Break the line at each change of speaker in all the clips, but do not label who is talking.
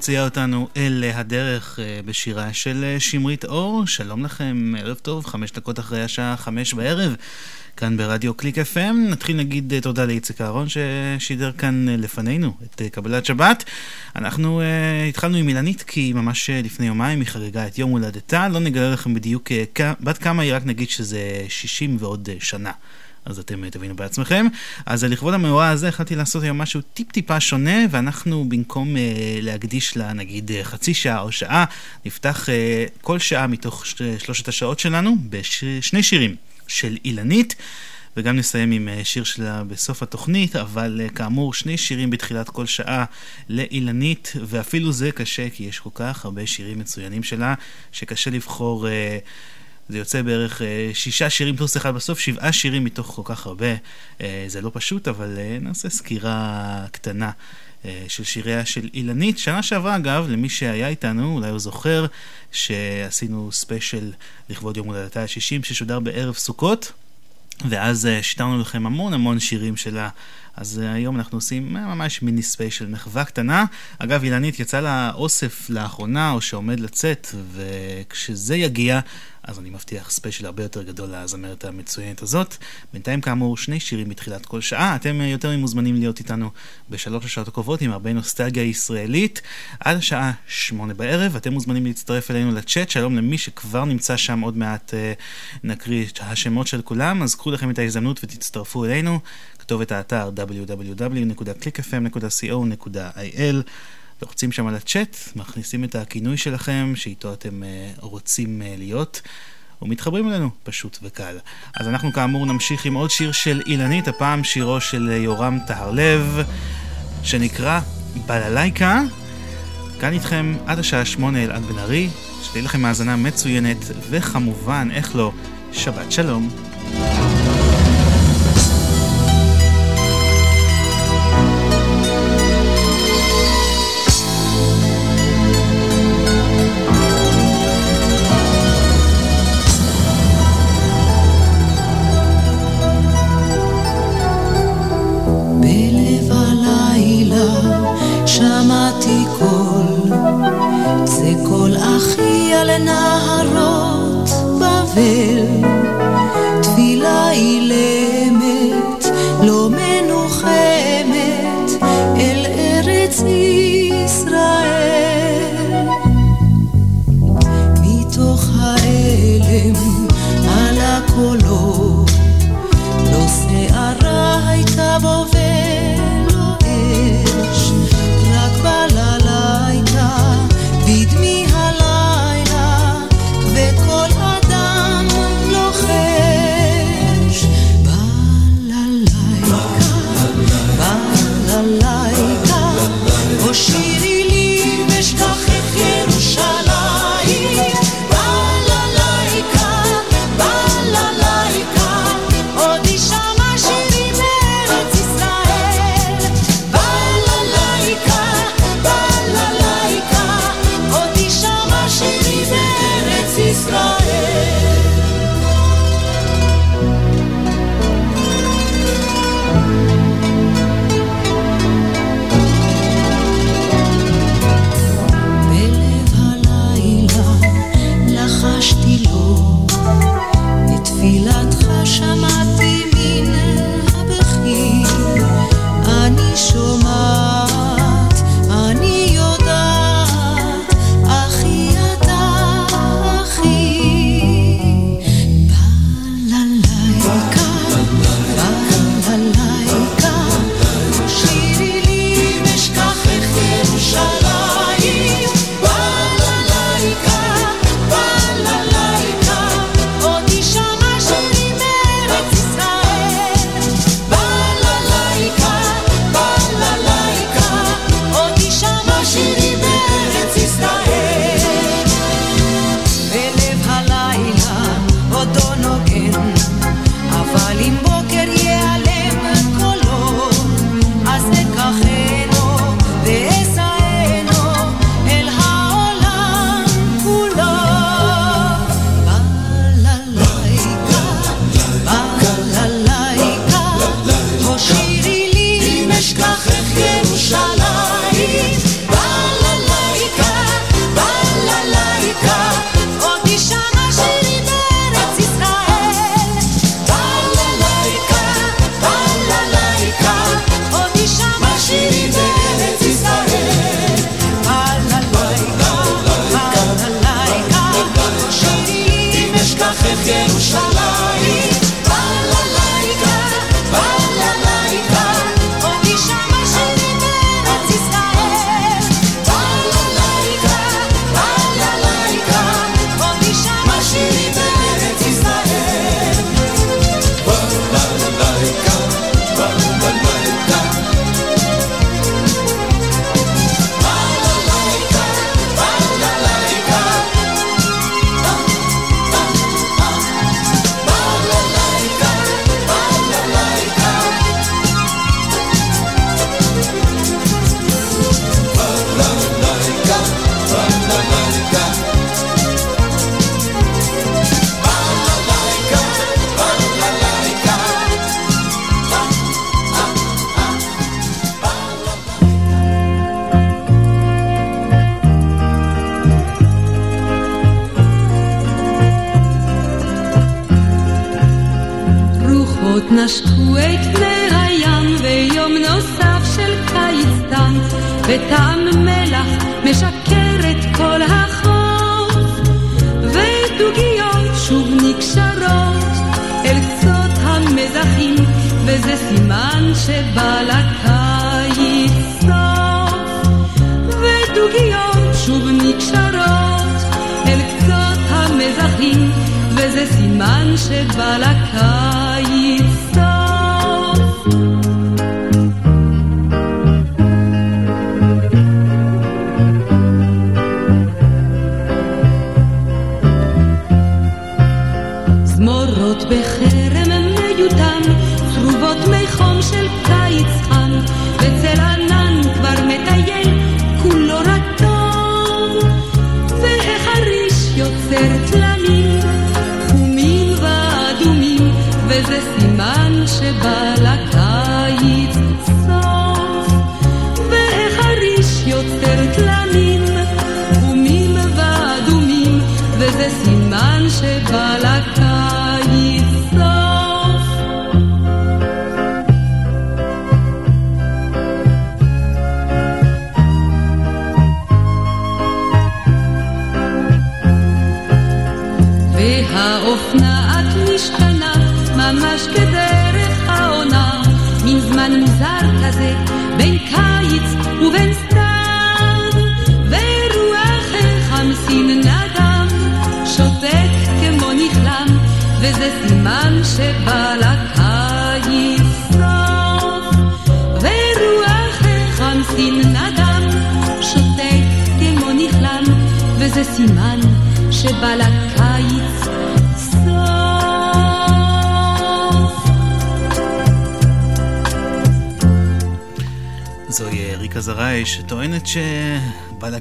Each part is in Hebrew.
שמוציאה אותנו אל הדרך אה, בשירה של אה, שמרית אור. שלום לכם, ערב טוב, חמש דקות אחרי השעה חמש בערב, כאן ברדיו קליק FM. נתחיל נגיד אה, תודה לאיציק אהרון ששידר כאן לפנינו את קבלת שבת. אנחנו uh, התחלנו עם אילנית כי ממש לפני יומיים היא חגגה את יום הולדתה. לא נגלה לכם בדיוק בת כמה היא, רק נגיד שזה 60 ועוד שנה. אז אתם אה, תבינו בעצמכם. אז לכבוד המאורע הזה החלטתי לעשות היום משהו טיפ-טיפה שונה, ואנחנו במקום uh, להקדיש לה נגיד uh, חצי שעה או שעה, נפתח uh, כל שעה מתוך שלושת השעות שלנו בשני שירים של אילנית. וגם נסיים עם אה, שיר שלה בסוף התוכנית, אבל אה, כאמור, שני שירים בתחילת כל שעה לאילנית, ואפילו זה קשה, כי יש כל כך הרבה שירים מצוינים שלה, שקשה לבחור... אה, זה יוצא בערך שישה שירים פלוס אחד בסוף, שבעה שירים מתוך כל כך הרבה. זה לא פשוט, אבל נעשה סקירה קטנה של שיריה של אילנית. שנה שעברה, אגב, למי שהיה איתנו, אולי הוא זוכר, שעשינו ספיישל לכבוד יום הולדתה ה-60 ששודר בערב סוכות. ואז אה, שידרנו לכם המון המון שירים שלה. אז אה, היום אנחנו עושים אה, ממש מיני ספיישל מחווה קטנה. אגב, אילנית יצא לה אוסף לאחרונה, או שעומד לצאת, וכשזה יגיע, אז אני מבטיח ספיישל הרבה יותר גדול לזמרת המצוינת הזאת. בינתיים כאמור שני שירים מתחילת כל שעה, אתם יותר ממוזמנים להיות איתנו בשלוש השעות הקרובות עם הרבה נוסטגיה ישראלית. עד השעה שמונה בערב, אתם מוזמנים להצטרף אלינו לצ'אט, שלום למי שכבר נמצא שם, עוד מעט אה, נקריא את השמות של כולם, אז קחו לכם את ההזדמנות ותצטרפו אלינו. כתובת האתר www.clickfm.co.il לוחצים שם על הצ'אט, מכניסים את הכינוי שלכם, שאיתו אתם uh, רוצים uh, להיות, ומתחברים אלינו, פשוט וקל. אז אנחנו כאמור נמשיך עם עוד שיר של אילנית, הפעם שירו של uh, יורם טהרלב, שנקרא בללייקה. כאן איתכם עד השעה שמונה אלעד בן ארי, שתהיה לכם האזנה מצוינת, וכמובן, איך לא, שבת שלום.
שמעתי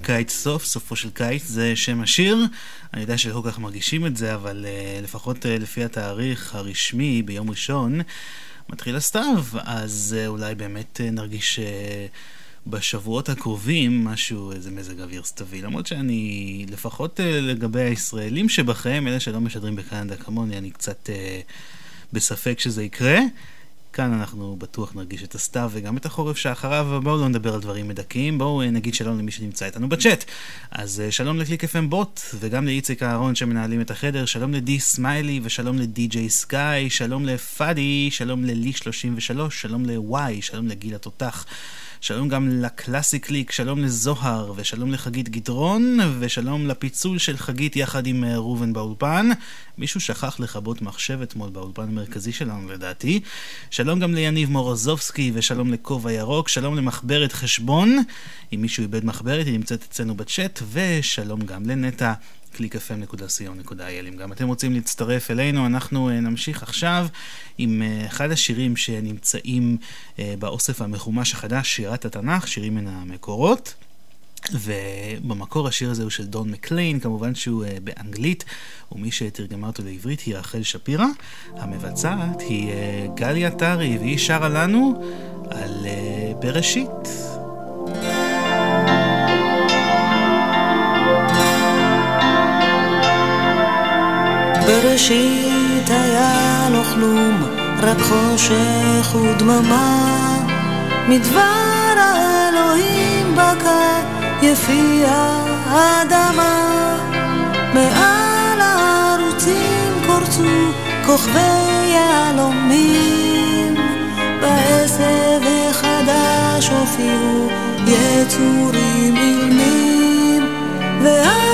לקיץ סוף,
סופו של קיץ, זה שם השיר. אני יודע שלא כל כך מרגישים את זה, אבל uh, לפחות uh, לפי התאריך הרשמי ביום ראשון מתחיל הסתיו, אז uh, אולי באמת uh, נרגיש uh, בשבועות הקרובים משהו, איזה מזג אוויר סתווי. למרות שאני, לפחות לגבי הישראלים שבכם, אלה שלא משדרים בקנדה כמוני, אני קצת uh, בספק שזה יקרה. כאן אנחנו בטוח נרגיש את הסתיו וגם את החורף שאחריו, בואו לא נדבר על דברים מדכאים, בואו אה, נגיד שלום למי שנמצא איתנו בצ'אט. אז אה, שלום לקליק FM בוט, וגם לאיציק אהרון שמנהלים את החדר, שלום לדי סמיילי ושלום לדי.ג'יי סקאי, שלום לפאדי, שלום ללי 33, שלום לוואי, שלום לגיל התותח. שלום גם לקלאסי קליק, שלום לזוהר, ושלום לחגית גדרון, ושלום לפיצול של חגית יחד עם אה, ראובן באולפן. מישהו שכח לכבות מחשב אתמול באולפן המרכזי שלנו לדעתי. שלום גם ליניב מורוזובסקי, ושלום לכובע ירוק, שלום למחברת חשבון. אם מישהו איבד מחברת, היא נמצאת אצלנו בצ'אט, ושלום גם לנטע. www.clickfm.co.il אם גם אתם רוצים להצטרף אלינו, אנחנו uh, נמשיך עכשיו עם uh, אחד השירים שנמצאים uh, באוסף המחומש החדש, שירת התנ"ך, שירים מן המקורות. ובמקור השיר הזה הוא של דון מקליין, כמובן שהוא באנגלית, ומי שתרגמה אותו לעברית היא רחל שפירא. המבצעת היא uh, גלי עטרי, והיא שרה לנו על בראשית.
בראשית היה לו כלום, רק חושך ודממה. מדבר האלוהים בקע יפי האדמה. מעל הערוצים קורצו כוכבי יהלומים. בעשב החדש הופיעו יצורים אילמים. והאדם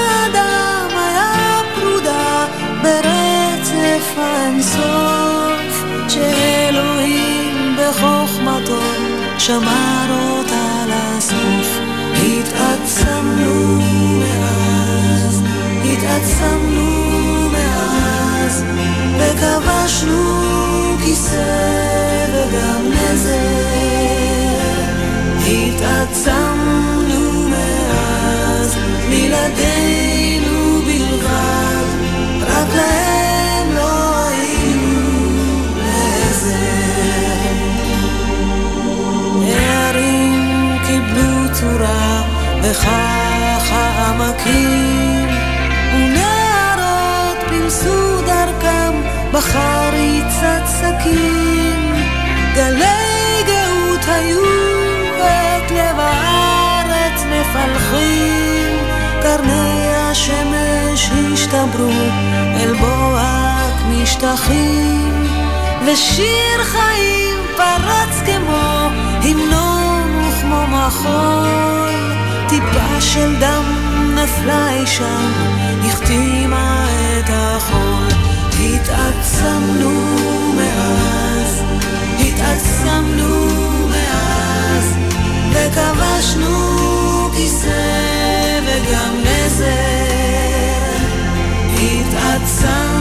שאלוהים בחוכמתו שמר אותה לסוף. התעצמנו מאז, התעצמנו מאז, וכבשנו כיסא וגם נזר. התעצמנו מאז, בלעדינו בלבד, רק להם צורה, וכך העמקים, ונערות פילסו דרכם בחריצת סכין, גלי גאות היו את לב הארץ מפלחים, קרני השמש השתברו אל בוהק משטחים, ושיר חיים פרץ כמו המנון מחול, טיפה של דם נפלה אי שם, החתימה את החול. התעצמנו מאז, התעצמנו מאז, וכבשנו כיסא וגם נזר. התעצמנו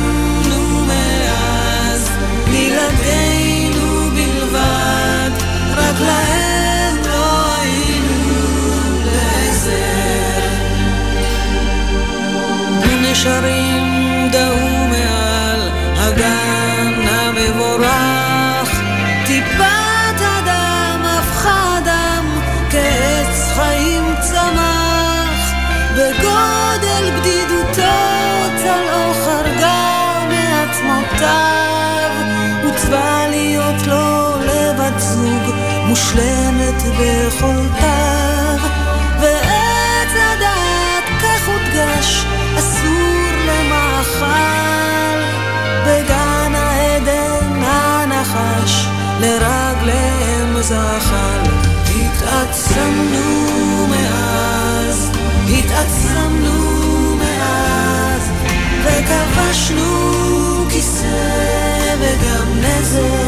ונשרים דהו מעל הגן המבורך, טיפת הדם הפכה דם, כעץ חיים צמח, בגודל בדידותו צלעו חרגה מעצמותיו, עוצבה להיות לו לבת זוג מושלמת ביכולתיו, למאכל, בגן העדן הנחש לרגליהם זחל. התעצמנו מאז, התעצמנו מאז, וכבשנו כיסא וגם נזר.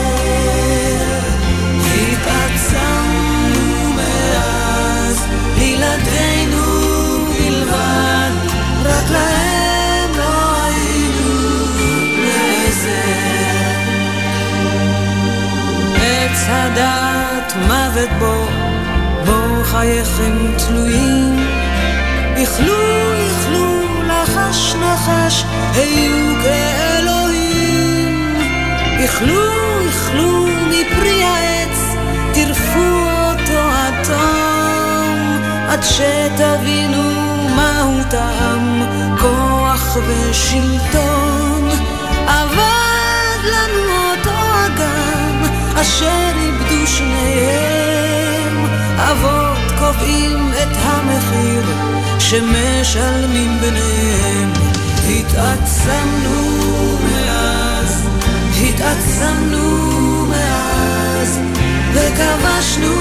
הדעת מוות בו, בו חייכם תלויים. איכלו, איכלו, לחש נחש, היו כאלוהים. איכלו, איכלו מפרי העץ, טירפו אותו עד תום, עד שתבינו מהו טעם, כוח ושלטון. אבד לנו אותו אשר איבדו שניהם. אבות קובעים את המחיר שמשלמים ביניהם. התעצמנו מאז, התעצמנו מאז, וכבשנו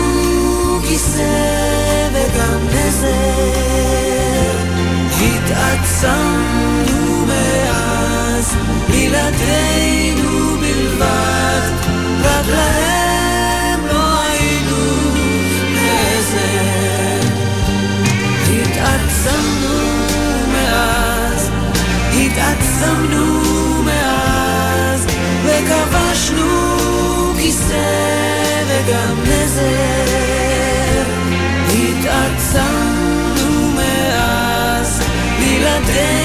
כיסא וגם נזר. התעצמנו מאז, בלעדינו בלבד, רק להם לא היינו לעזר. התעצמנו מאז, התעצמנו מאז, וכבשנו כיסא וגם נזר. התעצמנו מאז, בלעדינו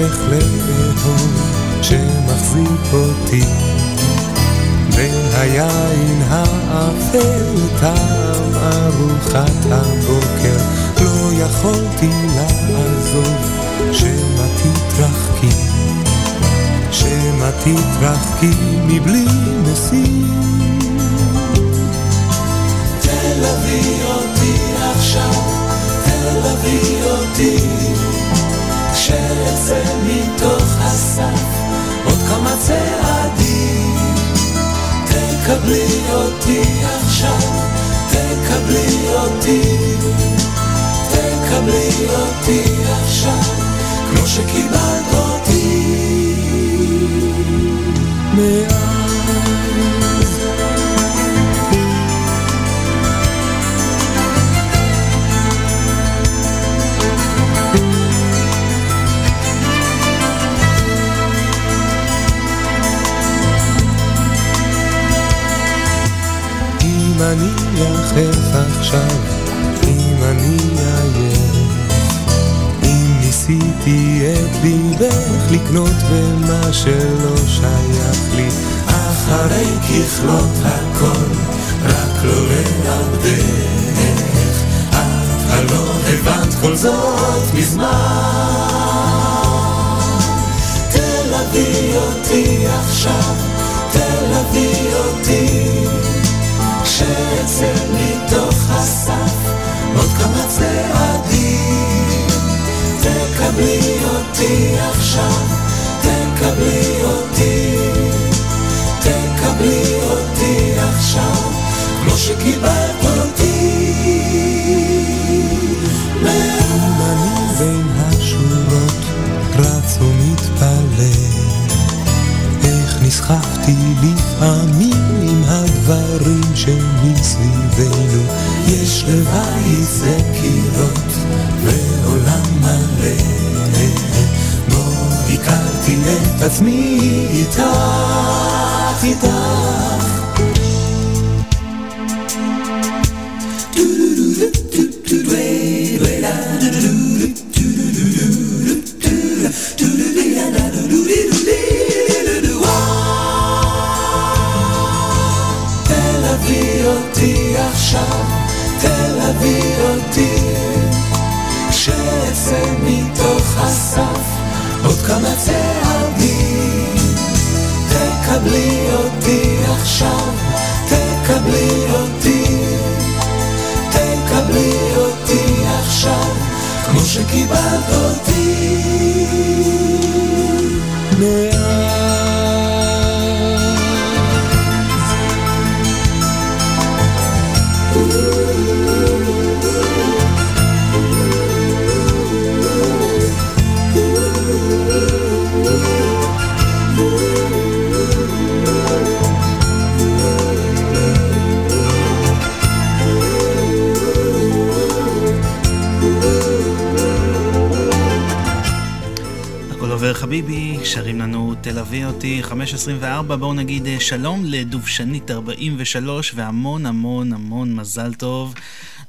הצורך לאהוב שמחזיק אותי. בין היין האפל טעם ארוחת הבוקר לא יכולתי לעזוב שמא תתרחקי שמא תתרחקי מבלי משים. תלווי אותי עכשיו, תלווי אותי כשאצא מתוך הסף. עוד כמה צעדים. תקבלי אותי עכשיו, תקבלי אותי. תקבלי אותי עכשיו. כמו שקיבלת אותי. מאז
יחף עכשיו אם אני עייף? אם ניסיתי את ליבך לקנות במה שלא שייך לי אחרי ככלות הכל רק לא לאבדך את הלא הבנת כל זאת מזמן. תלווי אותי עכשיו, תלווי אותי כשאצא מתוך הסף. עוד כמה צעדים. תקבלי אותי עכשיו, תקבלי אותי. תקבלי אותי עכשיו. כמו שקיבלת אותי. אני בין השורות רץ ומתפלל נסחפתי לפעמים הדברים שמסביבנו יש לבית זה קירות ועולם מלא. בו הכרתי את עצמי איתך, איתך אותי, כשאצא מתוך הסף עוד כמה צעדים. תקבלי אותי עכשיו, תקבלי אותי, תקבלי אותי עכשיו, כמו שקיבלת אותי.
תלווי אותי, 5.24, בואו נגיד אה, שלום לדובשנית 43 והמון המון המון מזל טוב.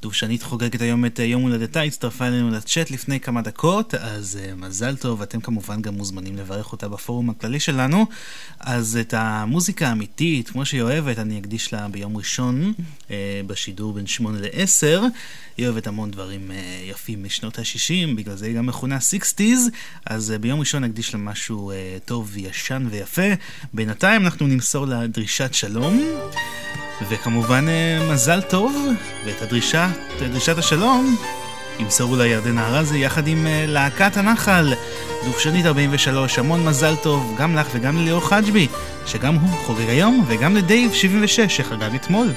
דובשנית חוגגת היום את אה, יום הולדתה, הצטרפה אלינו לצ'אט לפני כמה דקות, אז uh, מזל טוב, אתם כמובן גם מוזמנים לברך אותה בפורום הכללי שלנו. אז את המוזיקה האמיתית, כמו שהיא אוהבת, אני אקדיש לה ביום ראשון uh, בשידור בין 8 ל-10. היא אוהבת המון דברים uh, יפים משנות ה-60, בגלל זה היא גם מכונה 60's, אז uh, ביום ראשון נקדיש לה משהו uh, טוב, ישן ויפה. בינתיים אנחנו נמסור לה דרישת שלום. וכמובן מזל טוב, ואת הדרישה, את דרישת השלום, ימסרו לה ירדנה ארזי יחד עם להקת הנחל, דובשנית 43, המון מזל טוב גם לך וגם לליאור חג'בי, שגם הוא חוגג היום, וגם לדייב 76 שחגג אתמול.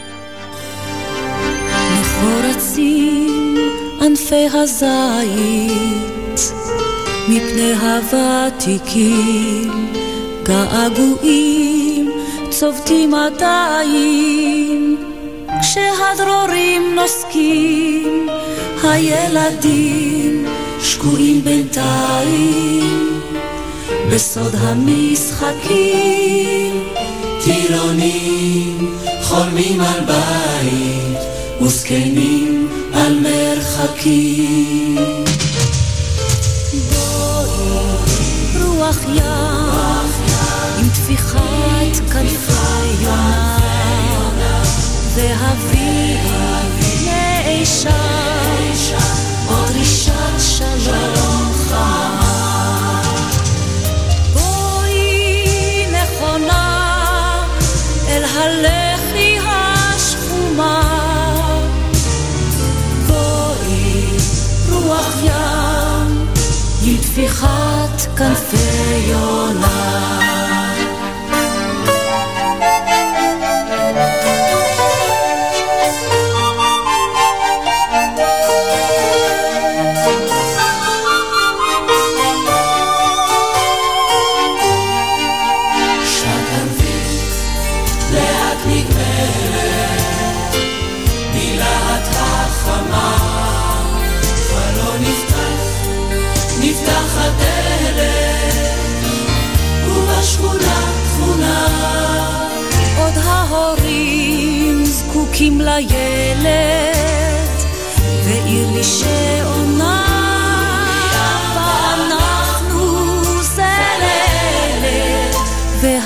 געגועים צובטים עדיין, כשהדרורים נוסקים, הילדים שקועים בינתיים, בסוד המשחקים, טירונים חולמים על בית, וזקנים על מרחקים. רוח ים, עם טפיחת כנפי יונה, והביאי לאישה עוד דרישת שלום חמה. בואי נכונה אל הלחי השחומה. בואי רוח ים עם טפיחת כנפי יונה.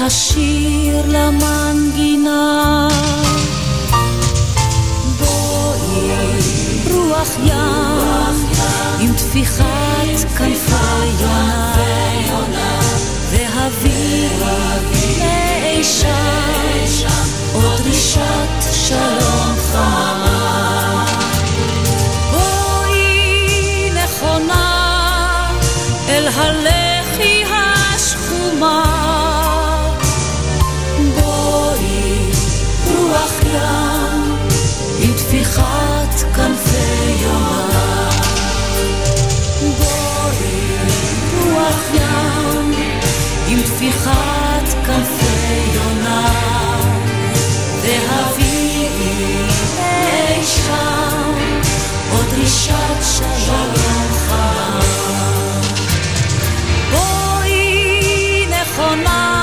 והשיר למנגינה. בואי, רוח ים, עם טפיחת כנפי יונה, והביאי אי שם עוד דרישת שלום חמה. ים עם טפיחת כנפי יונה. והביאי אי שם עוד דרישת שלום חמה. בואי נכונה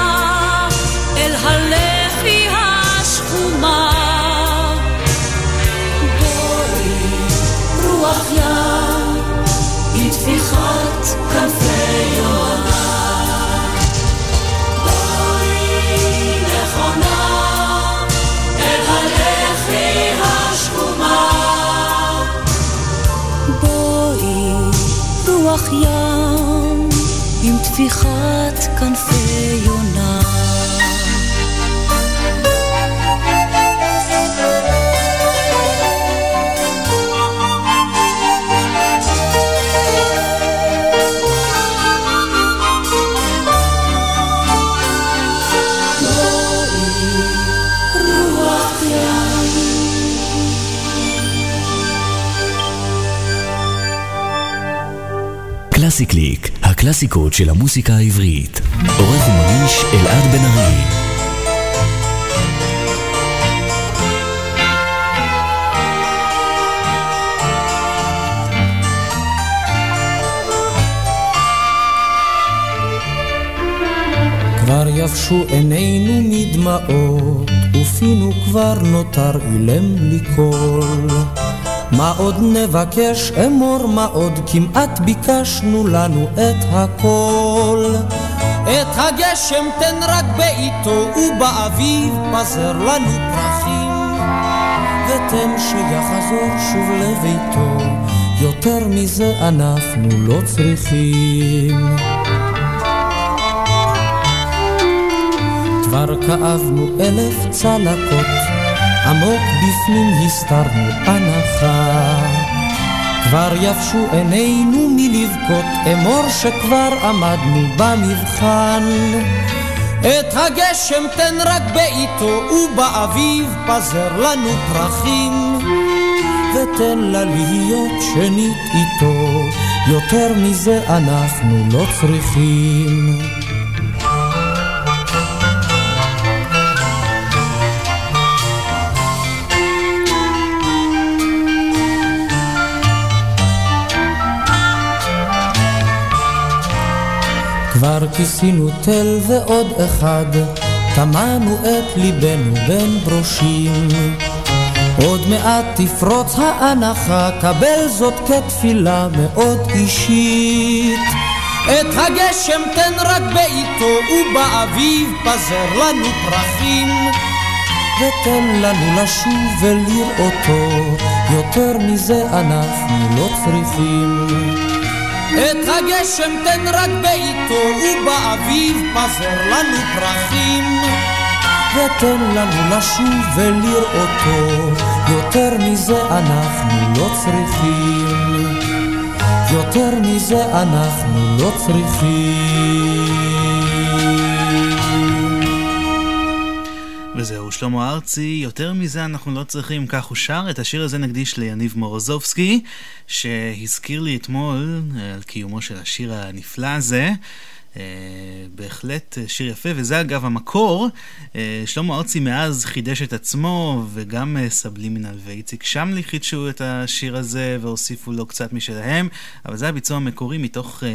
טפיחת כנפי יונה.
קלאסי קליק, הקלאסיקות של המוסיקה העברית. עורך ומגיש אלעד בן ארי.
כבר יבשו עינינו מדמעות, ופינו כבר נותר אילם בלי קול. מה עוד נבקש אמור מה עוד כמעט ביקשנו לנו את הכל. את הגשם תן רק בעיתו ובאביב פזר לנו פרחים ותן שיחזור שוב לביתו יותר מזה אנחנו לא צריכים. כבר כאבנו אלף צלקות, עמוק בפנים הסתרנו הנחה. כבר יבשו עינינו מלבכות, אמור שכבר עמדנו במבחן. את הגשם תן רק בעיתו, ובאביב פזר לנו פרחים. ותן לה להיות שנית איתו, יותר מזה אנחנו לא צריכים. כיסינו תל ועוד אחד, טמנו את ליבנו בין ברושים. עוד מעט תפרוץ האנחה, קבל זאת כתפילה מאוד אישית. את הגשם תן רק בעיתו, ובאביב פזר לנו פרחים. ותן לנו לשוב ולראותו, יותר מזה אנחנו לא צריכים. את הגשם תן רק בעיתו, ובאביב פזר לנו פרחים. ותן לנו לשוב ולראותו, יותר מזה אנחנו לא צריכים. יותר מזה אנחנו לא צריכים.
וזהו, שלמה ארצי, יותר מזה אנחנו לא צריכים, כך הוא שר. את השיר הזה נקדיש ליניב מורוזובסקי, שהזכיר לי אתמול אה, על קיומו של השיר הנפלא הזה. Uh, בהחלט שיר יפה, וזה אגב המקור. Uh, שלמה ארצי מאז חידש את עצמו, וגם uh, סבלימינל ואיציק שמלי חידשו את השיר הזה והוסיפו לו קצת משלהם, אבל זה הביצוע המקורי מתוך... Uh,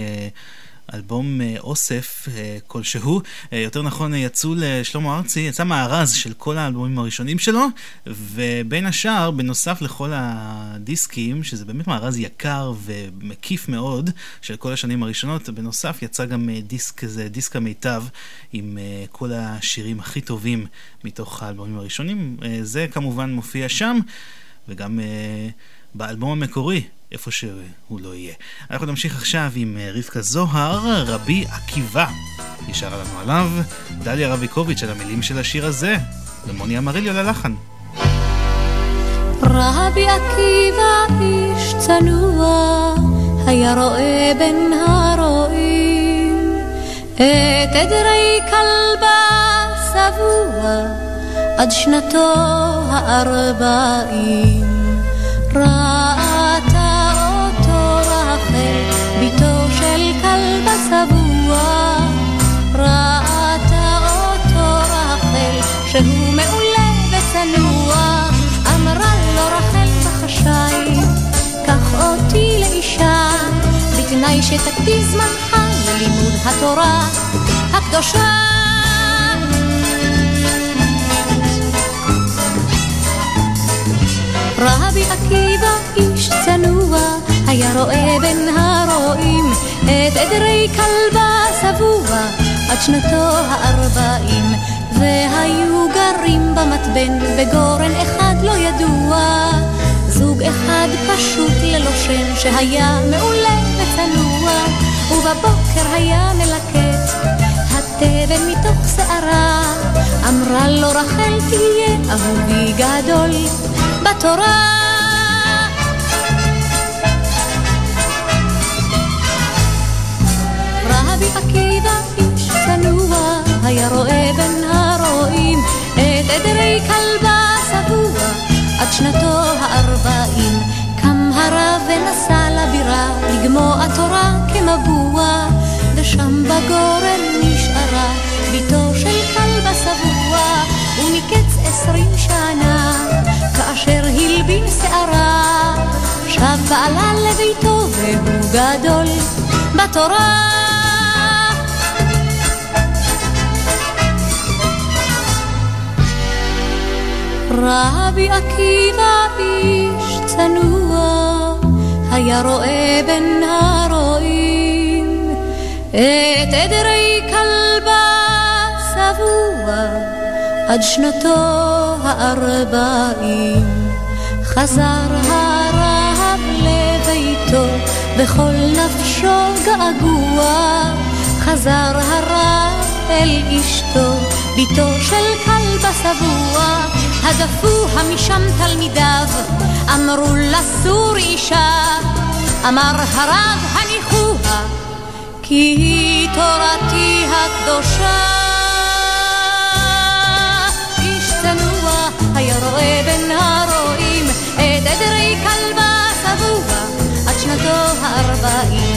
אלבום אה, אוסף אה, כלשהו, אה, יותר נכון יצאו לשלמה ארצי, יצא מארז של כל האלבומים הראשונים שלו, ובין השאר, בנוסף לכל הדיסקים, שזה באמת מארז יקר ומקיף מאוד של כל השנים הראשונות, בנוסף יצא גם דיסק כזה, דיסק המיטב, עם כל השירים הכי טובים מתוך האלבומים הראשונים. זה כמובן מופיע שם, וגם באלבום המקורי. איפה שהוא לא יהיה. אנחנו נמשיך עכשיו עם אה, רבקה זוהר, רבי עקיבא. נשאר לנו עליו דליה רביקוביץ' על המילים של השיר הזה, ומוני אמריליו ללחן.
רבי עקיבא איש צנוע, היה רואה בין הרועים את עדרי כלבה שבוע עד שנתו הארבעים. ראתה בתנאי שתקדיש זמנך ללימוד התורה הקדושה. רבי עקיבא איש צנוע היה רואה בין הרועים את עדרי כלבה שבוע עד שנתו הארבעים והיו גרים במתבן בגורן אחד לא ידוע זוג אחד פשוט ללא שם שהיה מעולה וצנוע ובבוקר היה מלקט. התבן מתוך שערה אמרה לו רחל תהיה אהובי גדול בתורה. רבי עקיבא איש צנוע, היה רואה בין הרועים את עדרי כלבה שבוע, עד שנתו הארבעים. קם הרב ונסע לבירה, לגמוע תורה כמבוע, ושם בגורן נשארה ביתו של כלבה שבוע, ומקץ עשרים שנה, כאשר הלבין שערה, שב בעלה לביתו והוא גדול בתורה. רבי עקיבא איש צנוע, היה רואה בין הרועים את עדרי כלבה שבוע עד שנתו הארבעים. חזר הרב לביתו בכל נפשו געגוע, חזר הרב אל אשתו, ביתו של כלבה שבוע. הדפוה משם תלמידיו, אמרו לסור אישה, אמר הרב הניחוה, כי היא תורתי הקדושה. איש צנוע היה רואה בין הרועים את עדרי כלבה שבוע עד שנתו הארבעים.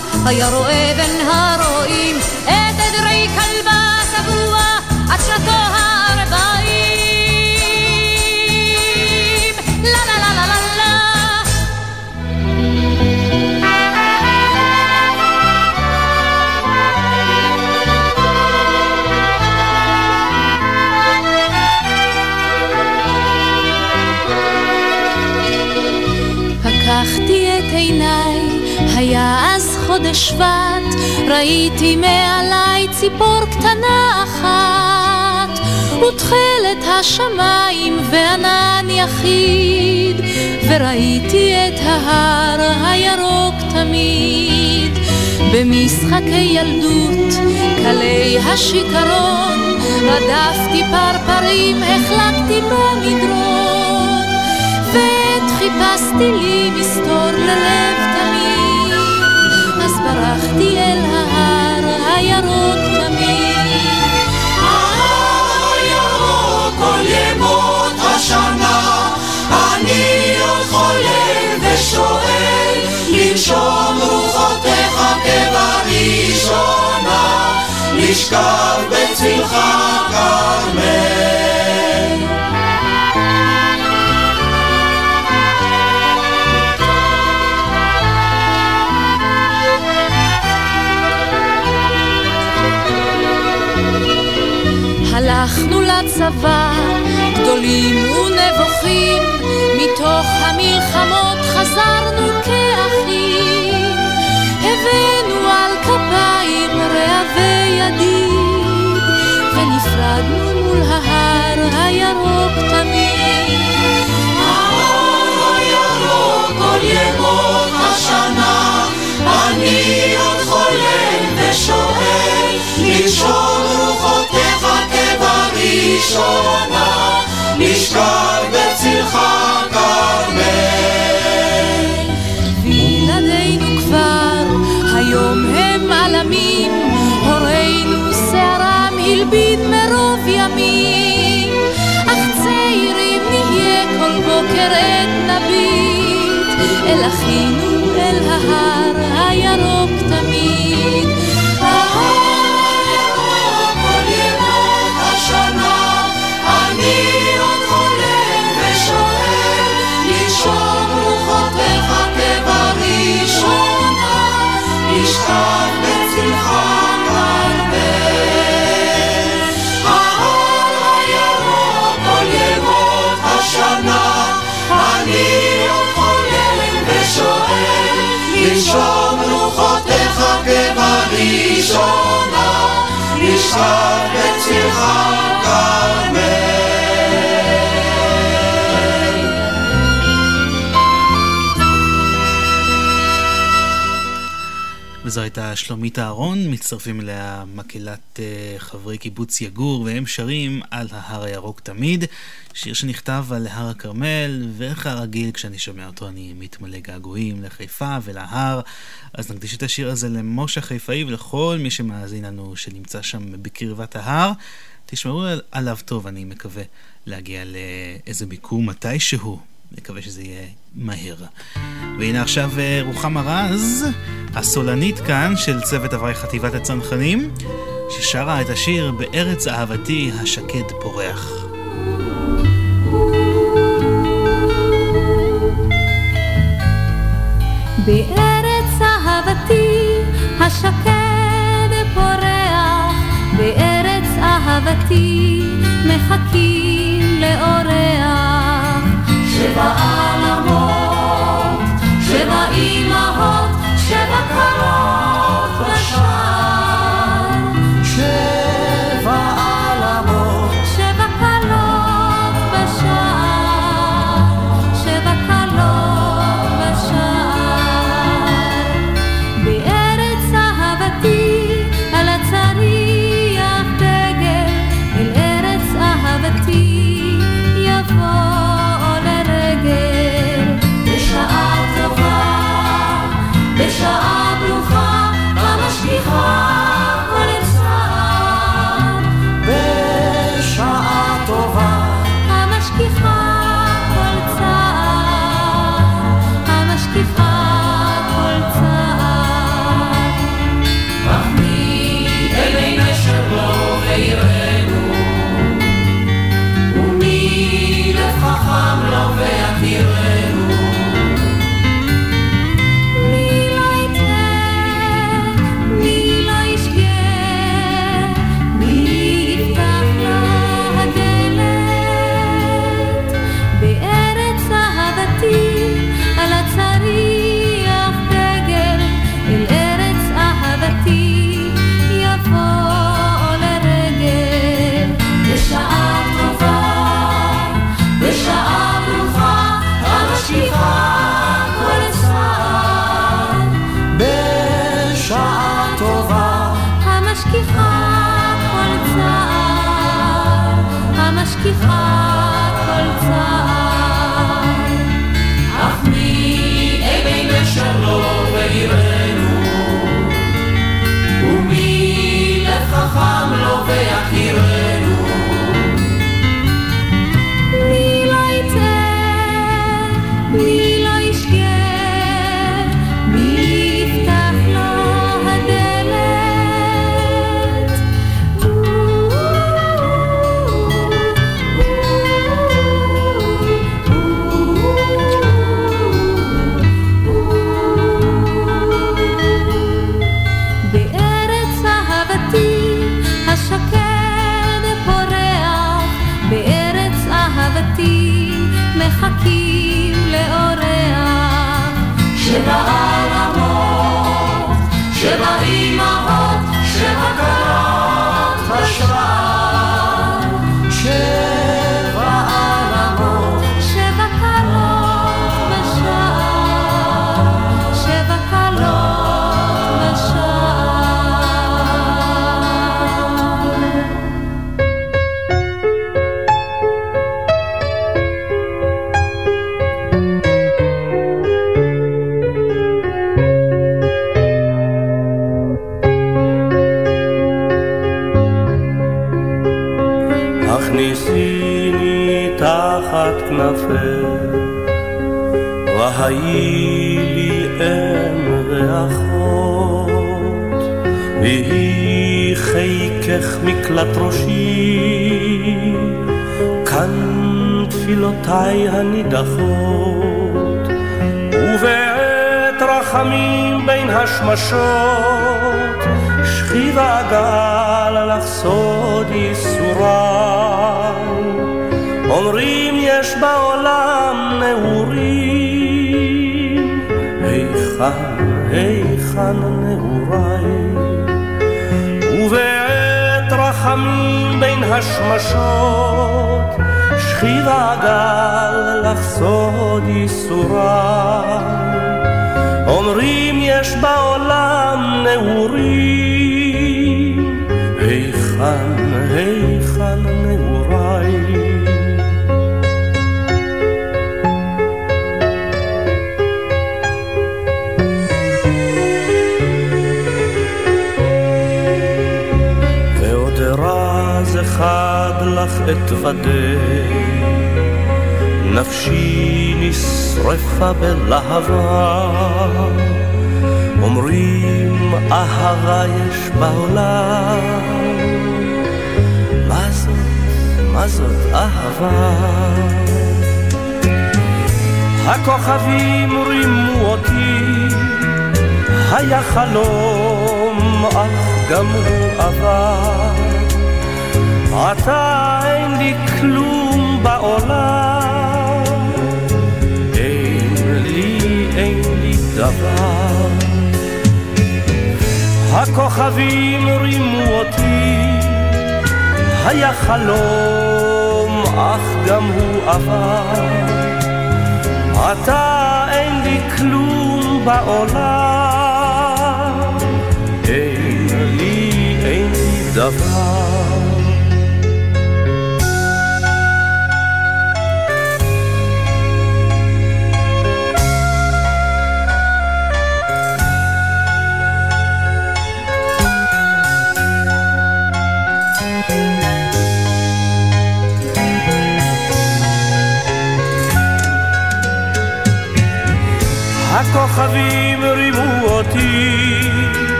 צנוע, היה רואה בין הרועים את עדרי כלבה שבוע עד שנתו אז חודש שבט, ראיתי מעליי ציפור קטנה אחת, ותכלת השמיים וענן יחיד, וראיתי את ההר הירוק תמיד. במשחקי ילדות, קלי השיכרון, רדפתי פרפרים, החלקתי במדרון, ועת חיפשתי לי מסתור ללב ברחתי אל ההר הירוק תמיד.
ההר כל ימות השנה, אני עוד חולם ושואל, לנשום רוחותיך כבראשונה, לשכב בצלך כרמל.
צבא, גדולים ונבוכים, מתוך המלחמות חזרנו כאחים. הבאנו על כפיים רעבי ידיד, ונפרדנו מול ההר הירוק תמיד.
ההר הירוק כל ימות השנה, אני עוד חולם ושואל, לנשום רוחותיך כבראשונה, נשכב בצלך כרמל.
וילדינו כבר היום הם עלמים, הורינו שערם הלבין מרוב ימים, אך צעירים נהיה כל בוקר עת נביט, אל אחינו אל ההר הירוק
לנשום רוחותיך כבראשונה, נשכב בצלך
וזו הייתה שלומית אהרון, מצטרפים אליה מקהלת אה, חברי קיבוץ יגור, והם שרים על ההר הירוק תמיד, שיר שנכתב על הר הכרמל, וכרגיל כשאני שומע אותו אני מתמלא געגועים לחיפה ולהר, אז נקדיש את השיר הזה למשה חיפאי ולכל מי שמאזין לנו שנמצא שם בקרבת ההר. תשמעו עליו טוב, אני מקווה להגיע לאיזה ביקור מתישהו. מקווה שזה יהיה מהר. והנה עכשיו אה, רוחמה רז, הסולנית כאן של צוות אברי חטיבת הצנחנים, ששרה את השיר בארץ אהבתי השקד פורח.
בארץ אהבתי השקד פורח, בארץ אהבתי מחכים לאורח. שבע עלמות, שבע אמהות, שבע קלות בשער.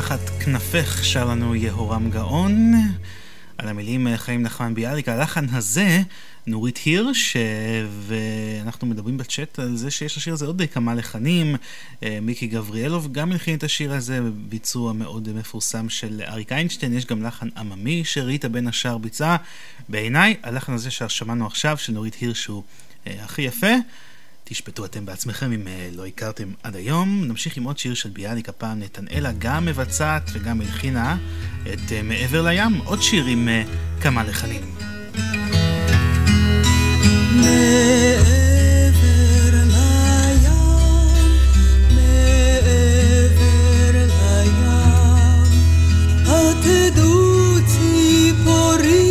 תחת כנפך
שר לנו יהורם גאון. על המילים אה, חיים נחמן ביאליק, הלחן הזה, נורית הירש, אה, ואנחנו מדברים בצ'אט על זה שיש לשיר הזה עוד כמה לחנים. אה, מיקי גבריאלוב גם הלחין את השיר הזה בביצוע מאוד מפורסם של אריק איינשטיין, יש גם לחן עממי שריטה בין השאר ביצעה. בעיניי, הלחן הזה ששמענו עכשיו של נורית הירש הוא הכי יפה. תשפטו אתם בעצמכם אם אה, לא הכרתם עד היום. נמשיך עם עוד שיר של ביאליק, הפעם נתנאלה גם מבצעת וגם מלחינה את אה, מעבר לים, עוד שיר עם אה, כמה לחנים. תדעו ציפורים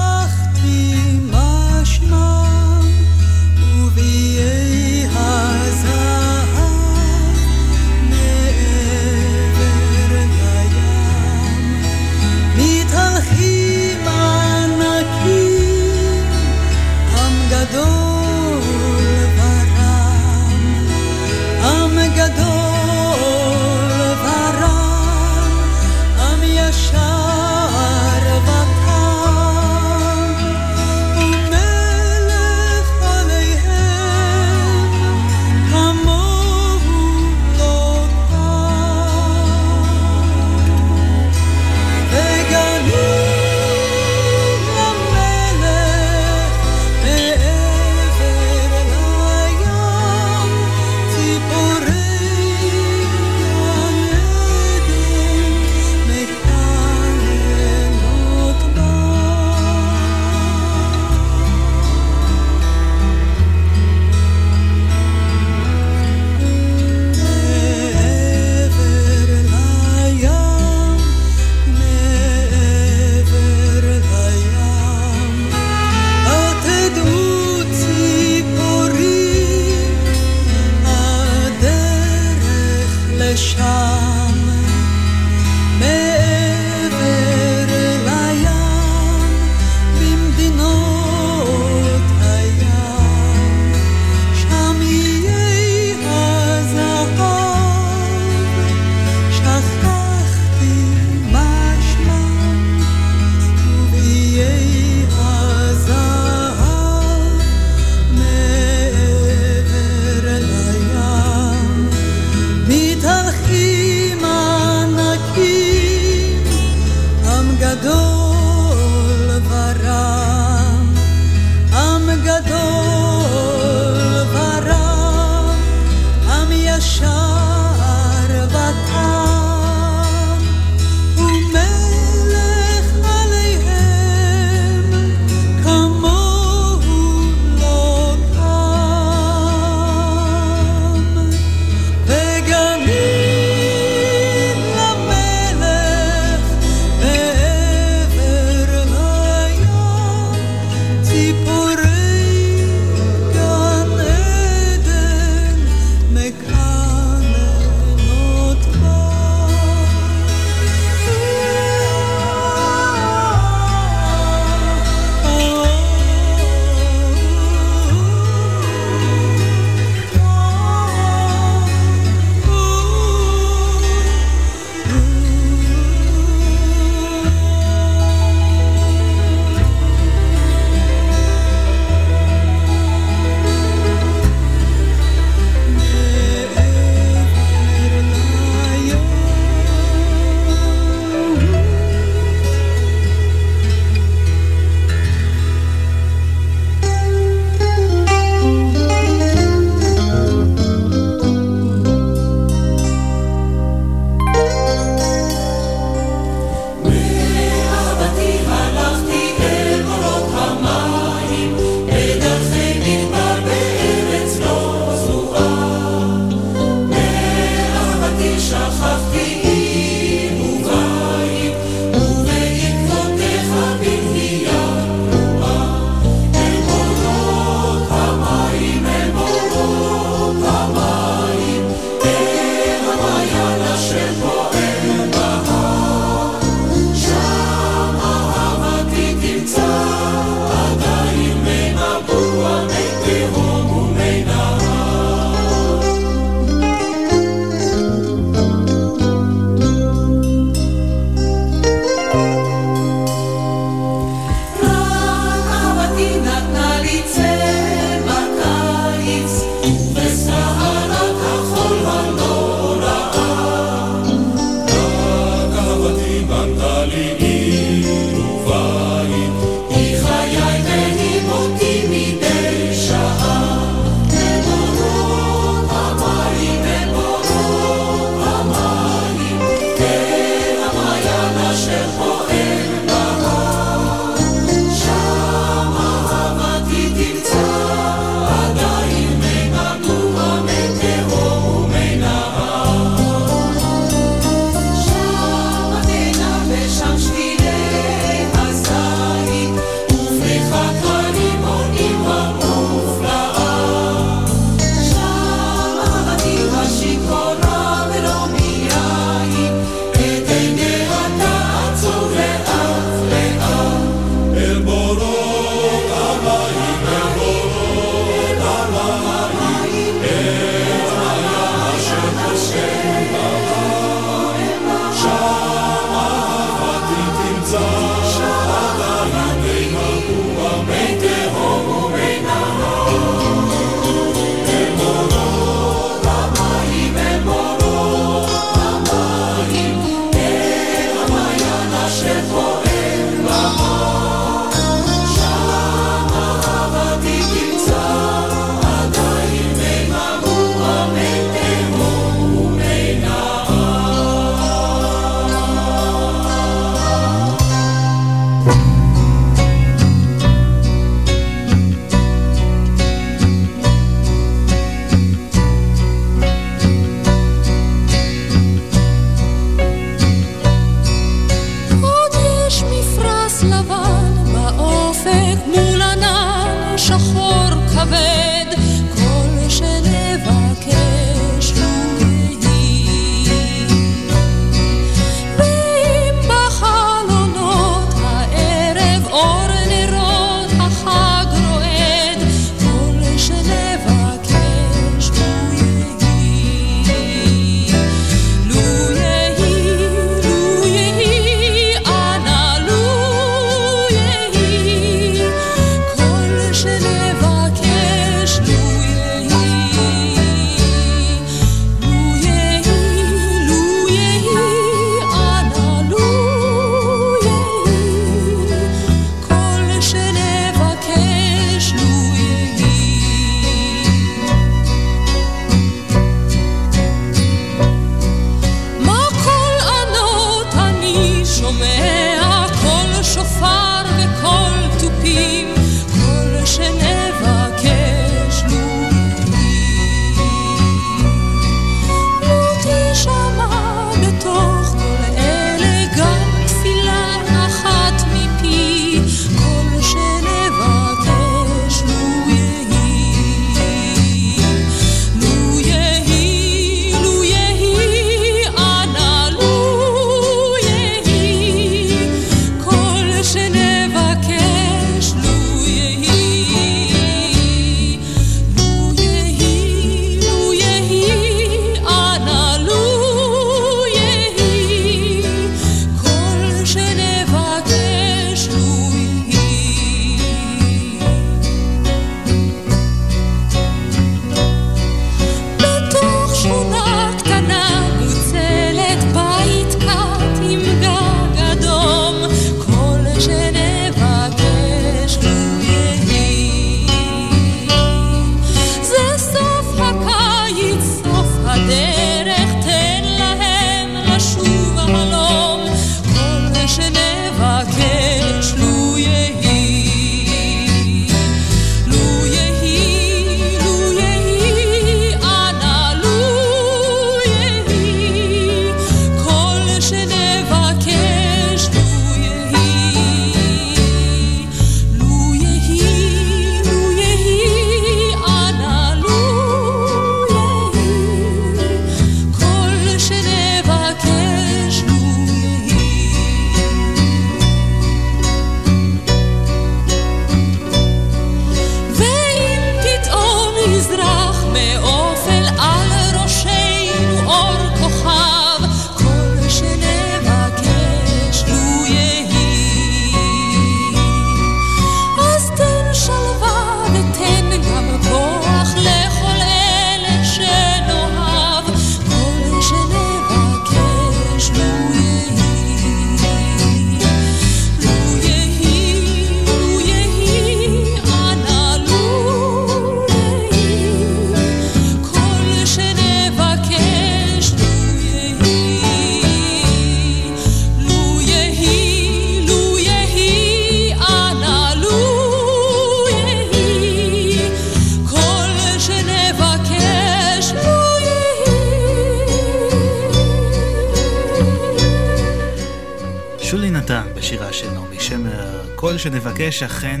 כל שנבקש אכן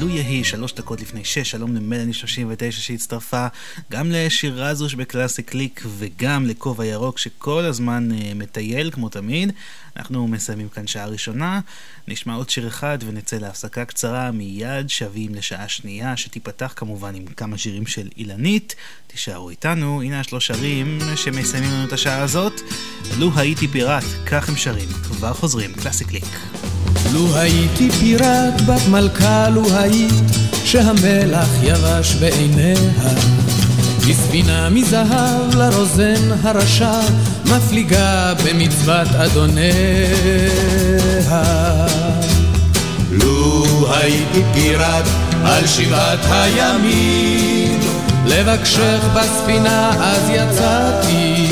לו יהי, שלוש דקות לפני שש, שלום למלאני 39 שהצטרפה גם לשיר רזוש בקלאסי קליק וגם לכובע ירוק שכל הזמן uh, מטייל כמו תמיד. אנחנו מסיימים כאן שעה ראשונה, נשמע עוד שיר אחד ונצא להפסקה קצרה, מיד שווים לשעה שנייה, שתיפתח כמובן עם כמה שירים של אילנית. תישארו איתנו, הנה השלוש שרים שמסיימים לנו את השעה הזאת. לו הייתי פיראט, כך הם שרים, כבר חוזרים, קלאסי קליק.
לו הייתי פיראט בת מלכה, לו היית שהמלח יבש בעיניה. בספינה מזהב לרוזן הרשע, מפליגה במצוות אדוניה. לו הייתי פיראט על שבעת הימים, לבקשך בספינה אז יצאתי,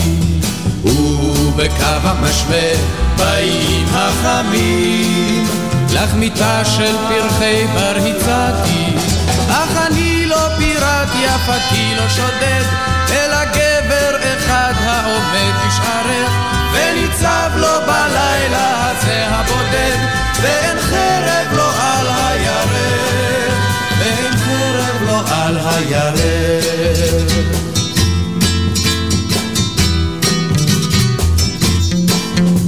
ובקו המשווה באים החמים, לך מיטה של פרחי בר הצעתי, אך אני פיראט יפתי לא שודד, אלא גבר אחד העומד בשערך, וניצב לו בלילה הזה הבודד, ואין חרב לו על הירך, ואין חרב לו על הירך.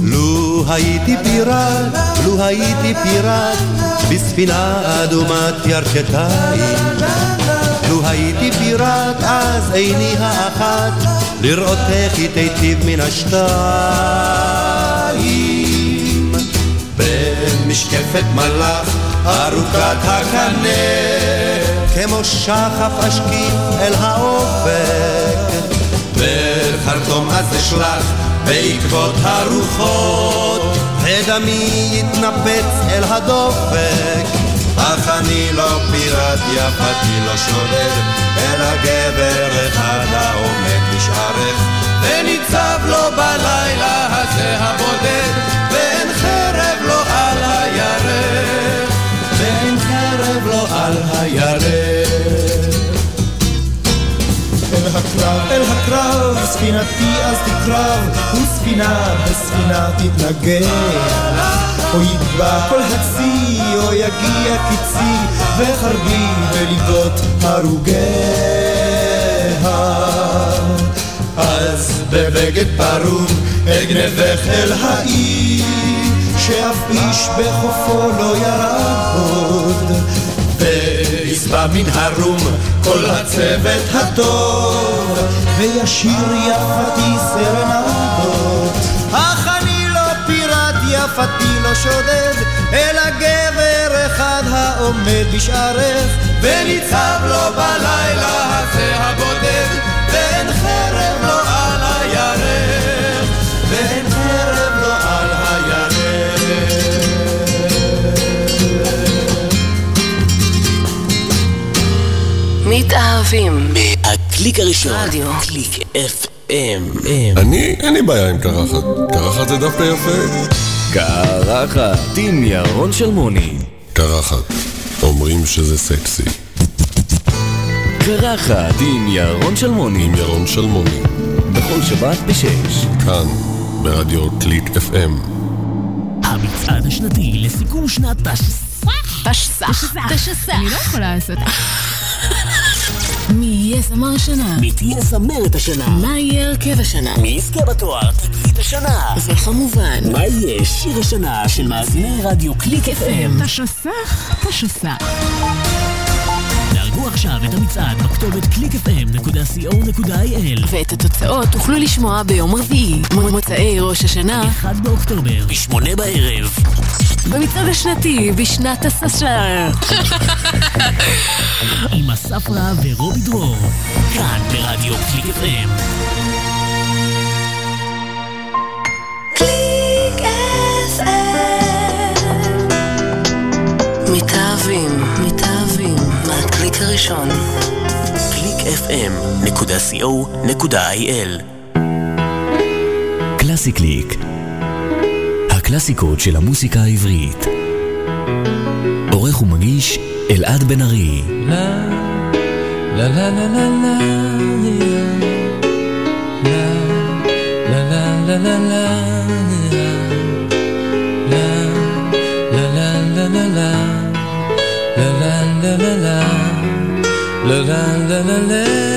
לו הייתי פיראט, לו הייתי פיראט, בספינה אדומת ירכתיים. הייתי פיראט, אז עיני האחת, לראותך היא תיטיב מן השתיים. במשקפת מלאך, ארוכת הקנה, כמו שחף אשקיף אל האופק. וחרטום אז אשלח בעקבות הרוחות, ודמי יתנפץ אל הדופק. אך אני לא פיראט, יפתי לא שודד, אלא גבר אחד העומד בשערך, וניצב לו בלילה הזה הבודד, ואין חרב לו על הירך, ואין חרב לו על הירך.
אל הקרב, אל הקרב, ספינתי אז תקרב, וספינה בספינה תתנגח. או יטבע כל הצי, או יגיע קיצי, וחרבי בליבות הרוגיה.
אז בבגד פרום אגנבך אל האי,
שאף איש בחופו לא ירד.
ויסבע מן הרום כל הצוות הטוב,
וישיר יפתי סרנדות.
אני לא שודד, אלא גבר אחד העומד בשערך, וניצב לו בלילה הזה הבודד, ואין חרב לו על הירך, ואין חרב לו על
מתאהבים.
הקליק הראשון.
רדיו.
קליק FM.
אני, אין לי בעיה עם קרחת. קרחת זה דווקא יפה.
קרחת עם ירון שלמוני.
קרחת. אומרים שזה סקסי.
קרחת עם ירון שלמוני.
עם ירון שלמוני.
בכל שבת בשש.
כאן, ברדיו קליק FM.
המצעד השנתי לסיכום שנת תשס"ח.
תשס"ח.
תשס"ח. אני לא יכולה לעשות... מי יהיה זמר השנה?
מי תהיה זמרת השנה?
מה יהיה הרכב השנה?
מי יזכה בתואר תקליט השנה?
וכמובן,
מה יהיה שיר השנה של מאזיני רדיו קליק FM?
תשס"ח, תשס"ח.
דרגו עכשיו את המצעד בכתובת clickfm.co.il
ואת התוצאות תוכלו לשמוע ביום רביעי, מוצאי ראש השנה,
1 באוקטובר, ב-8 בערב.
במצעד השנתי בשנת הסשר.
עם אסף רב ורובי דרור, כאן ברדיו קליק FM.
קליק מתאהבים, מתאהבים, הפרק הראשון.
www.clickfm.co.il קלאסי קליק הקלאסיקות של המוסיקה העברית עורך ומגיש אלעד בן ארי
לה לה לה לה לה לה לה לה לה לה La
la
la la la la la la la la la la la la la.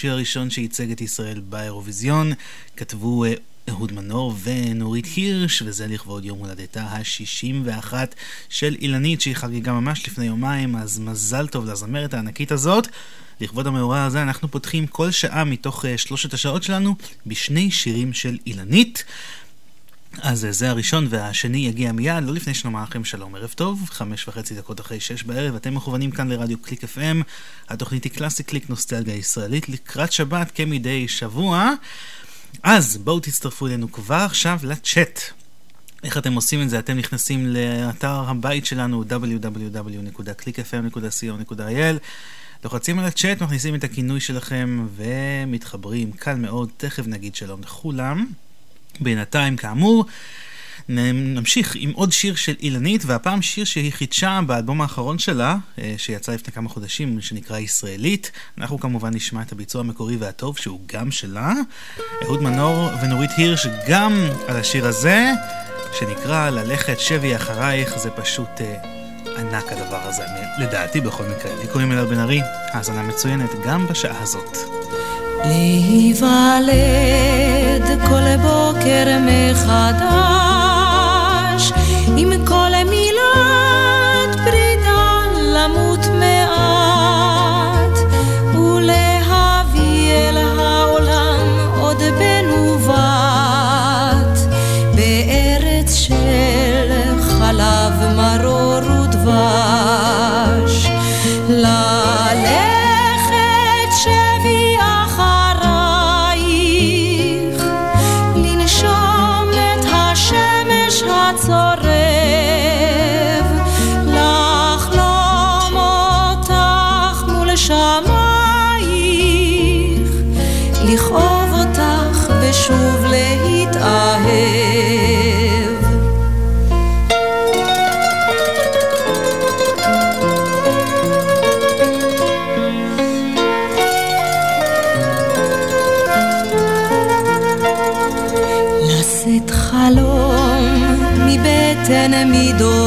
השיר הראשון שייצג את ישראל באירוויזיון. כתבו אה, אהוד מנור ונורית הירש, וזה לכבוד יום הולדתה ה-61 של אילנית, שהיא חגיגה ממש לפני יומיים, אז מזל טוב לזמרת הענקית הזאת. לכבוד המאורע הזה אנחנו פותחים כל שעה מתוך uh, שלושת השעות שלנו בשני שירים של אילנית. אז uh, זה הראשון והשני יגיע מיד, לא לפני שנאמר לכם שלום, ערב טוב, חמש וחצי דקות אחרי שש בערב, אתם מכוונים כאן לרדיו קליק FM, התוכנית היא קלאסי קליק נוסטלגיה ישראלית לקראת שבת כמדי שבוע. אז בואו תצטרפו אלינו כבר עכשיו לצ'אט. איך אתם עושים את זה? אתם נכנסים לאתר הבית שלנו www.clickfm.co.il לוחצים על הצ'אט, מכניסים את הכינוי שלכם ומתחברים. קל מאוד, תכף נגיד שלום לכולם. בינתיים, כאמור, נמשיך עם עוד שיר של אילנית, והפעם שיר שהיא חידשה באלבום האחרון שלה, אה, שיצא לפני כמה חודשים, שנקרא ישראלית. אנחנו כמובן נשמע את הביצוע המקורי והטוב, שהוא גם שלה. אהוד מנור ונורית הירש גם על השיר הזה, שנקרא ללכת שבי אחרייך, זה פשוט אה, ענק הדבר הזה, לדעתי בכל מקרה. לי קוראים אלעד בן ארי, האזנה מצוינת גם בשעה הזאת.
להיוולד כל בוקר מחדש עם כל מילת
南无。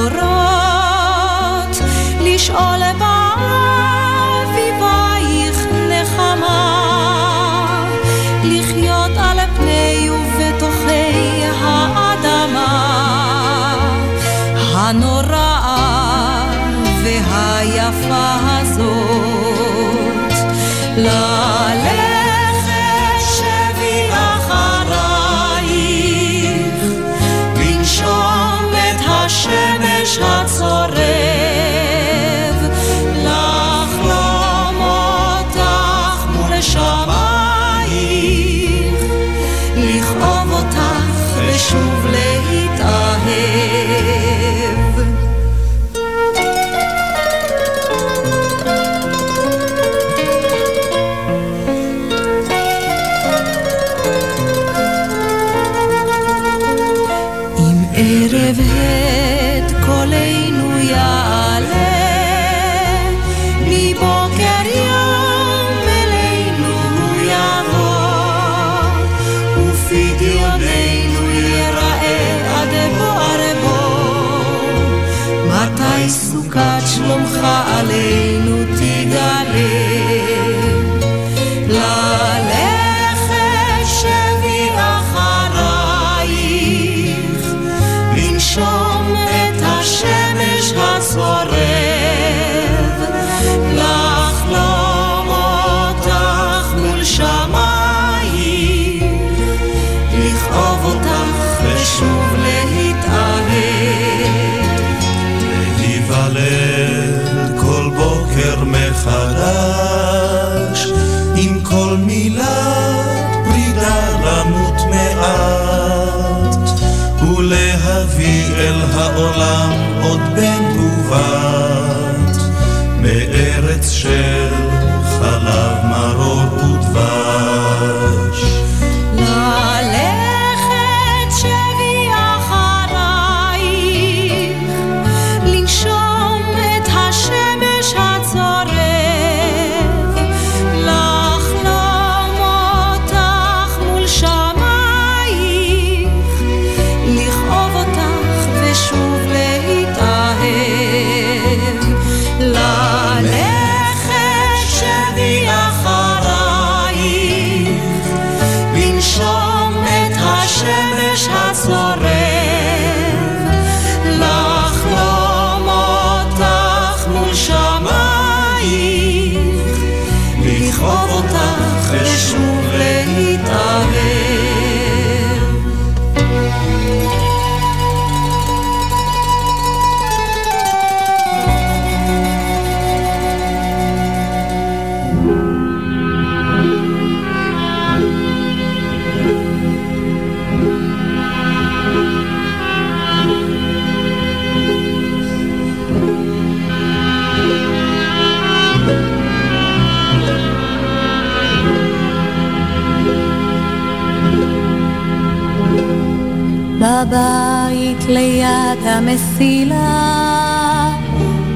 המסילה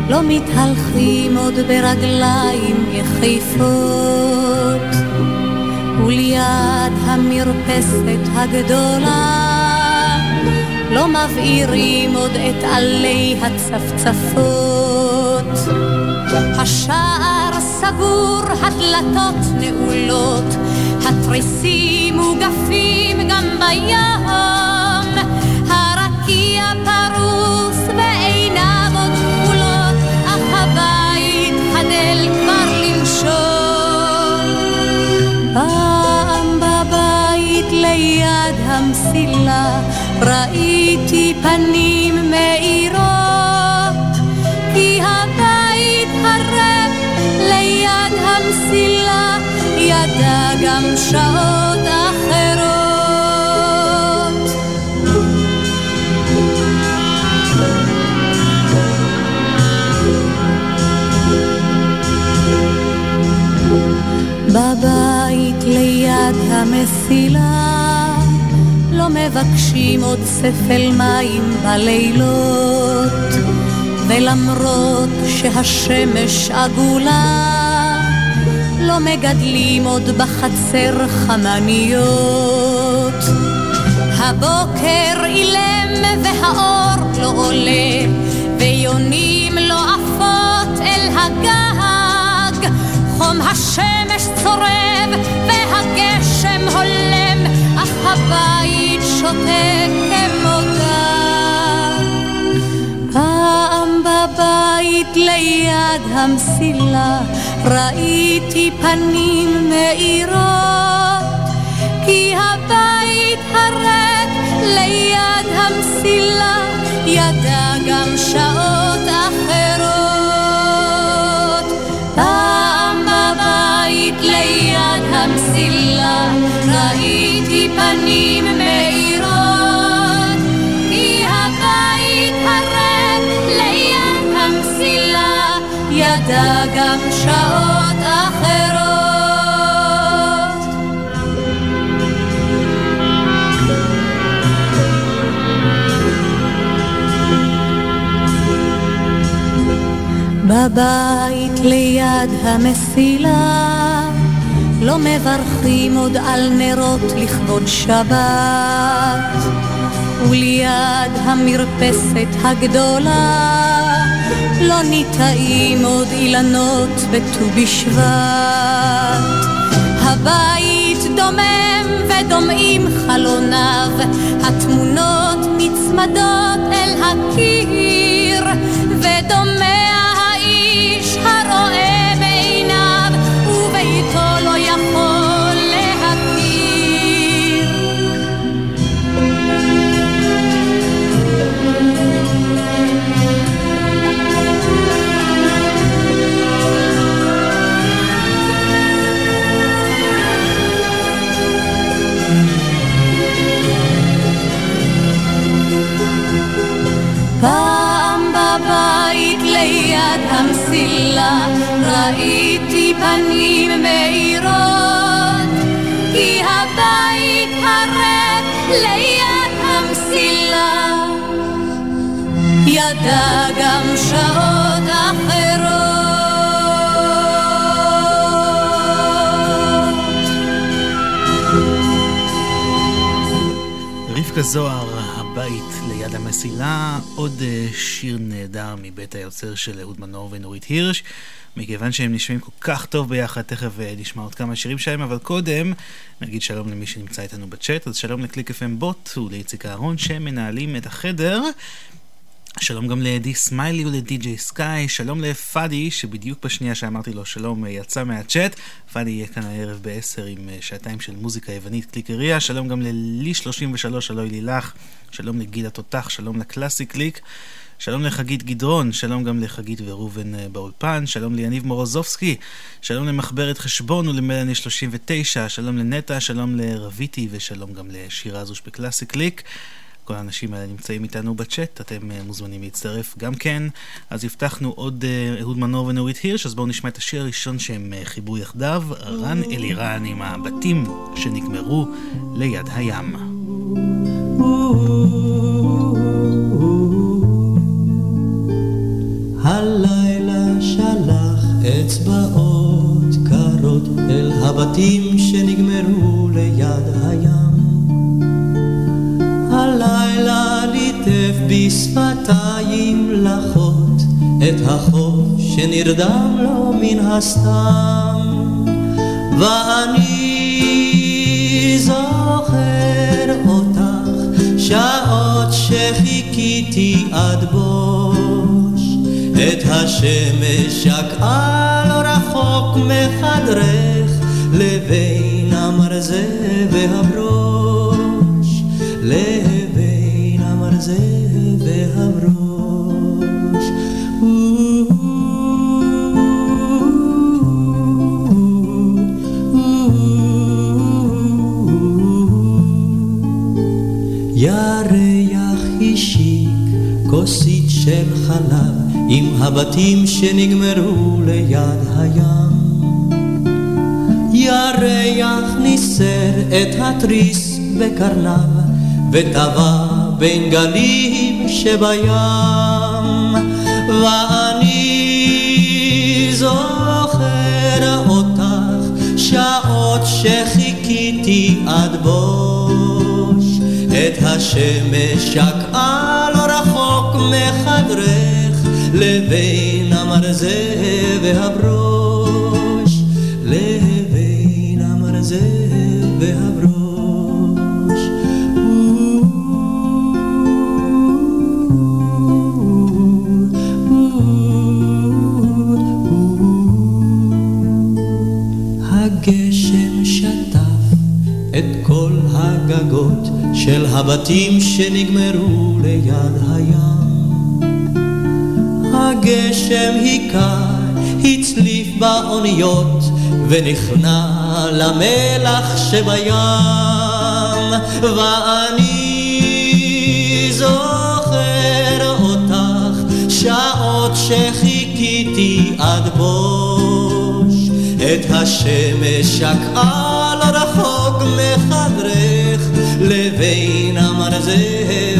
לא מתהלכים עוד ברגליים יחיפות וליד המרפסת הגדולה לא מבעירים עוד את עלי הצפצפות. השער סגור, הדלתות נעולות, התריסים מוגפים גם בים המסילה ראיתי פנים מאירות כי הבית הרב ליד המסילה ידע גם שעות אחרות. בבית ליד המסילה לא מבקשים עוד ספל מים בלילות, ולמרות שהשמש עגולה, לא מגדלים עוד בחצר חמניות. הבוקר אילם והאור לא עולה, ויונים לא עפות אל הגג, חום השמש צורב ליד המסילה ראיתי פנים מאירות, כי הבית הריק ליד המסילה ידע גם שעות אחרות. פעם בבית ליד המסילה ראיתי פנים מאירות ידע גם שעות אחרות. בבית ליד המסילה לא מברכים עוד על נרות לכבוד שבת וליד המרפסת הגדולה לא ניטעים עוד אילנות בט"ו בשבט. הבית דומם ודומעים חלוניו, התמונות נצמדות אל הקיר, ודומע האיש הרואה ליד המסילה ראיתי פנים מאירות כי הבית הריק ליד המסילה. ידע גם שעות אחרות.
רבקה זוהר המסילה, עוד אה, שיר נהדר מבית היוצר של אהוד מנור ונורית הירש. מכיוון שהם נשמעים כל כך טוב ביחד, תכף אה, נשמע עוד כמה שירים שלהם, אבל קודם נגיד שלום למי שנמצא איתנו בצ'אט, אז שלום לקליק FM בוט ולאיציק אהרון שמנהלים את החדר. שלום גם לאדי סמיילי ולדי.ג'יי סקאי, שלום לפאדי שבדיוק בשנייה שאמרתי לו שלום אה, יצא מהצ'אט, פאדי יהיה כאן הערב ב-10 עם אה, שעתיים של מוזיקה יוונית קליקריה, שלום גם ללי 33, אלוהי לילך, שלום לגיל התותח, שלום לקלאסי קליק, שלום לחגית גדרון, שלום גם לחגית וראובן אה, באולפן, שלום ליניב מורוזובסקי, שלום למחברת חשבון ולמלאני 39, שלום לנטע, שלום לרביטי ושלום גם לשירה זוש בקלאסי קליק. כל האנשים האלה נמצאים איתנו בצ'אט, אתם uh, מוזמנים להצטרף גם כן. אז הבטחנו עוד uh, אהוד מנור ונורית הירש, אז בואו נשמע את השיר הראשון שהם uh, חיברו יחדיו, רן אלירן עם הבתים שנגמרו ליד הים.
הלילה שלח אצבעות קרות אל הבתים שנגמרו ליד הים. ליטף בשפתיים לחות את החוף שנרדם לו מן הסתם. ואני זוכר אותך שעות שחיכיתי עד בוש. את השמש שקעה לא רחוק מחדרך לבין המרזה והברוש ירח השיק כוסית של חלב עם הבתים שנגמרו ליד הים. ירח ניסר את התריס בקרניו וטבע בין גלים שבים ואני זוכר אותך שעות שחיכיתי עד בוש את השמש שקעה לא רחוק מחדרך לבין המרזה והברוש של הבתים שנגמרו ליד הים. הגשם היכה, הצליף באוניות, ונכנע למלח שבים. ואני זוכר אותך, שעות שחיכיתי עד בוש, את השמש שקעה לא רחוק. לבין המרזה והברוש,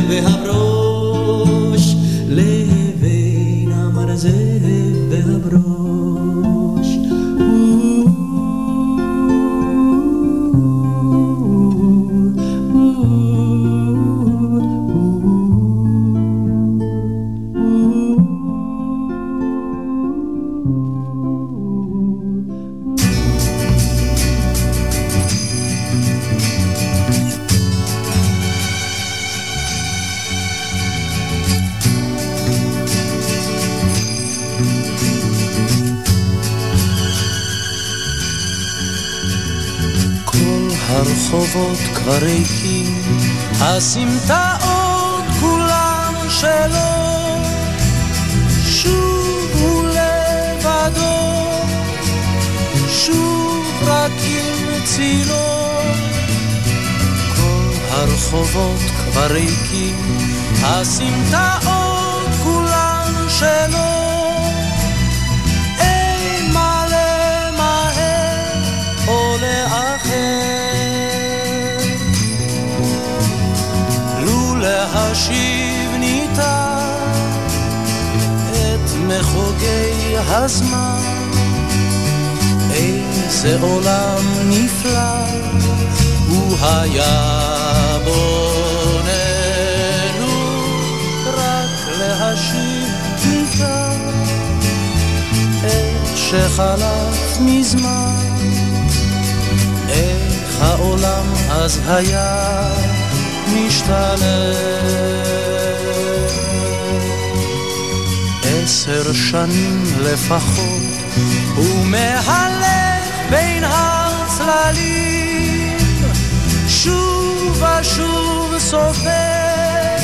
הרחובות כבר ריקים, הסמטאות כולן שלו, שוב הוא לבדו, שוב רק עם צילו. כל הרחובות כבר ריקים, הסמטאות כולן שלו. להשיב ניתן את מחוגי הזמן. איזה עולם נפלא הוא היה בוננו רק להשיב ניתן את שחלף מזמן. איך העולם אז היה משתנה. עשר שנים לפחות, הוא מהלך בין הצללים, שוב ושוב סופר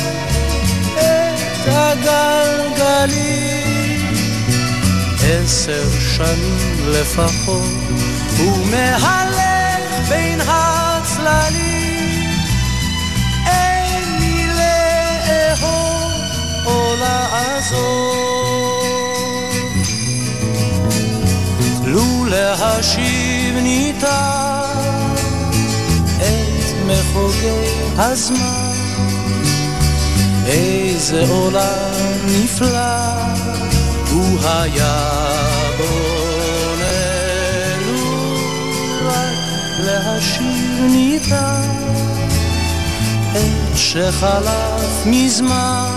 את הגלגלים. עשר שנים לפחות, הוא מהלך בין הצללים. לעזור. לו להשיב ניתן את מחוגי הזמן, איזה עולם נפלא הוא היה בוננו, רק להשיב ניתן את שחלף מזמן,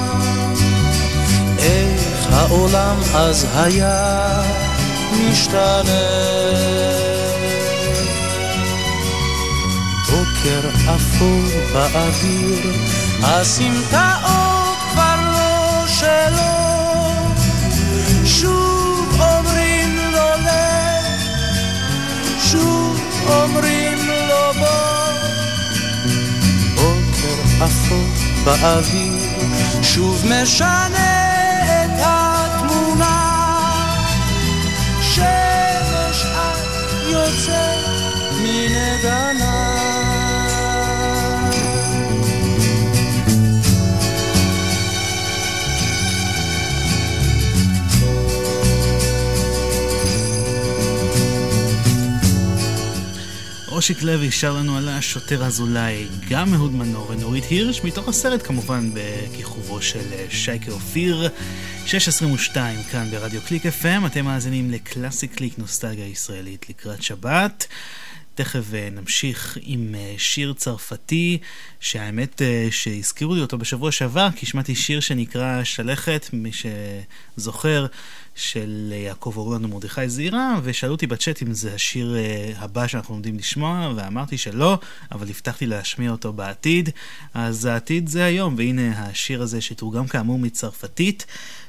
העולם אז היה משתנה. בוקר אפור באוויר, הסמטאות כבר לא שלו. שוב אומרים לו לך, שוב אומרים לו בוא. בוקר אפור באוויר, שוב משנה שמש את יוצאת מנדנה.
אושיק לוי שר לנו על השוטר אזולאי, גם אהוד מנור ונורית הירש, מתוך הסרט כמובן בכיכובו של שייקה אופיר. 622 כאן ברדיו קליק FM, אתם מאזינים לקלאסי קליק נוסטלגיה ישראלית לקראת שבת. תכף נמשיך עם שיר צרפתי, שהאמת שהזכירו לי אותו בשבוע שעבר, כי שמעתי שיר שנקרא שלכת, מי שזוכר, של יעקב אורלנד ומרדכי זעירה, ושאלו אותי בצ'אט אם זה השיר הבא שאנחנו עומדים לשמוע, ואמרתי שלא, אבל הבטחתי להשמיע אותו בעתיד. אז העתיד זה היום, והנה השיר הזה שתורגם כאמור מצרפתית.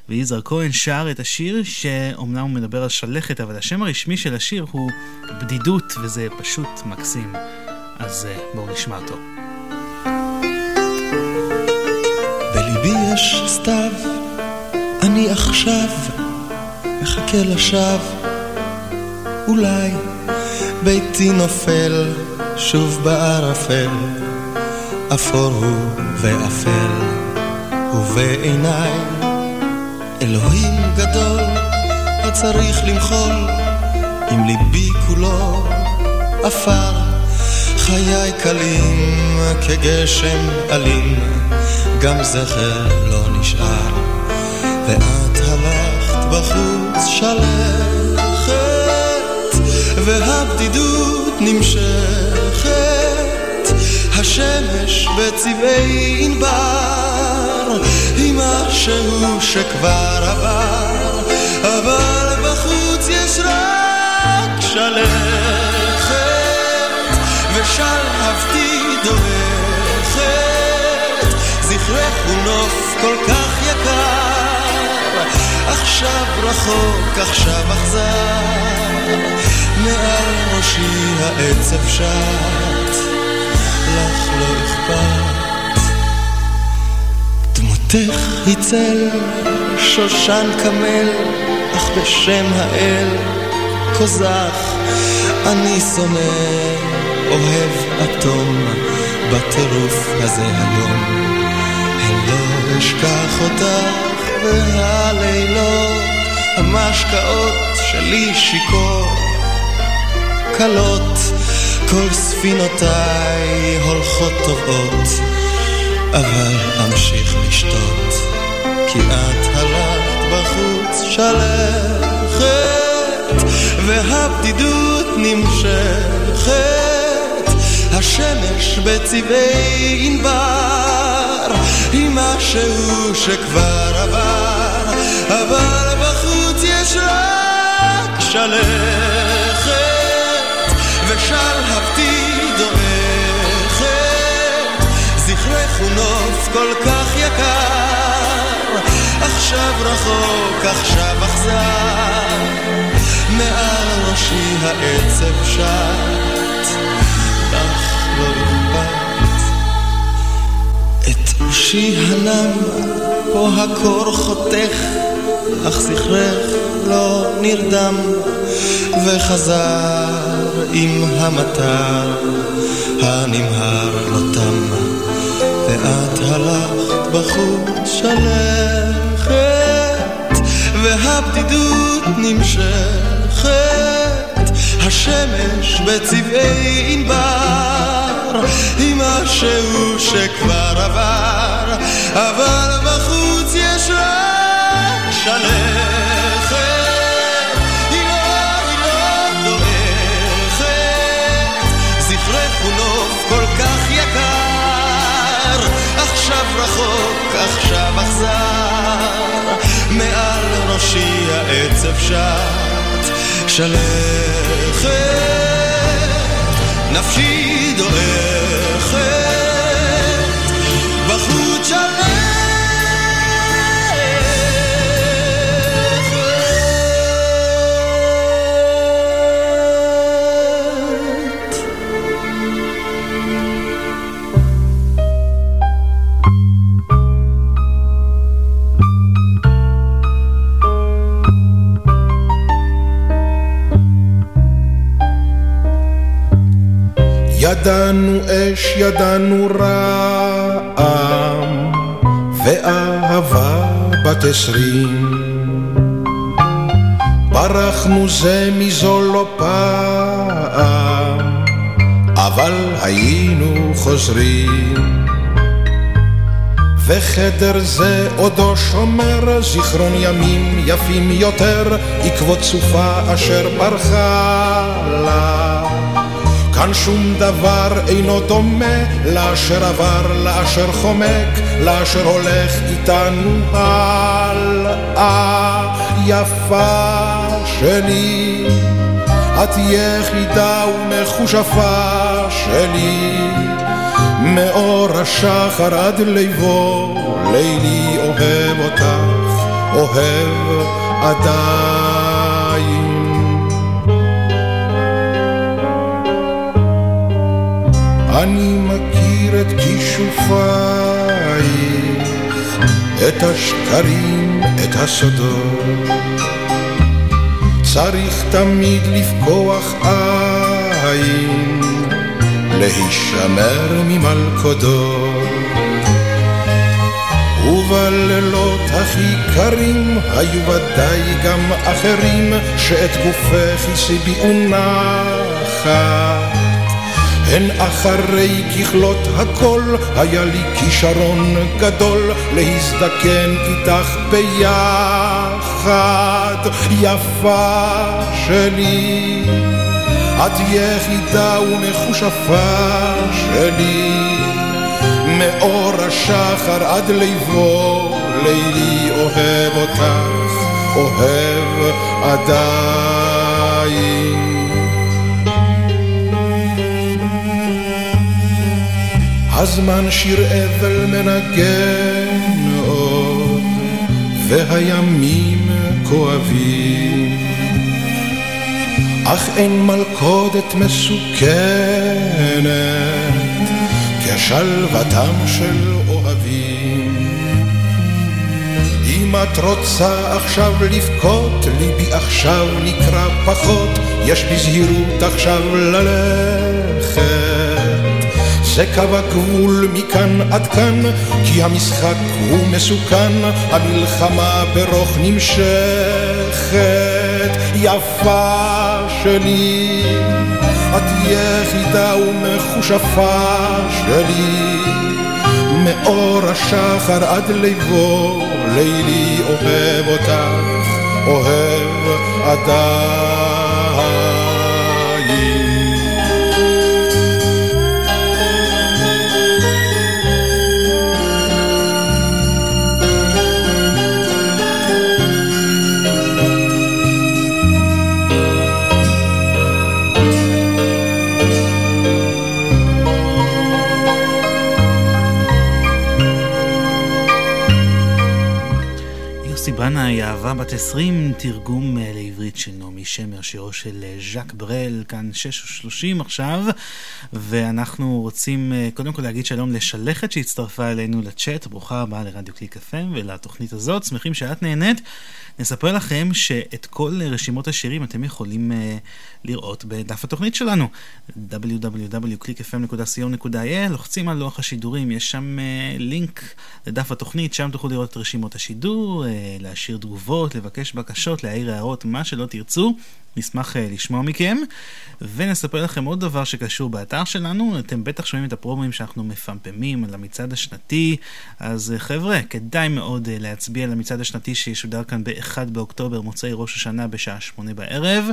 ויזהר כהן שר את השיר שאומנם הוא מדבר על שלכת, אבל השם הרשמי של השיר הוא בדידות, וזה פשוט מקסים. אז בואו נשמע אותו.
בליבי יש סתיו, אני עכשיו מחכה לשווא. אולי ביתי נופל שוב בערפל, אפור הוא ואפל, ובעיניי אלוהים גדול, הצריך למחול, עם ליבי כולו עפר, חיי קלים כגשם אלים, גם זכר לא נשאר, ואת הלכת בחוץ שלכת, והבדידות נמשכת, השמש בצבעי ענבר, היא משהו שכבר עבר, אבל בחוץ יש רק שלכת, ושלהבתי דורכת, זכרך הוא נוף כל כך יקר, עכשיו רחוק, עכשיו אכזר, מעל ראשי העצב שט, לך לא אכפת. דמותך היא צל, שושן קמל, אך בשם האל, קוזח, אני שונא, אוהב אטום, בטירוף הזה היום. הן לא אשכח אותך, והלילות, המשקאות שלי שיכור, קלות, כל ספינותיי הולכות טובות. אבל אמשיך לשתות, כי את הלכת בחוץ שלכת, והבדידות נמשכת, השמש בצבעי ענבר, היא משהו שכבר עבר, אבל בחוץ יש רק שלכת, זכרך הוא נוף כל כך יקר, עכשיו רחוק, עכשיו אכזר, מעל ראשי העצב שט, לך לא אכפת. את ראשי הנם, פה הקור חותך, אך זכרך לא נרדם, וחזר עם המטר הנמהר לא תם, ואת הלכת בחוץ שלכת, והבדידות נמשכת, השמש בצבעי ענבר, עם משהו שכבר עבר, אבל בחוץ יש רק שלכת. אכזר, מעל ראשי העצב שט, שלכת, נפשי דועכת, בחוץ
ידענו אש, ידענו רעם, ואהבה בת עשרים. ברחנו זה מזו לא פעם, אבל היינו חוזרים. וחדר זה עודו שומר זיכרון ימים יפים יותר, עקבות סופה אשר ברחה. כאן שום דבר אינו דומה לאשר עבר, לאשר חומק, לאשר הולך איתנו הלאה. יפה שלי, את יחידה ומכושפה שלי, מאור השחר עד ליבו, לילי אוהב אותך, אוהב עדיין. אני מכיר את כישופייך, את השקרים, את הסודות. צריך תמיד לפקוח עין, להישמר ממלכודות. ובלילות הכי קרים היו ודאי גם אחרים שאת גופך הסיביעו נחת. הן אחרי ככלות הכל, היה לי כישרון גדול להזדקן איתך ביחד, יפה שלי. את יחידה ומכושפה שלי, מאור השחר עד ליבו, לילי אוהב אותך, אוהב עדיין. הזמן שיר אבל מנגן עוד, והימים כואבים. אך אין מלכודת מסוכנת כשלוותם של אוהבים. אם את רוצה עכשיו לבכות, ליבי עכשיו נקרא פחות, יש בזהירות עכשיו ללכת. זה קו הגבול מכאן עד כאן, כי המשחק הוא מסוכן, המלחמה ברוך נמשכת. יפה שלי, את יחידה ומכושפה שלי, מאור השחר עד ליבו, לילי אוהב אותך, אוהב עדיין.
אהבה בת עשרים, תרגום אה, לעברית של נעמי שמר, שירו של אה, ז'אק ברל, כאן שש ושלושים עכשיו, ואנחנו רוצים אה, קודם כל להגיד שלום לשלכת שהצטרפה אלינו לצ'אט, ברוכה הבאה לרדיו קליק FM ולתוכנית הזאת, שמחים שאת נהנית. נספר לכם שאת כל רשימות השירים אתם יכולים uh, לראות בדף התוכנית שלנו, www.clickfm.co.il, לוחצים על לוח השידורים, יש שם uh, לינק לדף התוכנית, שם תוכלו לראות את רשימות השידור, להשאיר תגובות, לבקש בקשות, להעיר הערות, מה שלא תרצו. נשמח uh, לשמוע מכם. ונספר לכם עוד דבר שקשור באתר שלנו, אתם בטח שומעים את הפרומואים שאנחנו מפמפמים על המצעד השנתי, אז uh, חבר'ה, כדאי מאוד uh, להצביע על המצעד השנתי שישודר כאן ב-1 באוקטובר, מוצאי ראש השנה בשעה שמונה בערב.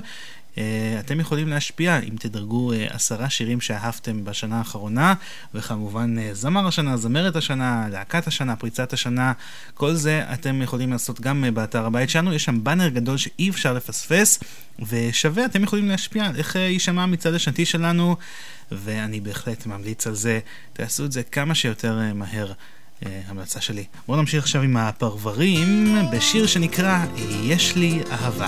Uh, אתם יכולים להשפיע אם תדרגו uh, עשרה שירים שאהבתם בשנה האחרונה, וכמובן uh, זמר השנה, זמרת השנה, להקת השנה, פריצת השנה, כל זה אתם יכולים לעשות גם באתר הבית שלנו, יש שם באנר גדול שאי אפשר לפספס, ושווה, אתם יכולים להשפיע על איך יישמע המצעד השנתי שלנו, ואני בהחלט ממליץ על זה, תעשו את זה כמה שיותר מהר. המלצה שלי. בואו נמשיך עכשיו עם הפרברים בשיר שנקרא "יש לי אהבה".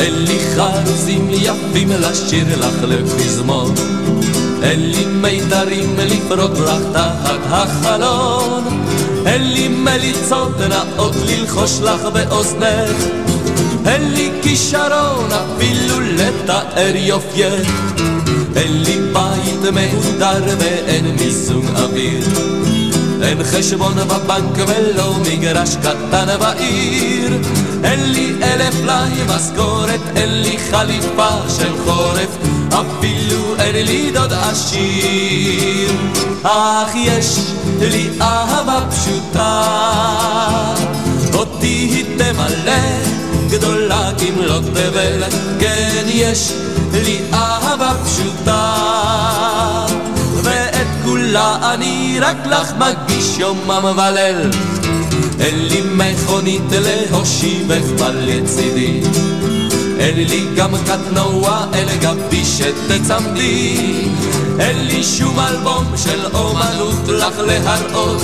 אין לי חרוזים יפים לשיר לך לפזמון. אין לי מיתרים לפרוט לך תחת החלון. אין לי מליצות נאות ללחוש לך באוזנך. אין לי כישרון אפילו לתאר יופייך אין לי בית מהודר ואין מיזוג אוויר אין חשבון בבנק ולא מגרש קטן בעיר. אין לי אלף לי משכורת, אין לי חליפה של חורף אפילו אין לי דוד עשיר. אך יש לי אהבה פשוטה אותי היא תמלא גדולה כמלוא תבל. כן יש לי אהבה פשוטה כולה אני רק לך מגיש יומם וליל אין לי מכונית להושיבך לצידי. אין לי גם קטנוע אל גבי שתצמדי אין לי שום אלבום של אומנות לך להראות.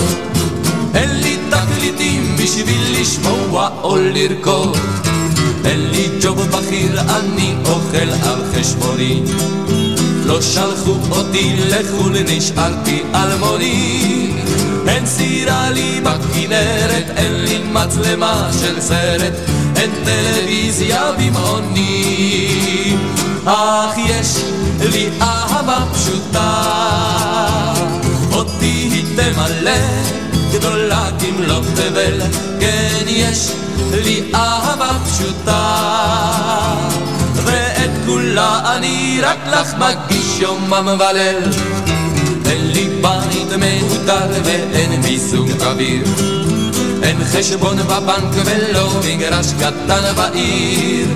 אין לי תקליטים בשביל לשמוע או לרקוד. אין לי ג'וב בכיר, אני אוכל על חשבוני לא שלחו אותי לחו"ל, נשארתי אלמוני אין סירה לי בכנרת, אין לי מצלמה של סרט אין טלוויזיה במעוני. אך יש לי אהבה פשוטה אותי היא תמלא גדולה כמלוא תבל. כן יש לי אהבה פשוטה כולה אני רק לך מגיש יומם וליל. אין לי בית מהודר ואין מיזוג אוויר. אין חשבון בבנק ולא מגרש קטן בעיר.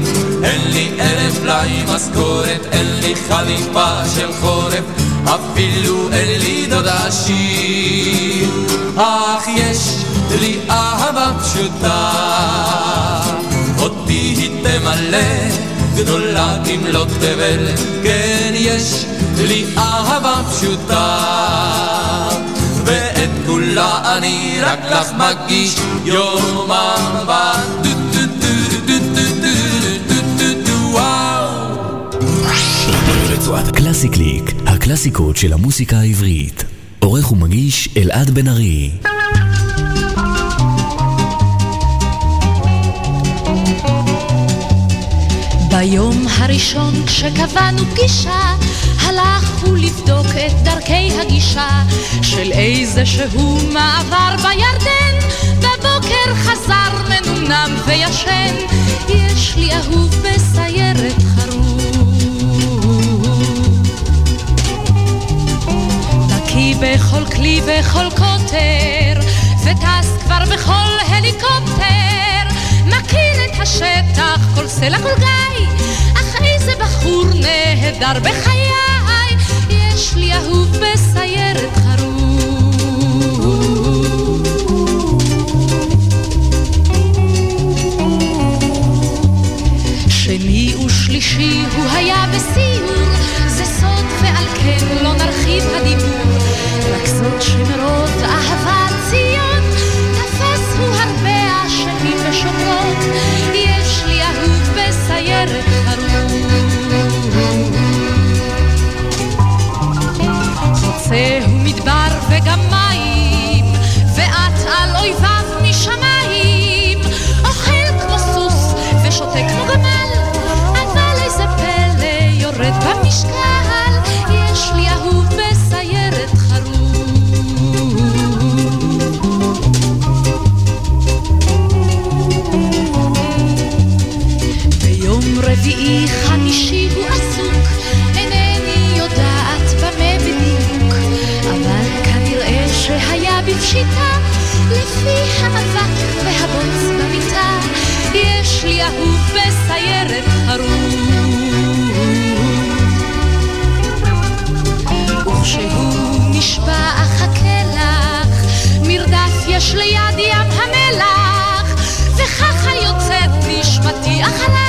אין לי אלף לי משכורת, אין לי חליפה של חורף. אפילו אין לי דוד עשיר. אך יש לי אהבה פשוטה. אותי היא תמלא גדולה תמלוק לא תבל, כן יש לי אהבה פשוטה. ואת כולה אני רק לך מגיש יום הבא.
רצועת קלאסי הקלאסיקות של המוסיקה העברית. עורך ומגיש אלעד בן ארי.
ביום הראשון כשקבענו פגישה, הלך לבדוק את דרכי הגישה של איזה שהוא מעבר בירדן. בבוקר חזר מנומנם וישן, יש לי אהוב בסיירת חרוב. בקיא בכל כלי וכל קוטר, וטס כבר בכל הליקופטר. השטח, כל סלע כל גיא, אך איזה בחור נהדר בחיי, יש לי אהוב בסיירת חרוב. שני
שלישי הוא היה בסיור, זה סוד ועל כן לא נרחיב הדיבור. רק זאת שמרוב אהבת חוצה הוא מדבר וגם מים, ואת על אויביו שהיה בפשיטה, לפי האבק והבוץ במיטה, יש לי אהוב בסיירת חרוב. וכשהוא אחכה לך, מרדף יש ליד ים המלח, וככה יוצאת נשמתי אחריו,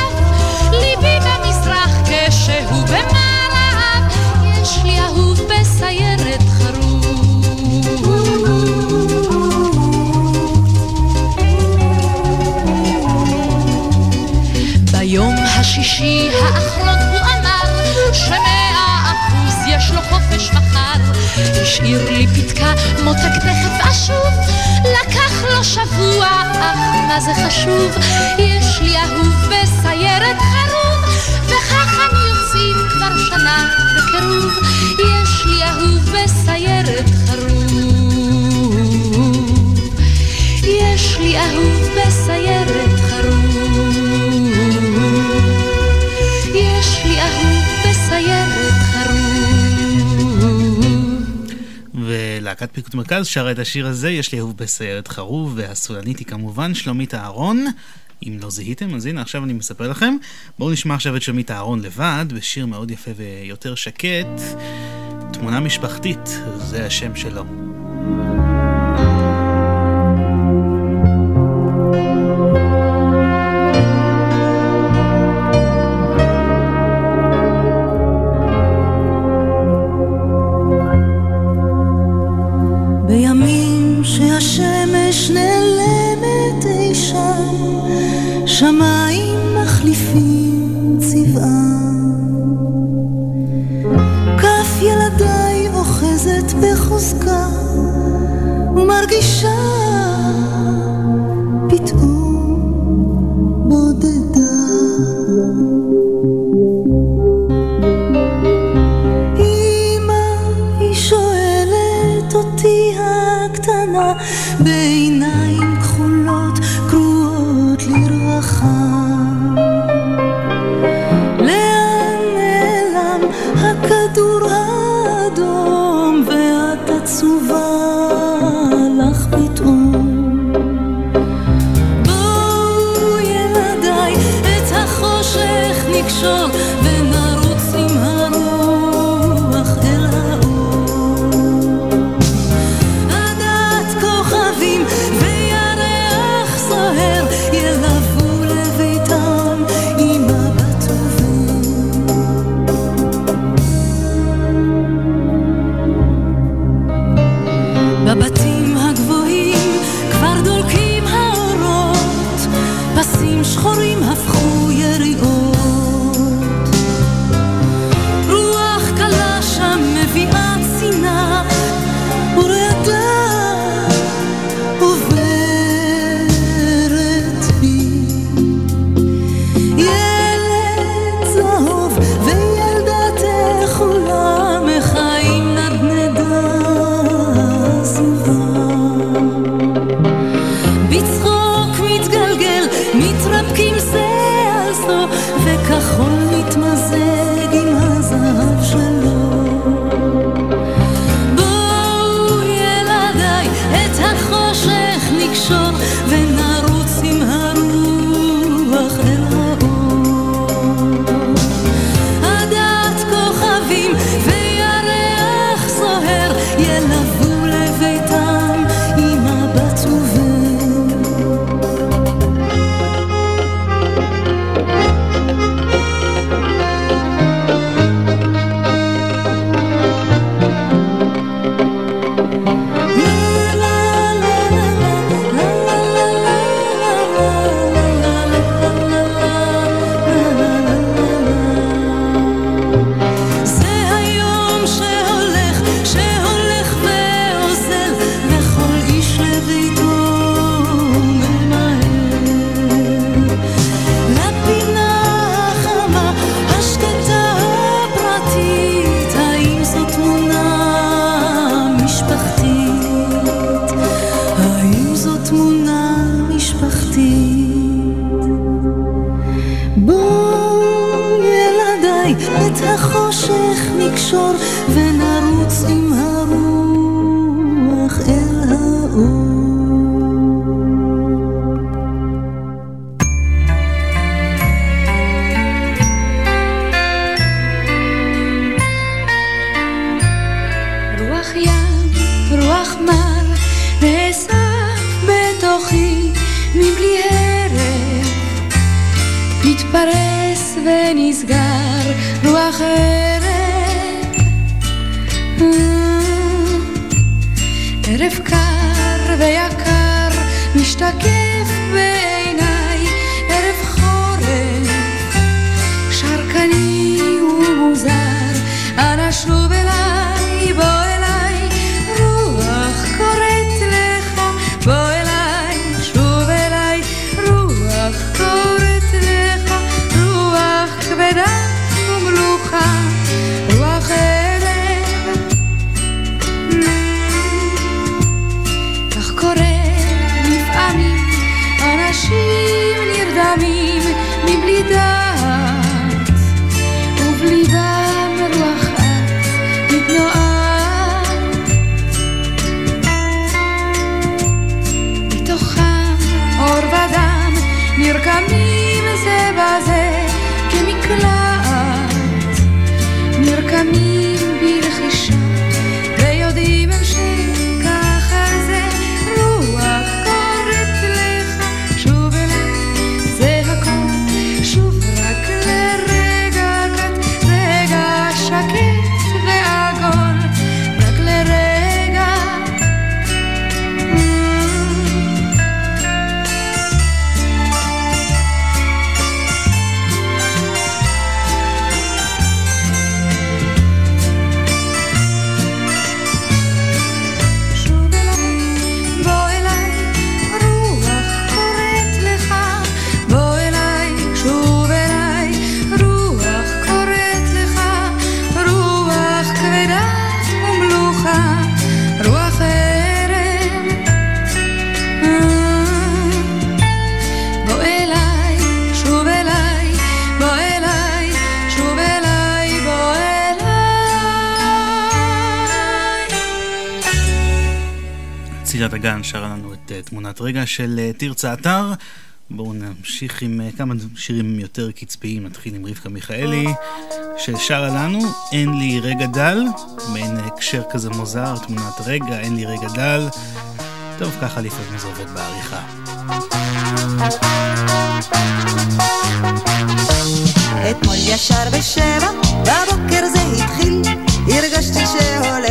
השאיר לי פתקה מותק תכף אשוב. לקח לו שבוע אך מה זה חשוב? יש לי אהוב בסיירת חרוב וכך אני יוצאים כבר שנה בקירוב. יש לי אהוב בסיירת חרוב. יש לי אהוב בסיירת
ולהקת פיקוד מרכז שרה את השיר הזה, יש לי אהוב בסיירת חרוב, והסולנית היא כמובן שלומית אהרון. אם לא זיהיתם, אז הנה עכשיו אני מספר לכם. בואו נשמע עכשיו את שלומית אהרון לבד, בשיר מאוד יפה ויותר שקט. תמונה משפחתית, זה השם שלו.
של אה, תרצה אתר. בואו נמשיך עם אה, כמה שירים יותר קצביים, נתחיל עם רבקה מיכאלי, ששרה לנו אין לי רגע דל, מעין הקשר כזה מוזר, תמונת רגע, אין לי רגע דל. טוב, ככה לפעמים זה עובד בעריכה.
אתמול ישר בשבע, בבוקר זה התחיל, הרגשתי שהולך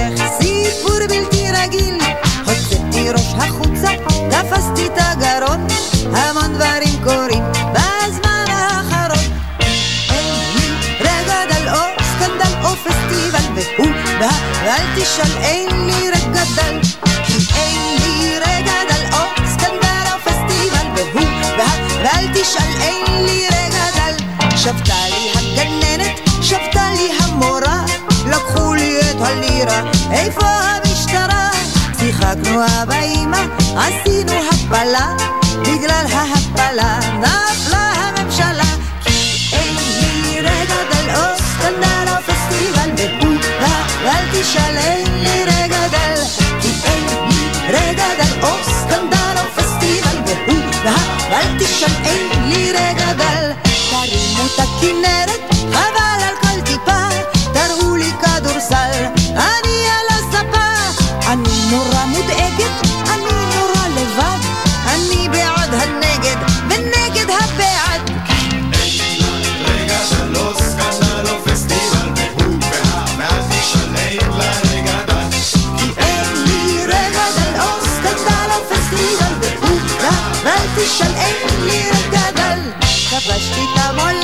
ואל תשאל, אין לי רגע דל. כי אין לי רגע דל. או סקנדל או פסטיבל, והוא בא, ואל תשאל, אין לי רגע דל. שבתה לי הגננת, שבתה לי המורה, לקחו לי את הלירה, איפה המשטרה? שיחקנו אבא אמא, עשינו הפלה, בגלל ההפלה. נפלה ואל תשאל, אין לי רגע דל. כי אין לי רגע דל או סקנדל או פסטיבל, והוא ואל תשאל, אין לי רגע דל. תרימו את הכנרת, חבל על כל טיפה, תראו לי כדורסל, אני על הספה. אני נורא תשאל, אין לי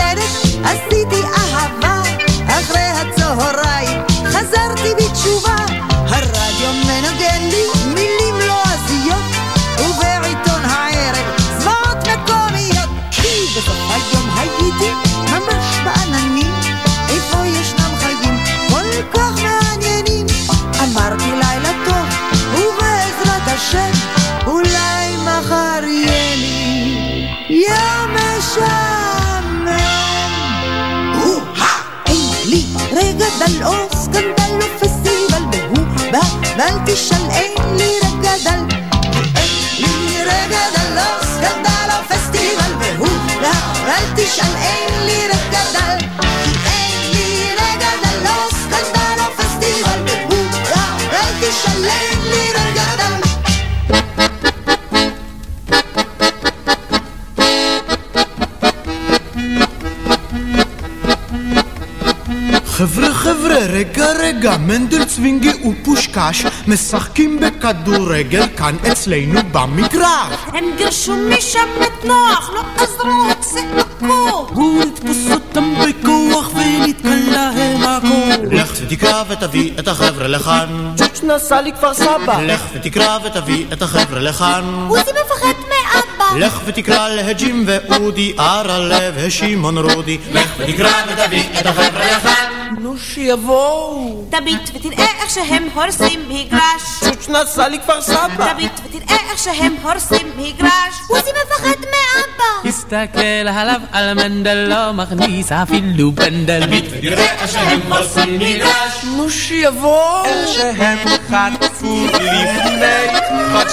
רגע
רגע
מנדל צווינגי ופושקש משחקים בכדורגל כאן אצלנו במגרש
הם גירשו משם את נוח, לא עזרו, צעקו.
הוא לתפוס אותם בכוח ונתקע להם הכל.
לך ותקרא ותביא את החבר'ה לכאן
צ'וץ' נסע לכפר סבא.
לך ותקרא ותביא את החבר'ה לכאן
עוזי מפחד מאבא.
לך ותקרא להג'ים ואודי, ארלה ושמעון רודי לך ותקרא ותביא את החבר'ה לכאן
שיבואו.
תביט ותראה איך שהם הורסים מגרש.
צ'וץ' נסע לכפר סבא.
תביט ותראה איך שהם הורסים מגרש.
עוזי מפחד מאבא.
הסתכל עליו על מנדל לא מכניס אפילו פנדל.
ותראה איך שהם הורסים מגרש
נו שיבואו.
איך שהם חטפו לפני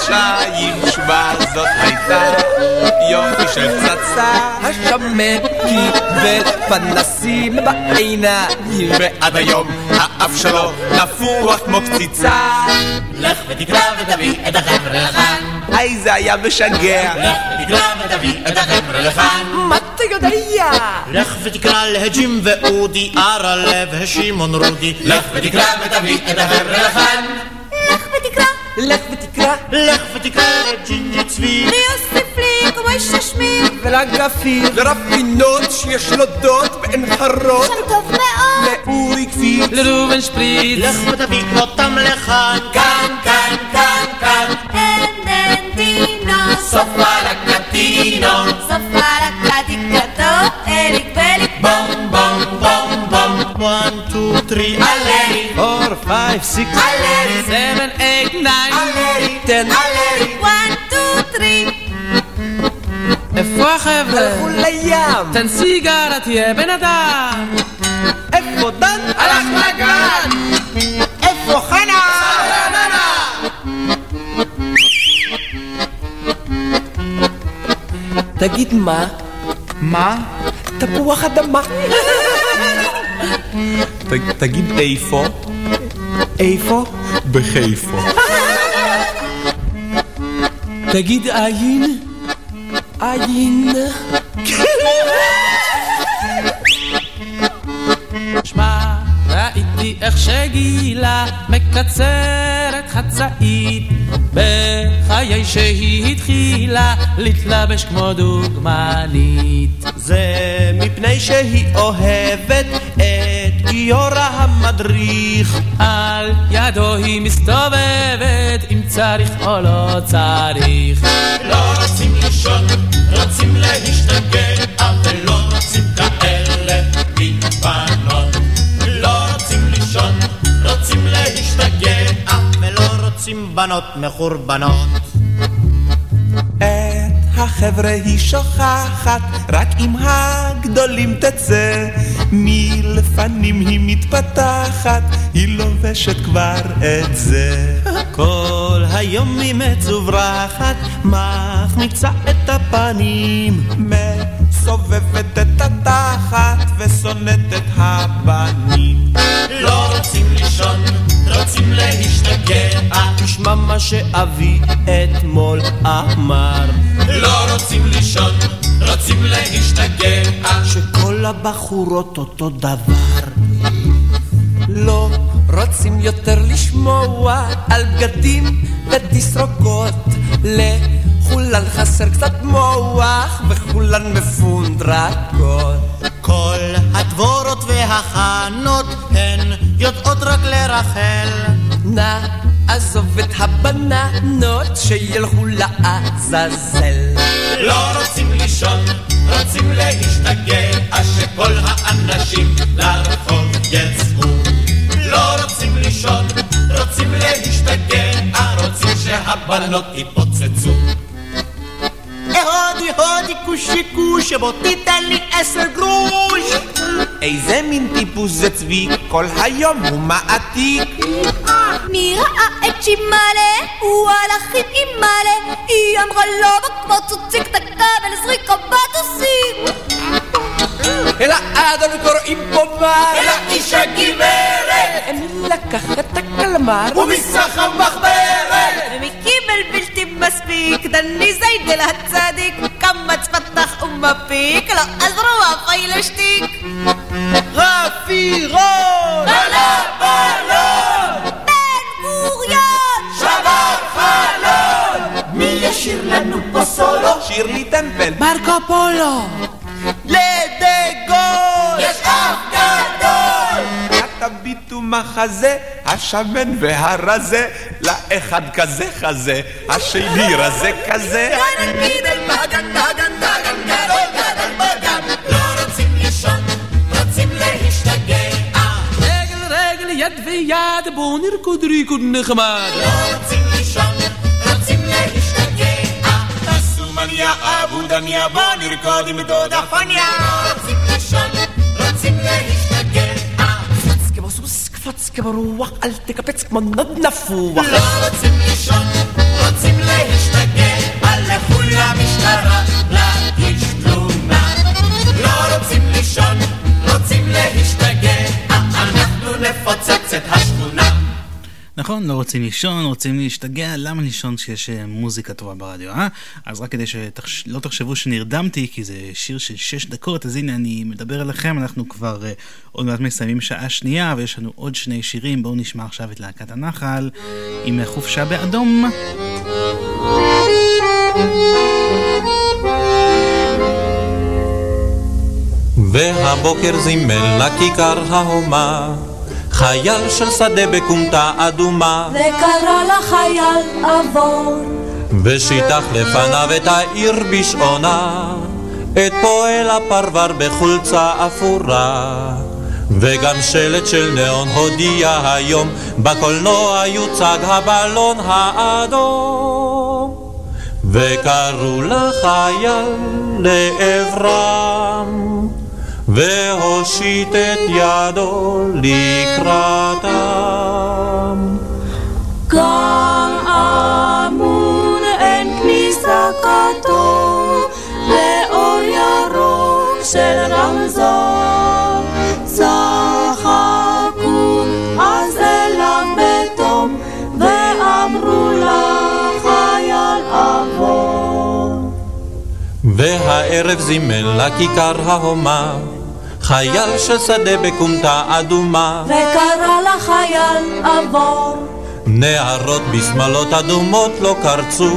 חודשיים שמע זאת הייתה יופי של פצצה.
השמן קיבל פנסים בעיניים
ועד היום האף שלו נפוח כמו קציצה.
לך ותקרא ותביא את החבר'ה לכאן.
היי זה היה משגע
לך ותקרא ותביא את החבר'ה לכאן.
מה אתה יודע?
לך ותקרא להג'ים ואודי, ארלה ושמעון רודי. לך ותקרא ותביא את החבר'ה לכאן.
לך ותקרא.
לך ותקרא
לג'ינג'י צבי
ליוסף לי כמו איש שמיר.
ולגפיר.
לרפינות שיש לו דוד בעין חרוד
שם טוב מאוד.
לאורי קפיץ
לראובן שפריץ.
לך ותביא אותם לכאן כאן, כאן, כאן, כאן
אין אין דינו.
סופה לקטינו
סופה לקדיקתו. אליק בליק
בום בום בום בום 1, 2, 3, עלי
4, 5, 6,
עלרי.
7, 8, 9.
10.
עלרי. 1, 2, 3.
איפה החבר'ה?
הלכו לים.
תן סיגרה תהיה בן אדם.
איפה דן?
הלך לגן.
איפה חנה? תגיד מה?
מה?
תפוח אדמה.
ת- תגיד איפה?
איפה?
בחיפה
תגיד עין. עין.
שמע, ראיתי איך שגילה מקצרת חצאית בחיי שהיא התחילה להתלבש כמו דוגמנית.
זה מפני שהיא אוהבת את גיורא המדריך.
על ידו היא מסתובבת אם צריך או לא צריך.
לא רוצים לישון, רוצים להשתגע ולא רוצים כאלה מין בנות לא רוצים לישון, רוצים להשתגע ולא רוצים בנות מחורבנות
החבר'ה היא שוכחת, רק עם הגדולים תצא. מלפנים היא מתפתחת, היא לובשת כבר את זה.
כל היום היא מצוברחת, מחמיצה את הפנים.
מסובבת את התחת ושונאת את הבנים.
לא רוצים לישון, רוצים להשתגע
תשמע מה שאבי אתמול אמר.
לא רוצים לישון, רוצים להשתגע
שכל הבחורות אותו דבר.
לא רוצים יותר לשמוע על בגדים ותסרוקות. לכולן חסר קצת מוח וכולן מפונדרקות.
כל הדבורות והחנות הן יודעות רק לרחל.
נא עזוב את הבננות שילכו לעזאזל.
לא רוצים לישון, רוצים להשתגע שכל האנשים לרחוב יצאו. לא רוצים לישון, רוצים להשתגע רוצים שהבנות יתפוצצו הודי הודי כושי כושי בוא תיתן לי עשר גרוש
איזה מין טיפוס זה צבי, כל היום הוא מעתיק.
מי ראה את שימאלה? הוא הלך עם אימאלה היא אמרה לו כמו צוציק תקבל זריקה בטוסים
אל האדון קוראים פה מה?
אל האיש הגברת!
מי לקח את הקלמר?
ומסחר מחברת!
ומי קיבל בלתי מספיק? דני זיידל הצדיק קמץ פתח ומפיק לא עזרו אף הילשתיק
רפי רון!
עלה בלון! בן גוריון!
שבר חלון! מי ישיר לנו פה סולו?
שירלי טמפל.
מרקו פולו!
לדגול!
יש אף גדול! תביטו מחזה, השמן והרזה, לאחד כזה חזה, השני רזה כזה.
לא
יד ויד בואו נרקוד ריקוד נחמד
לא רוצים תעשו מניה אבו דניה בוא נרקוד עם דודה פניה לא רוצים לישון, רוצים להשתגע
קפץ כמו סוס, קפץ כמו רוח, אל תקפץ כמו נוד נפוח.
לא רוצים לישון, רוצים להשתגע לכו למשטרה להגיש תלונה לא רוצים לישון, רוצים להשתגע אנחנו נפוצץ את השכונה
נכון, לא רוצים לישון, רוצים להשתגע, למה לישון כשיש אה, מוזיקה טובה ברדיו, אה? אז רק כדי שלא תחשבו שנרדמתי, כי זה שיר של 6 דקות, אז הנה אני מדבר אליכם, אנחנו כבר uh, עוד מעט מסיימים שעה שנייה, ויש לנו עוד שני שירים, בואו נשמע עכשיו את להקת הנחל עם חופשה באדום.
והבוקר זימן לכיכר ההומה חייל של שדה בכומתה אדומה.
וקרא לחייל עבור.
ושיטח לפניו את העיר בשעונה את פועל הפרבר בחולצה אפורה. וגם שלט של ניאון הודיע היום בקולנוע יוצג הבלון האדום. וקראו לחייל לעברם והושיט את ידו לקראתם.
גם אמון אין כניסה כתוב לאור ירוק של רמזור
והערב זימן לכיכר ההומה. חייל של שדה בכומתה אדומה.
וקרא לחייל עבור.
נערות בשמלות אדומות לא קרצו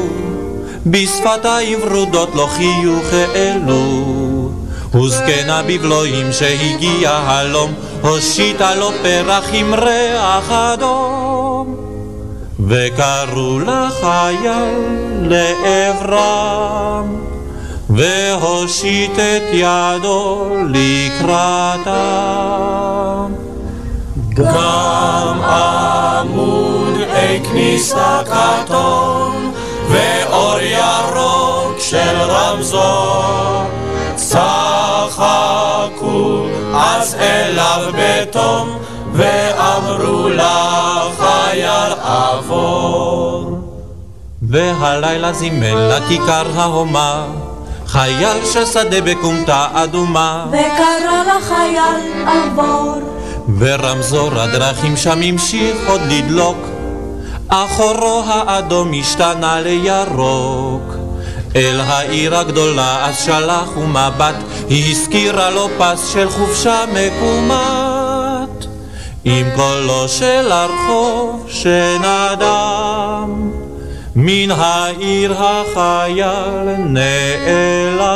בשפתיים ורודות לא חיוך העלו וזקנה בבלועים שהגיע הלום הושיטה לו פרח עם ריח אדום. וקראו לחייל לעברם והושיט את ידו לקראתם.
גם עמוד אי כניסה כתום ואור ירוק של רמזור צחקו אז אליו בתום ואמרו לחייל עבור.
והלילה זימן לכיכר ההומה חייל של שדה בכומתה אדומה.
וקרא לחייל עבור.
ורמזור הדרכים שם המשיך עוד לדלוק. אחורו האדום השתנה לירוק. אל העיר הגדולה אז שלח הוא מבט היא הזכירה לו פס של חופשה מקומת עם קולו של הרחוב שנדם מן העיר החייל נעלם.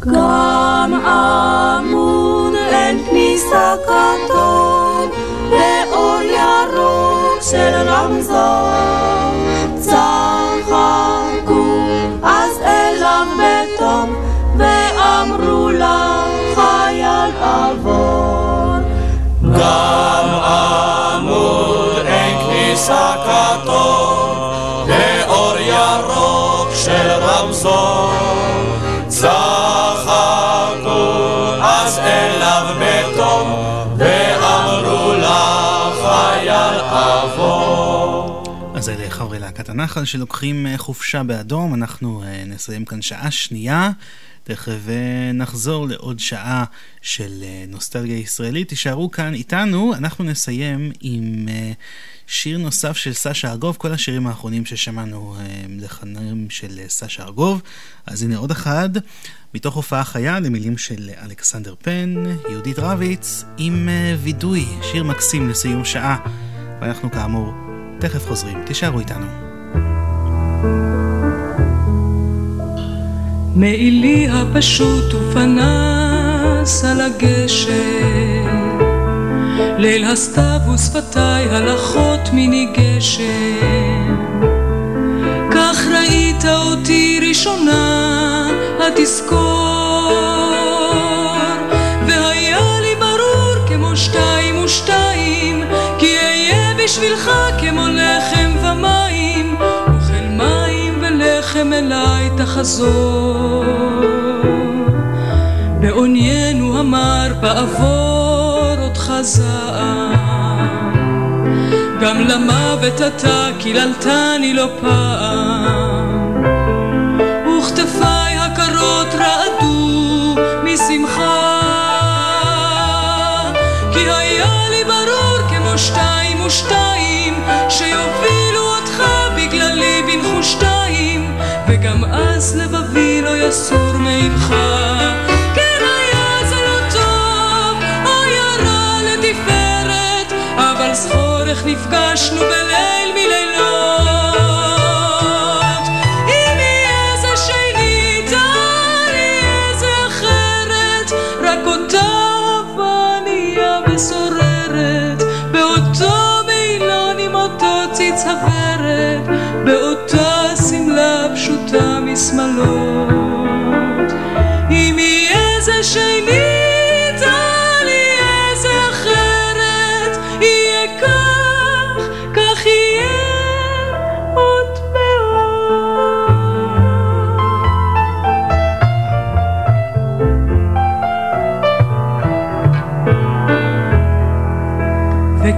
גם אמון אין כניסה כתוב לאור ירוק של רמזור צחקו אז אליו בתום ואמרו לחייל עבור
גם עמוד אין כניסה כתוב
הזה לחברי להקת הנחל שלוקחים אה, חופשה באדום. אנחנו אה, נסיים כאן שעה שנייה. תכף אה, נחזור לעוד שעה של נוסטלגיה ישראלית. תישארו כאן איתנו, אנחנו נסיים עם שיר נוסף של סשה ארגוב, כל השירים האחרונים ששמענו לחנים של סשה ארגוב. אז הנה עוד אחד, מתוך הופעה חיה למילים של אלכסנדר פן, יהודית רביץ, עם וידוי, שיר מקסים לסיום שעה. ואנחנו כאמור תכף חוזרים, תישארו איתנו.
מעילי הפשוט ופנס על הגשר, ליל הסתיו ושפתיי הלכות מיני גשם. כך ראית אותי ראשונה, התזכור בשבילך כמו לחם ומים, אוכל מים ולחם אליי תחזור. בעוניינו המר בעבור אותך זעם, גם למוות אתה קיללתני לא פעם, וכתפיי הקרות רעדו משמחה, כי היה לי ברור כמו שתיים ושתיים שיובילו אותך בגללי בנחושתיים וגם אז לבבי לא יסור מעמך. כן היה זה לא טוב, היה לתפארת אבל זכור איך נפגשנו בליל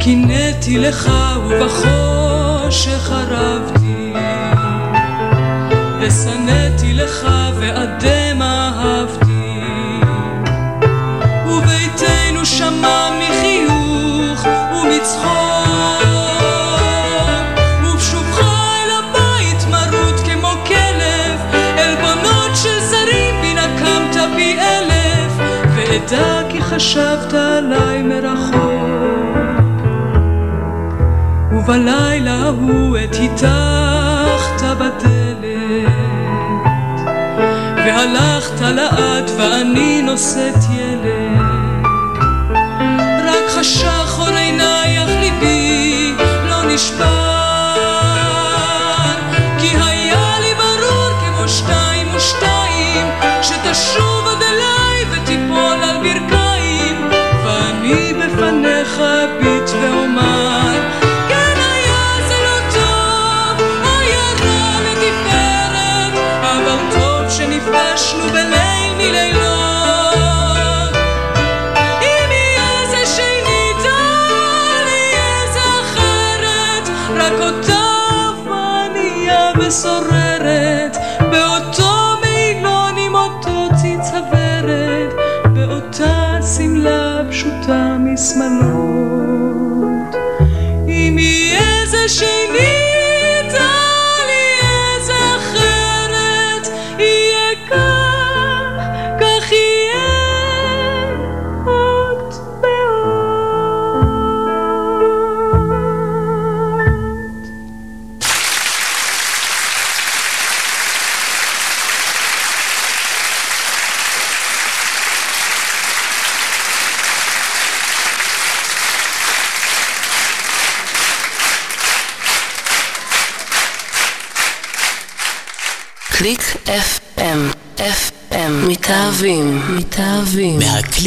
וקינאתי לך ובחושך הרבתי ושנאתי לך ואדם אהבתי. וביתנו שמע מחיוך ומצחוק. ובשובך אל הבית מרוט כמו כלב. עלבונות של זרים בי נקמת בי אלף. ואדע כי חשבת עליי ובלילה ההוא עת היתכת בדלת והלכת לאט ואני נושאת ילד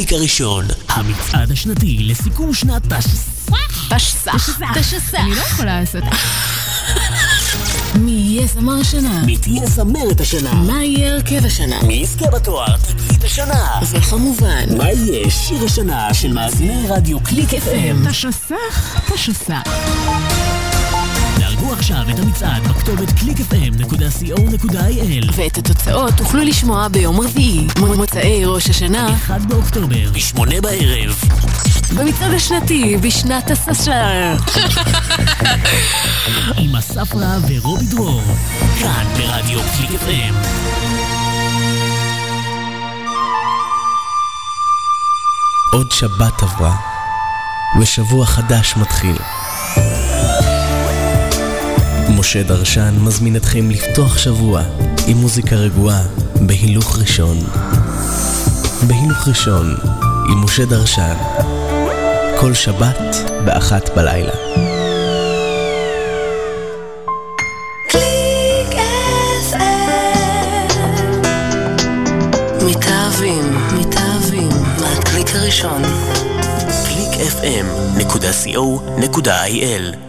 מהקליק הראשון, המצעד השנתי לסיכום שנת תשס"ח.
תשס"ח. תשס"ח. אני לא יכולה לעשות... מי יהיה זמר השנה?
מי תהיה זמרת השנה?
מה יהיה הרכב השנה?
מי יזכה בתואר תקליט השנה?
וכמובן,
מה יהיה שיר השנה של מאזיני רדיו קליק FM?
תשס"ח, תשס"ח.
עכשיו את המצעד בכתובת www.clickfm.co.il
ואת התוצאות תוכלו לשמוע ביום רביעי, מוצאי ראש השנה,
1 באוקטובר, ב-8 בערב.
במצעד השנתי, בשנת הסשר.
עם אסף רב ורובי דרור, כאן ברדיו קליק FM.
עוד שבת עברה, ושבוע חדש מתחיל. משה דרשן מזמין אתכם לפתוח שבוע עם מוזיקה רגועה בהילוך ראשון. בהילוך ראשון עם משה דרשן, כל שבת באחת בלילה.
הראשון.
clickfm.co.il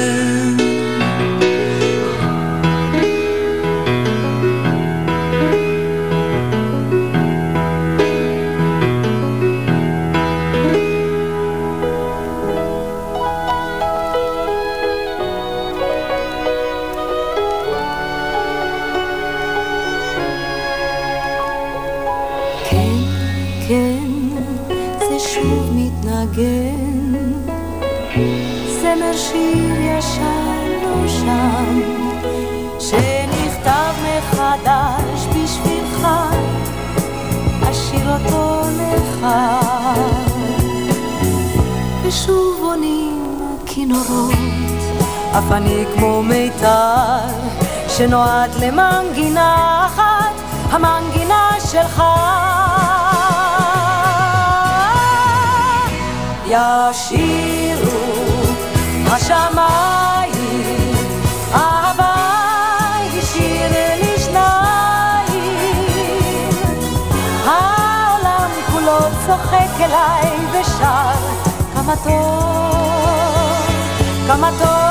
ושוב עונים הכינורות, אף אני כמו מיתר, שנועד למנגינה אחת, המנגינה שלך. ישירו השמיים, צוחק אליי ושר, כמה טוב, כמה טוב.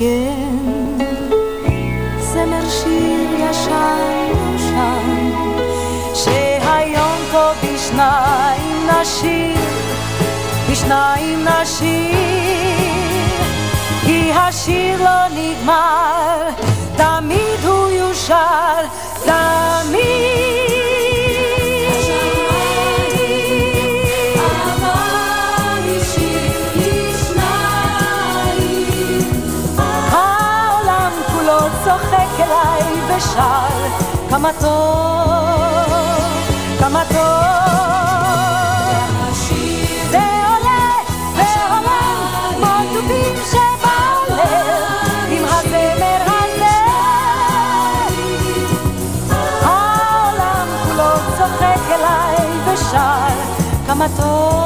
מתנגן. זמר שיר ישן נושן, שהיום פה בשניים נשיר, בשניים נשיר, כי השיר לא נגמר, תמיד הוא יושר, העולם כמה טוב, כמה טוב. זה עולה ועולה כמו דובים שבעלה עם הזמר הזה. העולם כולו צוחק אליי ושר, כמה טוב,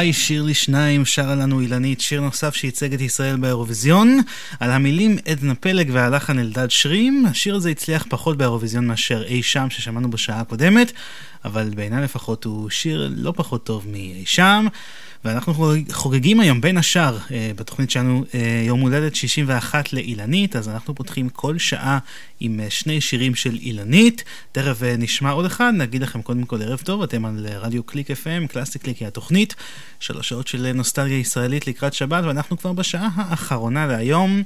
אהבה היא שיר לשניים,
שרה לנו אילנית, שיר נוסף שייצג את ישראל באירוויזיון. על המילים עדנה פלג והלחן אלדד שרים. השיר הזה הצליח פחות באירוויזיון מאשר אי שם ששמענו בשעה הקודמת, אבל בעיניי לפחות הוא שיר לא פחות טוב מאי שם. ואנחנו חוגגים היום בין השאר אה, בתוכנית שלנו אה, יום הולדת 61 לאילנית, אז אנחנו פותחים כל שעה עם אה, שני שירים של אילנית. תכף נשמע עוד אחד, נגיד לכם קודם כל ערב טוב, אתם על רדיו קליק FM, קלאסי קליק היא התוכנית, שלוש שעות של נוסטלגיה ישראלית לקראת שבת, ואנחנו כבר בשעה האחרונה להיום.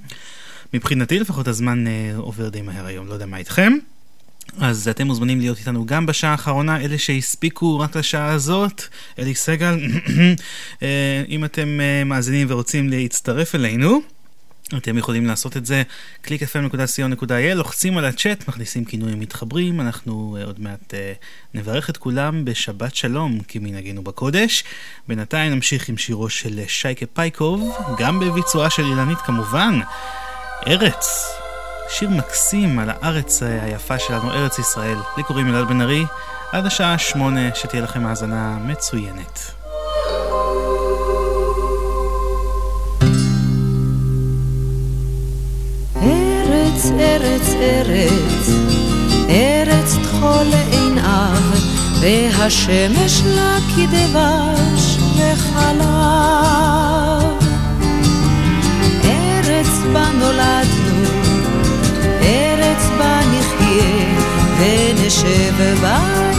מבחינתי לפחות הזמן עובר די מהר היום, לא יודע מה איתכם. אז אתם מוזמנים להיות איתנו גם בשעה האחרונה, אלה שהספיקו רק לשעה הזאת, אלי סגל, אה, אם אתם אה, מאזינים ורוצים להצטרף אלינו. אתם יכולים לעשות את זה, www.clickfm.co.il, לוחצים על הצ'אט, מכניסים כינויים מתחברים, אנחנו uh, עוד מעט נברך את כולם בשבת שלום כמנהגינו בקודש. בינתיים נמשיך עם שירו של שייקה פייקוב, גם בביצועה של אילנית כמובן, ארץ. שיר מקסים על הארץ היפה שלנו, ארץ ישראל. לי קוראים אלעד בן ארי, עד השעה שמונה, שתהיה לכם האזנה מצוינת.
ארץ, ארץ, ארץ, ארץ טחול עיניו, והשמש לה כדבש וחלב. ארץ בה נולדנו נחיה, ונשב בה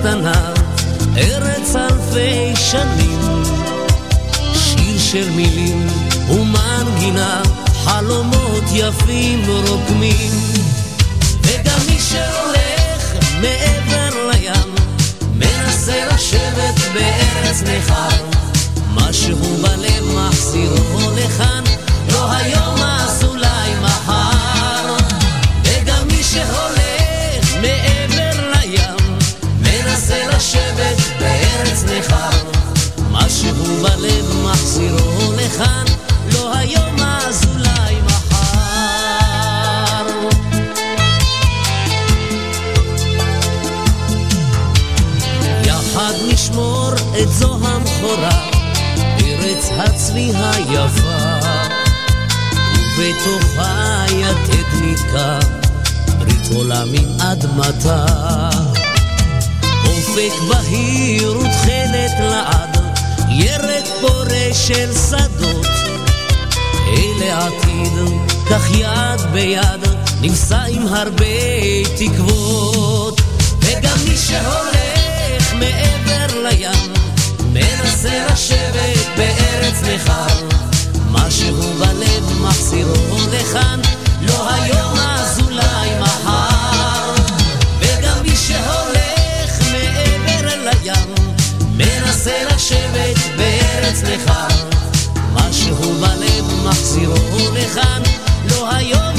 קטנה, ארץ אלפי שנים. שיר של מילים ומנגינה, חלומות יפים רוקמים. וגם מי שהולך מעבר לים, מנסה לשבת בארץ נכר. משהו בלב מחזירו לכאן, לא היום אז לשבת בארץ נכר. משהו בלב מחזירו לכאן, לא היום אז אולי מחר. יחד נשמור את זו המכורה, ארץ הצבי היפה, ובתוכה יתד נתקע, ברית עולם עם אדמתה. אופק בהיר ותכלת לעד, ירק פורה של שדות. אלה עתיד, כך יד ביד, נמסע עם הרבה תקוות. וגם מי שהולך מעבר לים, מנסה לשבת בארץ נכר. משהו בלב מחזירו לכאן, לא היום אז אולי מנסה לשבת בארץ נכר. משהו בלב מחזירו לכאן, לא היום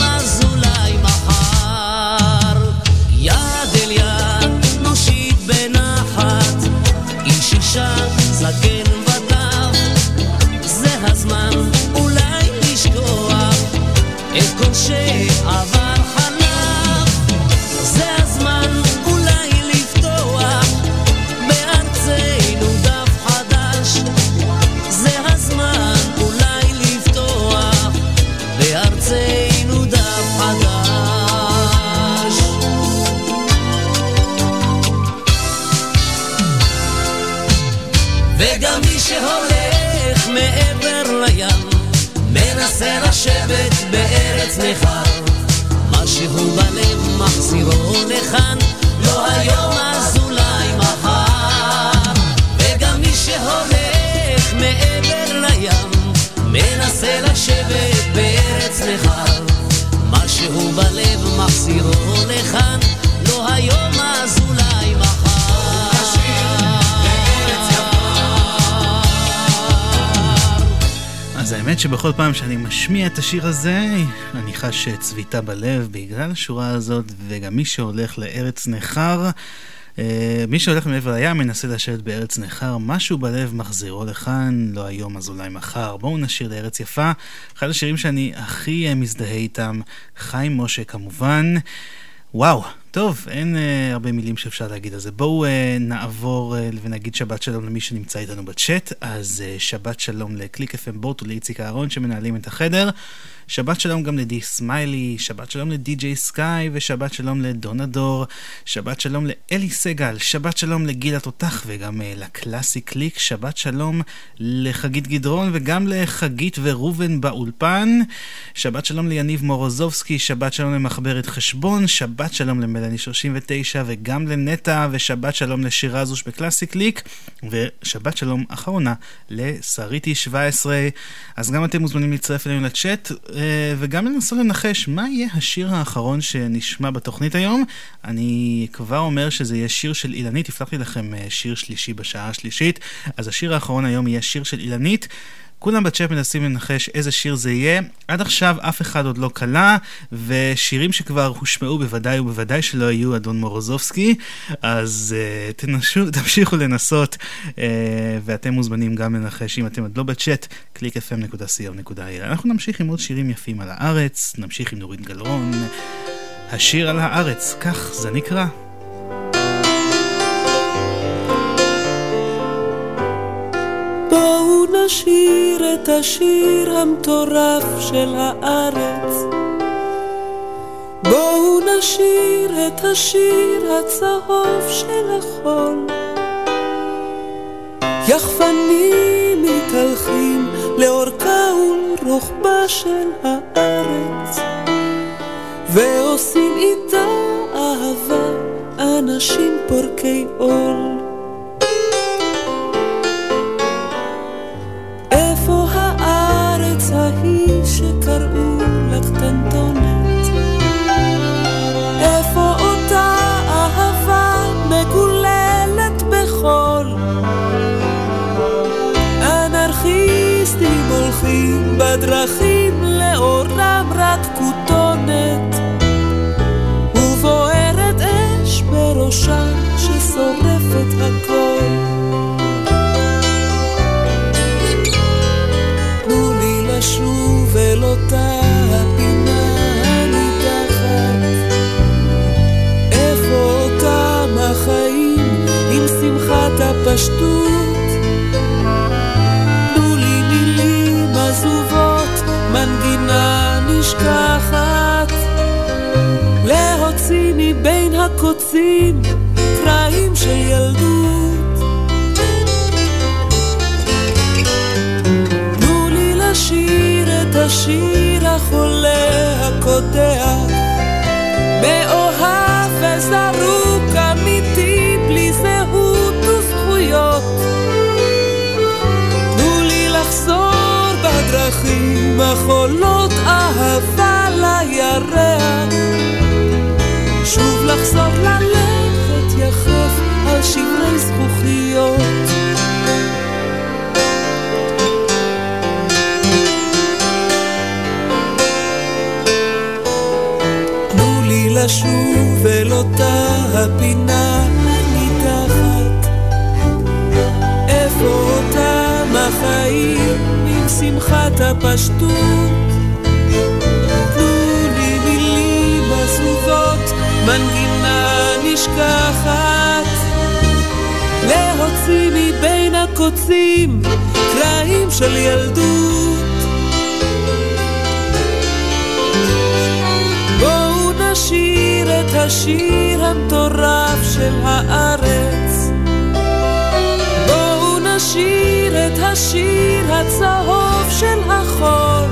נכר. משהו בלב מחזירו לכאן, לא היום אז אולי מחר. וגם מי שהולך מעבר לים, מנסה לשבת בארץ נכר. משהו בלב מחזירו לכאן, לא היום אז אולי מחר.
אז האמת שבכל פעם שאני משמיע את השיר הזה, אני חש צביטה בלב בגלל השורה הזאת, וגם מי שהולך לארץ נכר, אה, מי שהולך מעבר לים מנסה לשבת בארץ נכר, משהו בלב מחזירו לכאן, לא היום אז אולי מחר. בואו נשיר לארץ יפה, אחד השירים שאני הכי מזדהה איתם, חיים משה כמובן. וואו, טוב, אין uh, הרבה מילים שאפשר להגיד על זה. בואו uh, נעבור uh, ונגיד שבת שלום למי שנמצא איתנו בצ'אט. אז uh, שבת שלום לקליק FM בוט ולאיציק אהרון שמנהלים את החדר. שבת שלום גם לדי סמיילי, שבת שלום לדי.ג'יי סקאי, ושבת שלום לדונה דור, שבת שלום לאלי סגל, שבת שלום לגיל התותח וגם uh, לקלאסי קליק, שבת שלום לחגית גדרון וגם לחגית וראובן באולפן, שבת שלום ליניב מורוזובסקי, שבת שלום למחברת חשבון, שבת שלום למלאני 39 וגם לנטע, ושבת שלום לשירה זוש בקלאסי קליק, ושבת שלום אחרונה לשריטי 17. אז גם אתם מוזמנים להצטרף אלינו לצ'אט. אה, וגם לנסות לנחש מה יהיה השיר האחרון שנשמע בתוכנית היום. אני כבר אומר שזה יהיה שיר של אילנית, הבטחתי לכם אה, שיר שלישי בשעה השלישית, אז השיר האחרון היום יהיה שיר של אילנית. כולם בצ'אט מנסים לנחש איזה שיר זה יהיה. עד עכשיו אף אחד עוד לא קלע, ושירים שכבר הושמעו בוודאי ובוודאי שלא יהיו אדון מורוזובסקי, אז uh, תנסו, תמשיכו לנסות, uh, ואתם מוזמנים גם לנחש אם אתם עוד לא בצ'אט, www.clickfm.co.il. אנחנו נמשיך עם עוד שירים יפים על הארץ, נמשיך עם נורית גלרון. השיר על הארץ, כך זה נקרא.
נשיר את השיר המטורף של הארץ. בואו נשיר את השיר הצהוב של החול. יחפנים מתהלכים לאורכה ולרוחבה של הארץ,
ועושים איתה אהבה אנשים פורקי עול. קטנטונת? איפה אותה אהבה מגוללת בחול? אנרכיסטים הולכים בדרכים השיר החולה הקודח. מאוהב וזרוק אמיתי בלי זהות וזכויות. תנו לי לחזור בדרכים החולות אהבה לירח. שוב לחזור ללכת יחף על שברי זכוכיות לשוב אל אותה הפינה הנידחת איפה אותם החיים עם שמחת הפשטות? תנו לי מילים עזובות מנגינה נשכחת. להוציא מבין הקוצים קרעים של ילדות את השיר המטורף של הארץ. בואו נשיר את השיר הצהוב של החול.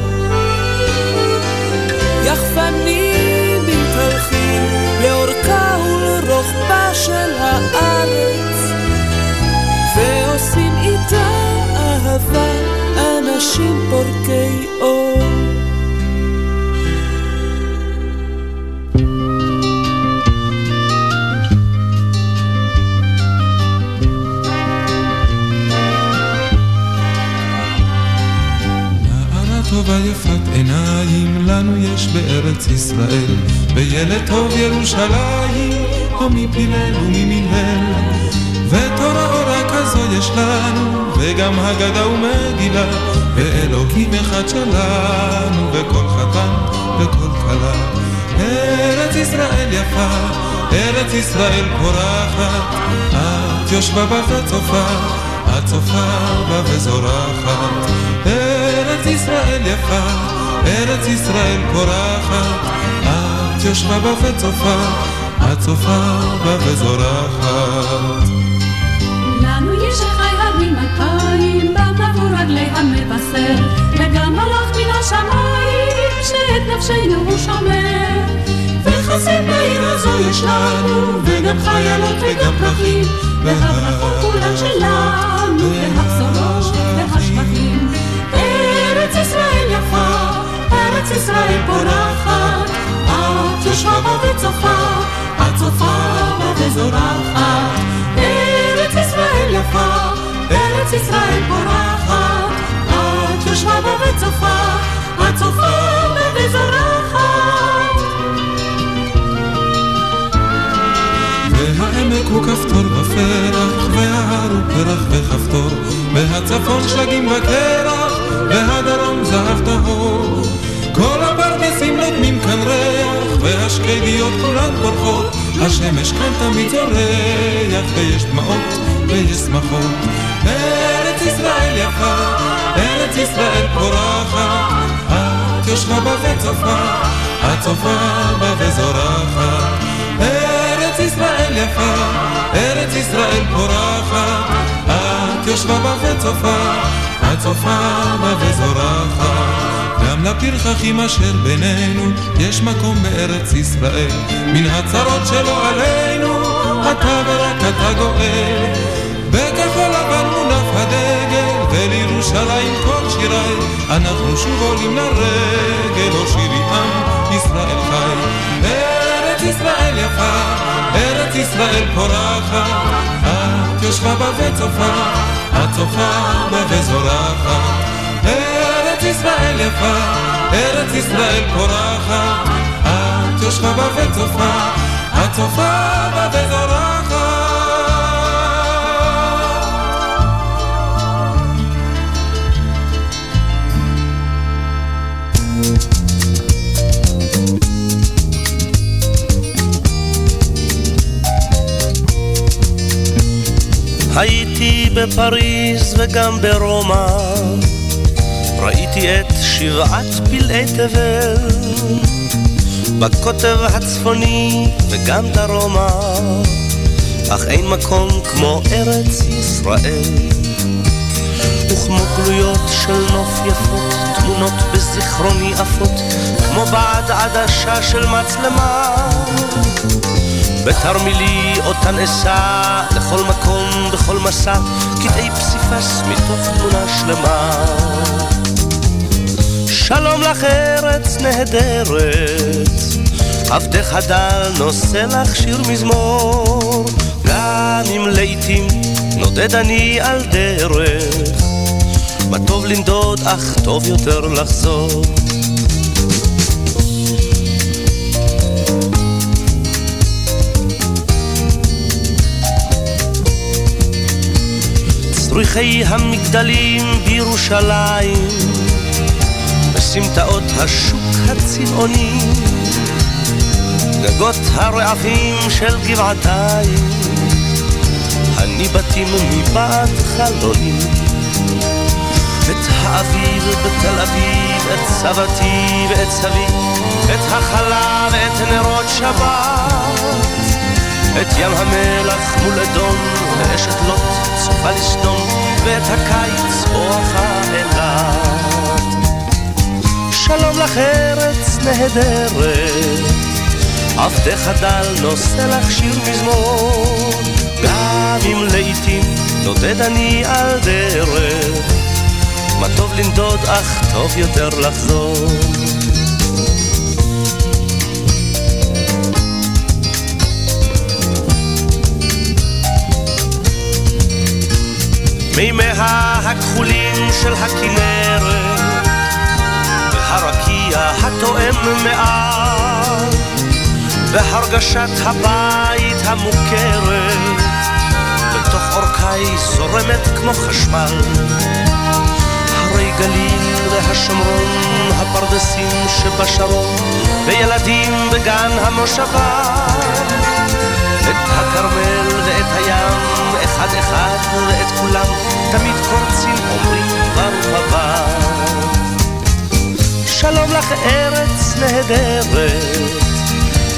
יחפנים מתהלכים לאורכה ולרוחבה של הארץ ועושים איתה אהבה אנשים פורקי אור
עיניים, לנו יש בארץ ישראל, וילד טוב ירושלים, או מפילל וממנהל. ותורה אורה כזו יש לנו, וגם הגדה ומגילה, ואלוקים אחד שלנו, וכל חתן וכל כלה. ארץ ישראל יפה, ארץ ישראל פורחת, את יושבה בה וצופה, את צופה בה וזורחת. ארץ ישראל יפה, ארץ ישראל פורחת, את יושבה בה וצופה, את צופה בה וזורחת.
לנו יש חי הרים אלפיים, בם עבור רגלי המבשר, וגם מלאך מן השמיים, שאת נפשנו הוא שומר. וחסד בעיר הזו יש לנו, וגם חיילות וגם פרחים, והברכות כולן שלנו, והבשורות והשבחים. ארץ ישראל יפה, ארץ ישראל פורחת, את יושבה בה וצופה, את צופה וזורחת. ארץ ישראל יפה, ארץ ישראל פורחת, את יושבה בה וצופה, את צופה.
והעמק הוא כפתור בפרח, וההר הוא פרח וכפתור, והצפון שלגים וקרח, והדרום זהב טהור. הפרדסים נותנים כאן ריח, והשקדיות כולן פורחות, השמש כאן תמיד זורח, ויש דמעות ויש שמחות. ארץ ישראל יפה, ארץ ישראל פורחת, את יושבה בה וצופה, את צופה בה וזורחת. ארץ ישראל יפה, ארץ ישראל פורחת, את יושבה בה וצופה, את צופה בה וזורחת. לפרחחים אשר בינינו, יש מקום בארץ ישראל, מן הצרות שלא עלינו, את אתה ורק אתה גואל. בכחול לבן מונף הדגל, ולירושלים כל שיריי, אנחנו שוב עולים לרגל, או שירי עם ישראל חי. ארץ ישראל יפה, ארץ ישראל פורחת, את יושבה בה וצופה, את צופה בה וזורחת. ארץ ישראל יפה, ארץ ישראל פורחת, את יושבה בה וצופה, את צופה בה וזורחת.
הייתי בפריז וגם ברומא, ראיתי את שבעת פלאי תבל, בקוטב הצפוני וגם דרומה, אך אין מקום כמו ארץ ישראל. וכמו גלויות של נוף יפות, תמונות בזיכרוני עפות, כמו בעד עדשה של מצלמה. בתרמילי אותן אשא לכל מקום, בכל מסע, קטעי פסיפס מתוך תמונה שלמה. שלום לך ארץ נהדרת, עבדך הדל נושא לך שיר מזמור, גם אם לעתים נודד אני על דרך, מה טוב לנדוד אך טוב יותר לחזור. צריכי המגדלים בירושלים, בסמטאות השוק הצבעוני, גגות הרעפים של גבעתיים, הניבטים מבעד חלוני. את האביב בתל אביב, את סבתי ואת סבי, את החלה ואת נרות שבת. את ים המלח מול אדום, ואשת לוט צופה לסדום, ואת הקיץ בואכה אילת. שלום לך ארץ נהדרת, עבדך דל נושא לך שיר מזמור, גם אם לעתים נודד אני על דרך, מה טוב לנדוד אך טוב יותר לחזור. מימיה הכחולים של הכנרת, והרקיע התואם מעט, והרגשת הבית המוכרת, בתוך אורכי זורמת כמו חשמל. הרי גליל והשומרון, הפרדסים שבשרון, וילדים בגן המושבה. את הכרמל ואת הים, אחד אחד ואת כולם, תמיד קורצים אומרים ברוך הבא. שלום לך ארץ נהדרת,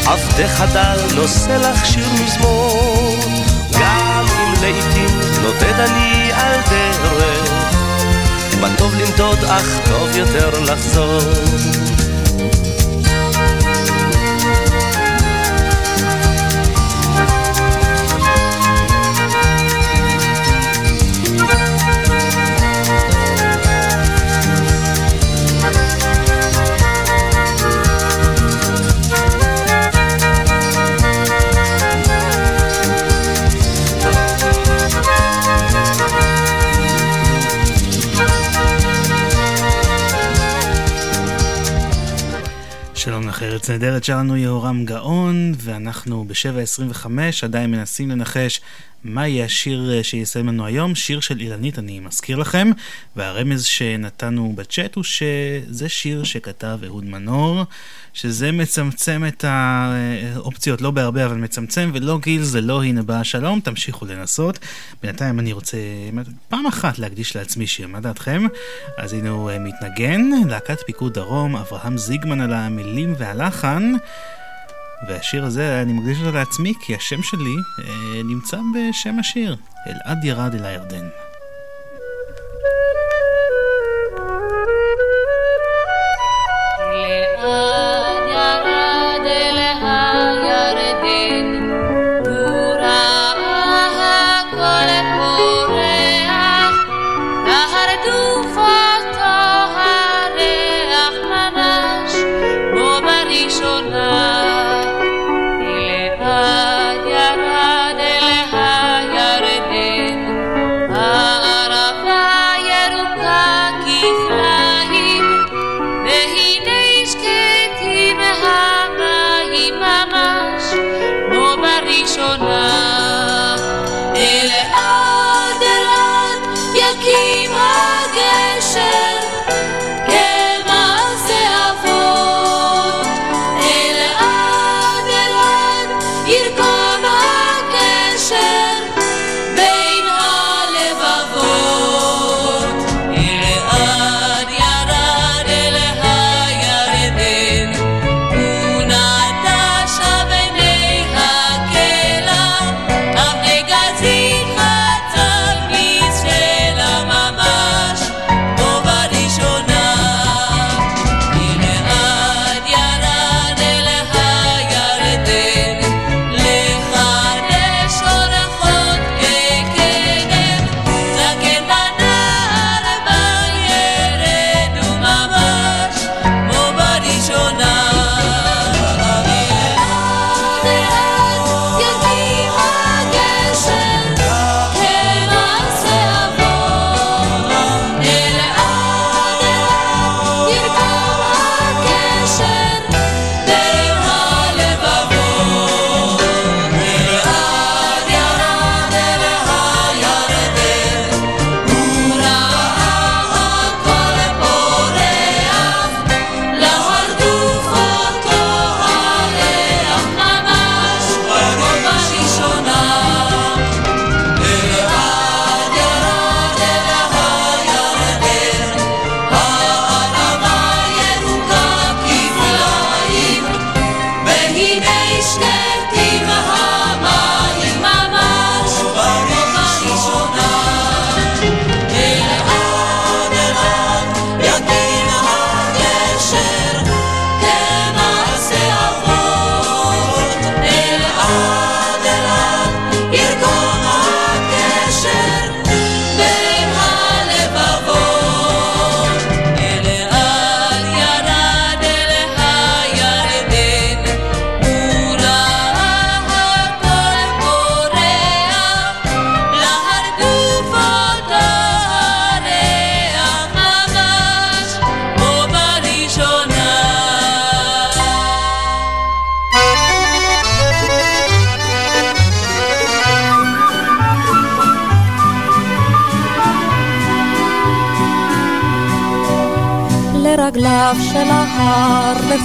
עבדך דל נושא לך שיר מזמור, גם אם לעתים נודד אני על דרך, מה טוב לנדוד אך טוב יותר לחזור.
שלום לך ארץ נהדרת, שלנו יהורם גאון, ואנחנו ב-7.25 עדיין מנסים לנחש מה יהיה השיר אה, שיסיים לנו היום, שיר של אילנית אני מזכיר לכם, והרמז שנתנו בצ'אט הוא שזה שיר שכתב אהוד מנור, שזה מצמצם את האופציות, לא בהרבה אבל מצמצם, ולא גיל זה לא הנה בא השלום, תמשיכו לנסות. בינתיים אני רוצה פעם אחת להקדיש לעצמי שיר, מה דעתכם? אז הנה הוא אה, מתנגן, להקת פיקוד דרום, אברהם זיגמן על המילים והלחן. והשיר הזה, אני מקדיש אותו לעצמי, כי השם שלי אה, נמצא בשם השיר, אלעד ירד אל הירדן.
no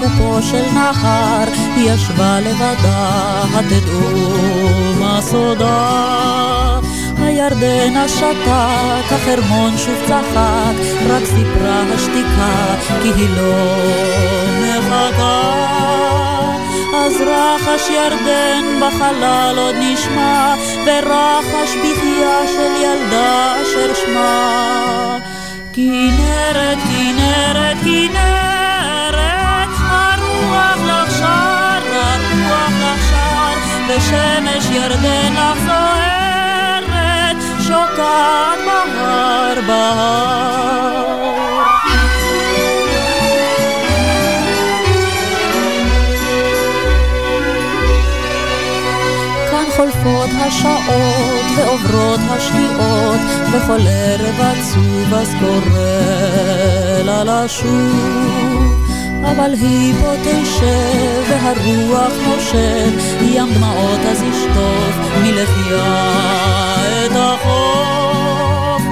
לחופו של נהר, ישבה לבדה, התדעו מה סודה. הירדן השתק, החרמון שוב צחק, רק סיפרה השתיקה, כי היא לא מחכה. אז רחש ירדן בחלל עוד נשמע, ורחש בחייה של ילדה אשר שמה. כנרת, כנרת, כנרת בשמש ירדן לך זוהרת, שוקעת בהר בהר. כאן חולפות השעות ועוברות השקיעות, וכל ערב עצוב אז קורא לה לשוב. אבל היא פה תשב והרוח נושב, ים דמעות אז ישטוף מלחייה את החוף.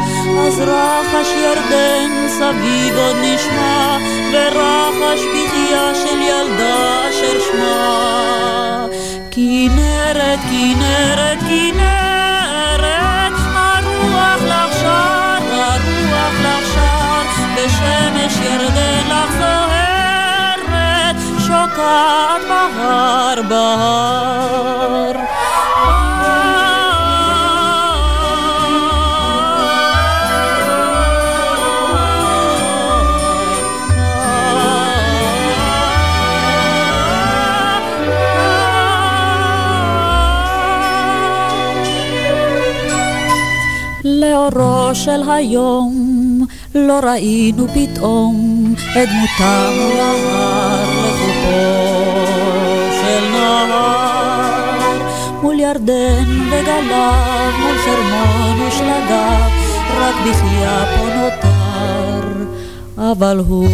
אז רחש ירדן סביב עוד נשמע, ורחש בחייה של ילדה אשר שמה. כנרת, כנרת, כנרת, הרוח לך שר, הרוח לך שר, בשמש ירדן. שוקעת בהר בהר. לאורו של היום לא ראינו פתאום את דמותם ירדן וגליו, מול חרמון ושלגיו, רק בחייה פה נותר, אבל הוא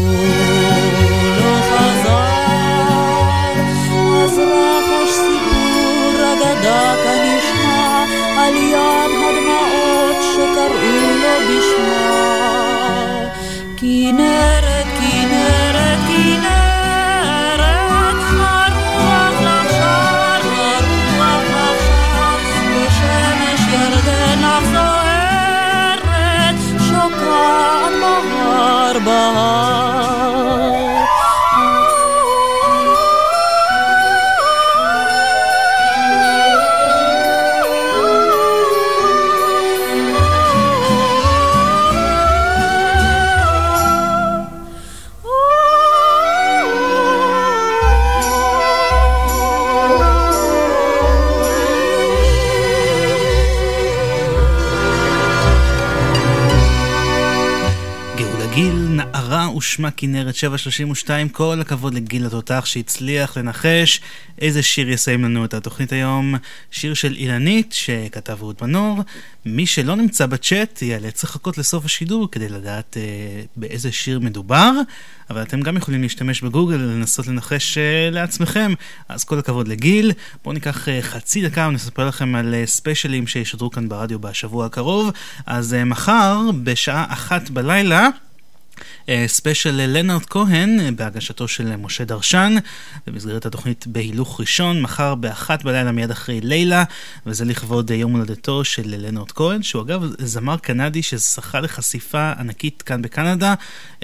בהר
ושמה כנרת 732, כל הכבוד לגיל התותח שהצליח לנחש איזה שיר יסיים לנו את התוכנית היום. שיר של אילנית שכתב אהוד מנור. מי שלא נמצא בצ'אט ייאלץ לחכות לסוף השידור כדי לדעת אה, באיזה שיר מדובר, אבל אתם גם יכולים להשתמש בגוגל ולנסות לנחש אה, לעצמכם. אז כל הכבוד לגיל. בואו ניקח אה, חצי דקה ונספר לכם על אה, ספיישלים שישדרו כאן ברדיו בשבוע הקרוב. אז אה, מחר בשעה אחת בלילה ספיישל לאונרד כהן אה, בהגשתו של משה דרשן במסגרת התוכנית בהילוך ראשון, מחר באחת בלילה מיד אחרי לילה, וזה לכבוד יום הולדתו של לאונרד כהן, שהוא אגב זמר קנדי שזכה לחשיפה ענקית כאן בקנדה,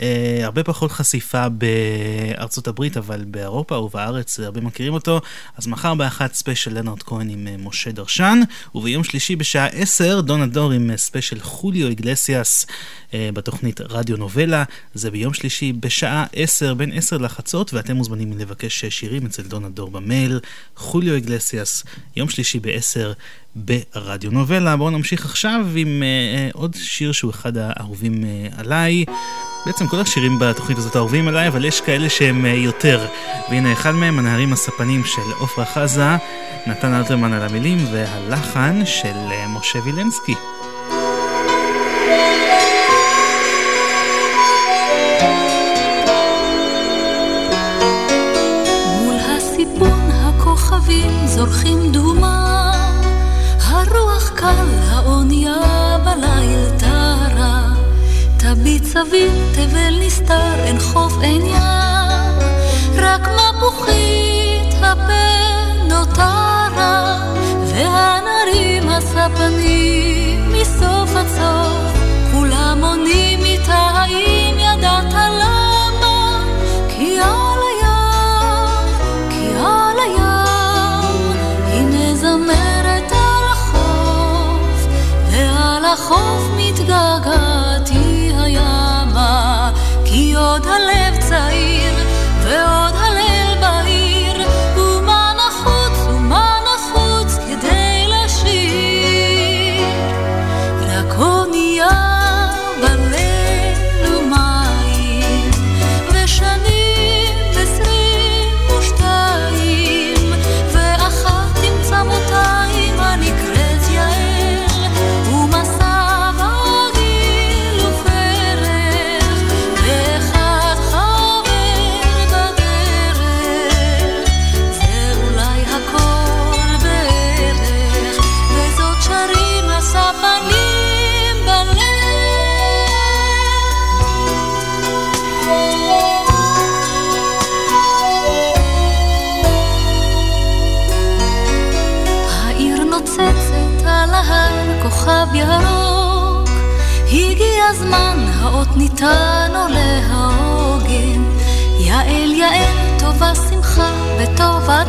אה, הרבה פחות חשיפה בארצות הברית, אבל באירופה ובארץ הרבה מכירים אותו, אז מחר באחת ספיישל לאונרד כהן עם משה דרשן, וביום שלישי בשעה 10 דונה דור עם ספיישל חוליו איגלסיאס בתוכנית רדיו נובלה. זה ביום שלישי בשעה 10, בין 10 לחצות, ואתם מוזמנים לבקש שירים אצל דונה דור במייל, חוליו איגלסיאס, יום שלישי ב-10 ברדיו נובלה. בואו נמשיך עכשיו עם uh, עוד שיר שהוא אחד האהובים uh, עליי. בעצם כל השירים בתוכנית הזאת אהובים עליי, אבל יש כאלה שהם uh, יותר. והנה אחד מהם, הנערים הספנים של עופרה חזה, נתן אלתרמן על המילים והלחן של uh, משה וילנסקי.
תביט סביב, תבל נסתר, אין חוף, אין ים, רק מפוחית הפה נותרה, והנרים הספנים מסוף עד סוף, כולם עונים איתה, האם ידעת למה? כי על החוף מתגעגעתי הימה, כי עוד הלב צעיר ועוד עולה העוגן. יעל יעל, טובה שמחה וטובה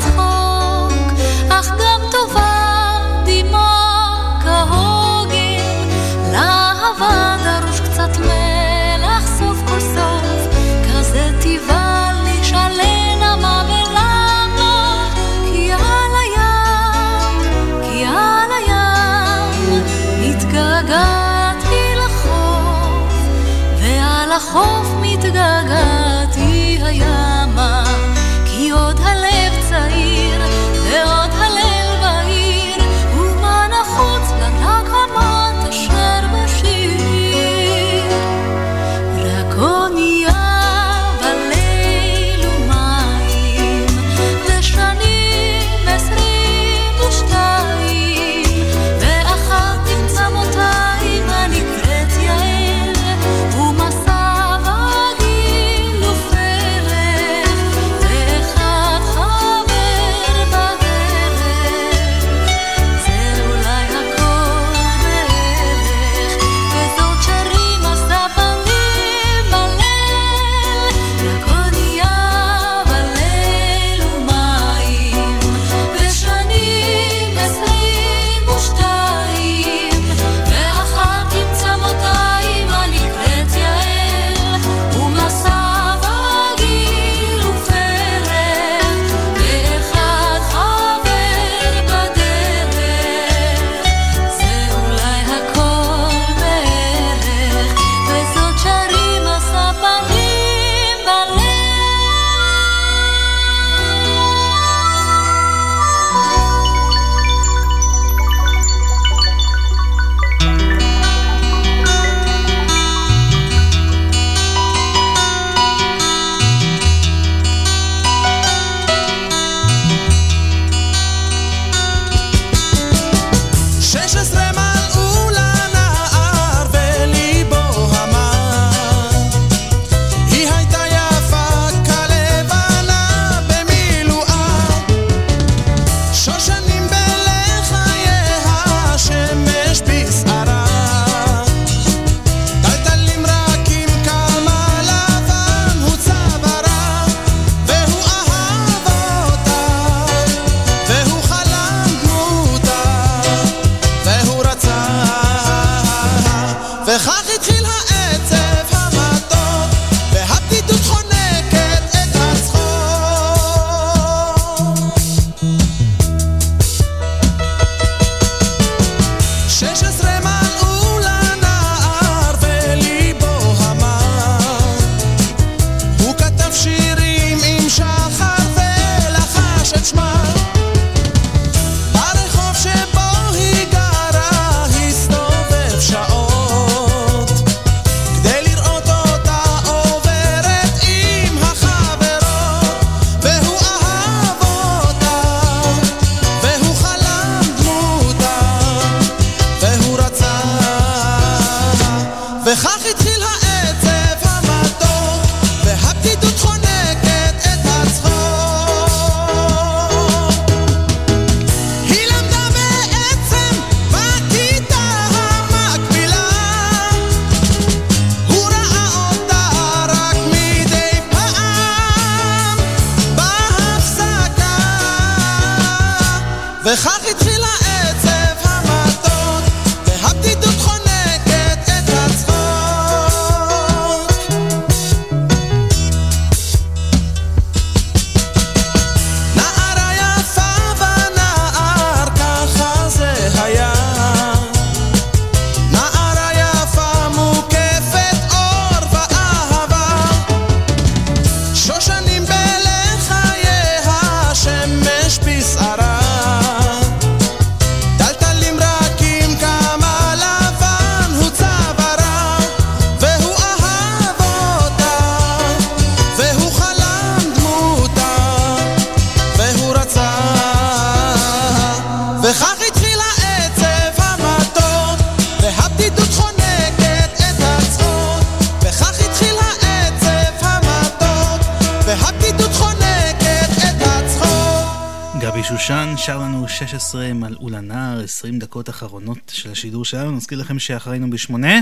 האחרונות של השידור שלנו. נזכיר לכם שאחרינו בשמונה,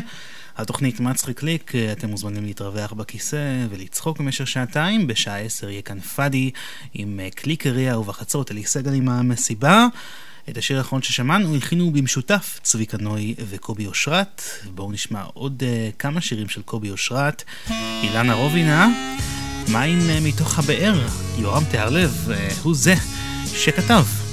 התוכנית מצחיק קליק, אתם מוזמנים להתרווח בכיסא ולצחוק במשך שעתיים. בשעה עשר יהיה כאן פאדי עם אה, קליקריה ובחצות אלי סגל עם המסיבה. את השיר האחרון ששמענו הכינו במשותף צביקה נוי וקובי אושרת. בואו נשמע עוד uh, כמה שירים של קובי אושרת. אילנה רובינה, מים uh, אה, מתוך הבאר, יורם תהרלב, uh, הוא זה שכתב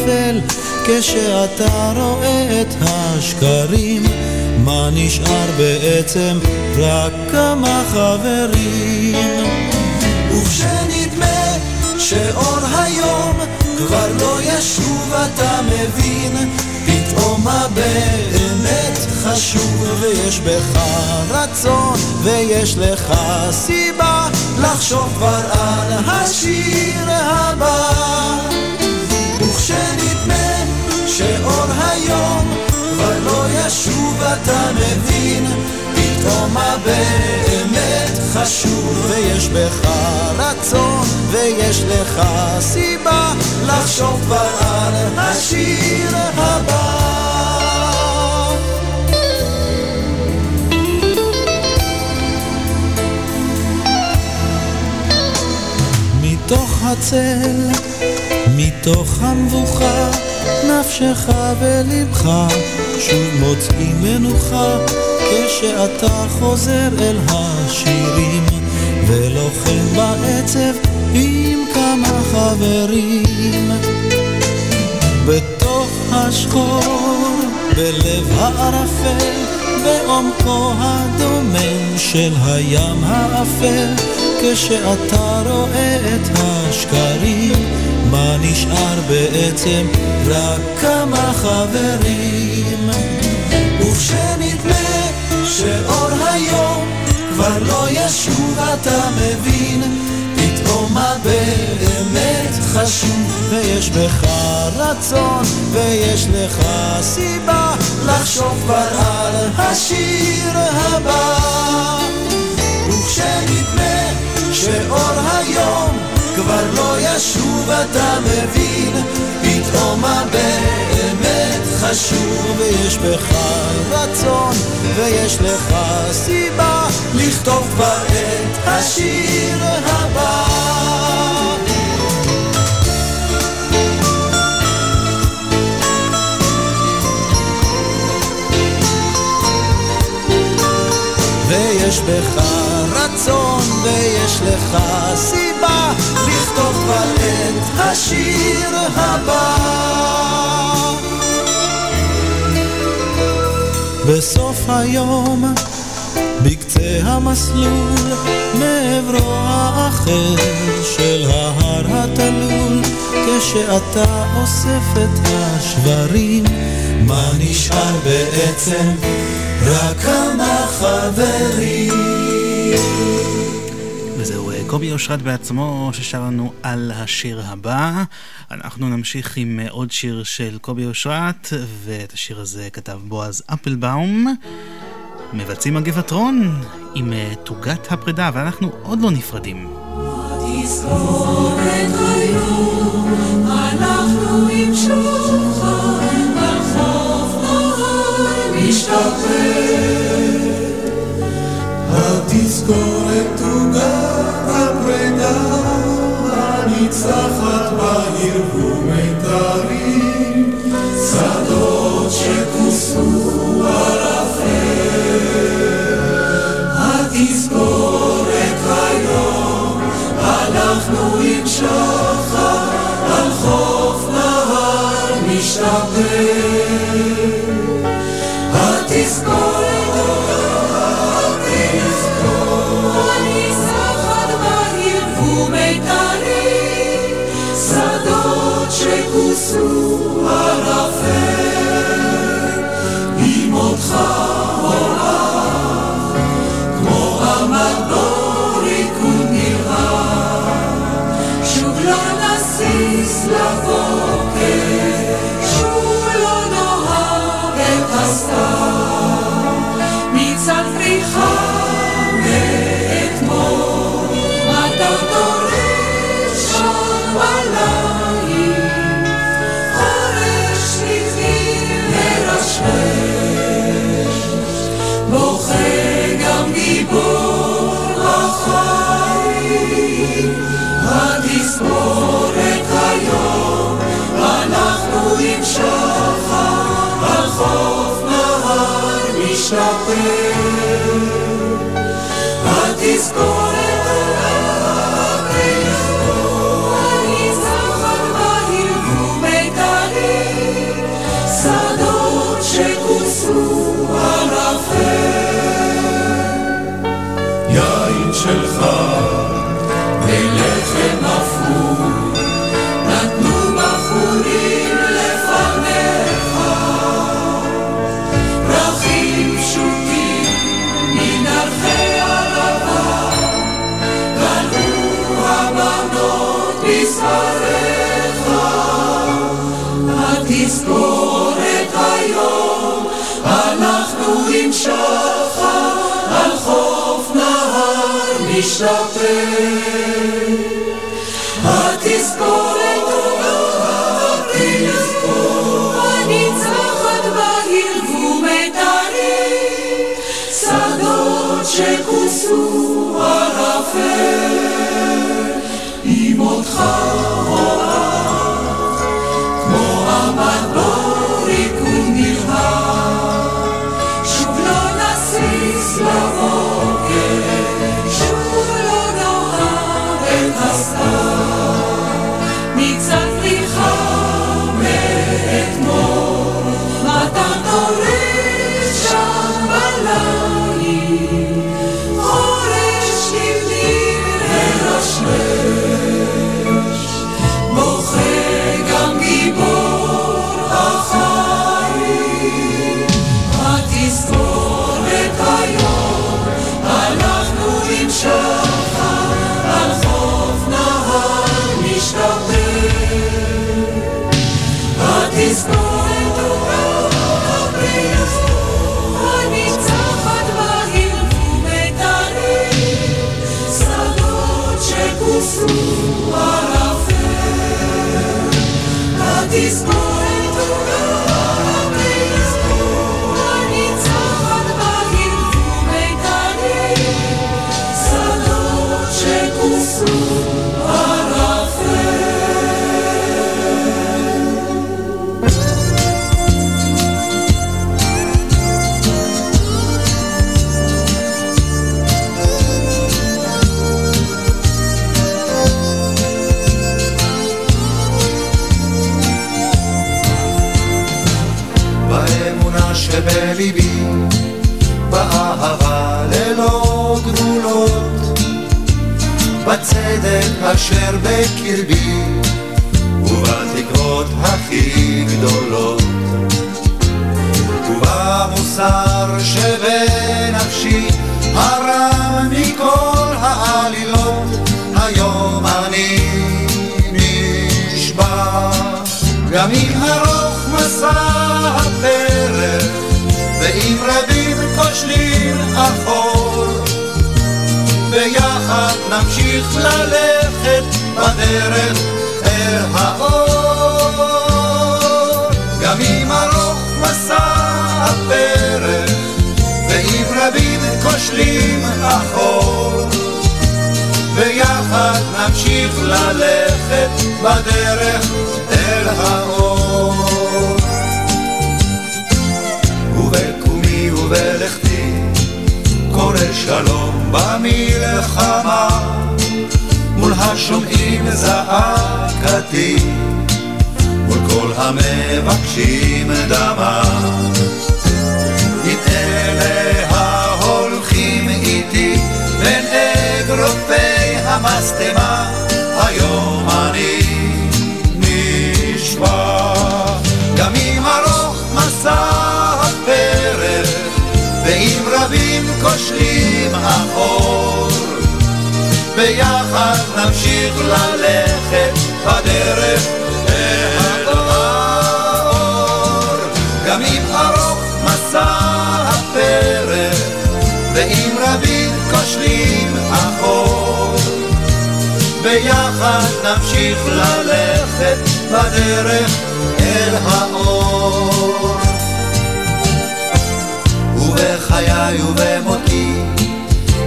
האפל, כשאתה רואה את השקרים, מה נשאר בעצם? רק כמה חברים. וכשנדמה שאור היום כבר לא ישוב, אתה מבין, פתאום מה באמת חשוב, ויש בך רצון, ויש לך סיבה לחשוב כבר על השיר הבא. וכשנדמה שאור היום כבר לא ישוב, אתה מבין, פתאום מה חשוב, ויש בך רצון, ויש לך סיבה לחשוב כבר על השיר הבא. מתוך הצל, מתוך המבוכה, נפשך ולבך שוב מוצאים מנוחה, כשאתה חוזר אל השירים, ולוחם בעצב עם כמה חברים. בתוך השחור, בלב הערפל, בעומקו הדומם של הים האפל, כשאתה רואה את השקרים, מה נשאר בעצם? רק כמה חברים. וכשנדמה שאור היום כבר לא ישוב, אתה מבין, פתאום מה באמת חשוב, ויש בך רצון, ויש לך סיבה לחשוב כבר על השיר הבא. וכשנדמה שאור היום כבר לא ישוב, אתה מבין, פתאום מה באמת חשוב, ויש בך רצון, ויש לך סיבה לכתוב כבר את השיר הבא. ויש בך רצון ויש לך סיבה את השיר הבא. בסוף היום, בקצה המסלול, מעברו האחר של ההר התלול, כשאתה אוסף את השברים, מה נשאר בעצם? רק כמה חברים.
קובי אושרת בעצמו ששר לנו על השיר הבא. אנחנו נמשיך עם אה, עוד שיר של קובי אושרת, ואת השיר הזה כתב בועז אפלבאום. מבצעים הגבעתרון עם אה, תוגת הפרידה, ואנחנו עוד לא נפרדים.
תזכור את אנחנו
תוגת הפרידה, הניצחת בעיר ומיתרים, שדות שכוסו ערפל. התזכורת היום, אנחנו עם שחר,
sou a la fè. התספורת היום, שחר, על חוף נהר משתפר. שחר על חוף נהר משתפר. התזכורת
שבליבי, באהבה ללא גבולות, בצדק אשר בקרבי, ובתקוות הכי גדולות, ובמוסר שבנפשי, הרם מכל העלילות, היום אני נשבע, גם אם ארוך מסע הפרק, ואם רבים כושלים אחור, ביחד נמשיך ללכת בדרך אל האור. גם אם ארוך מסע הפרק, ואם רבים כושלים אחור, ביחד נמשיך ללכת בדרך אל האור. ובלכתי קורא שלום במלחמה. מול השומעים זעקתי מול כל המבקשים דמה. עם אלה ההולכים איתי בין אגרופי המשטמה היום אני נשבע קושרים החור. ביחד נמשיך ללכת בדרך אל האור. גם אם ארוך מסע הפרך, ואם רבים קושרים החור. ביחד נמשיך ללכת בדרך אל האור. ובחיי ובמותי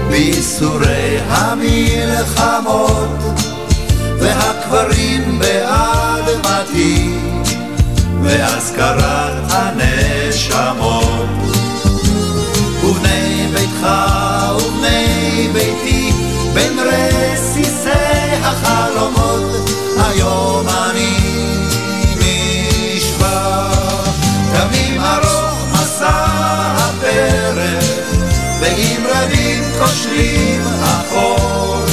בייסורי המלחמות והקברים באדמתי והזכרת הנשמות. ובני ביתך ובני ביתי בין רסיסי החלומות היום אני כושלים החור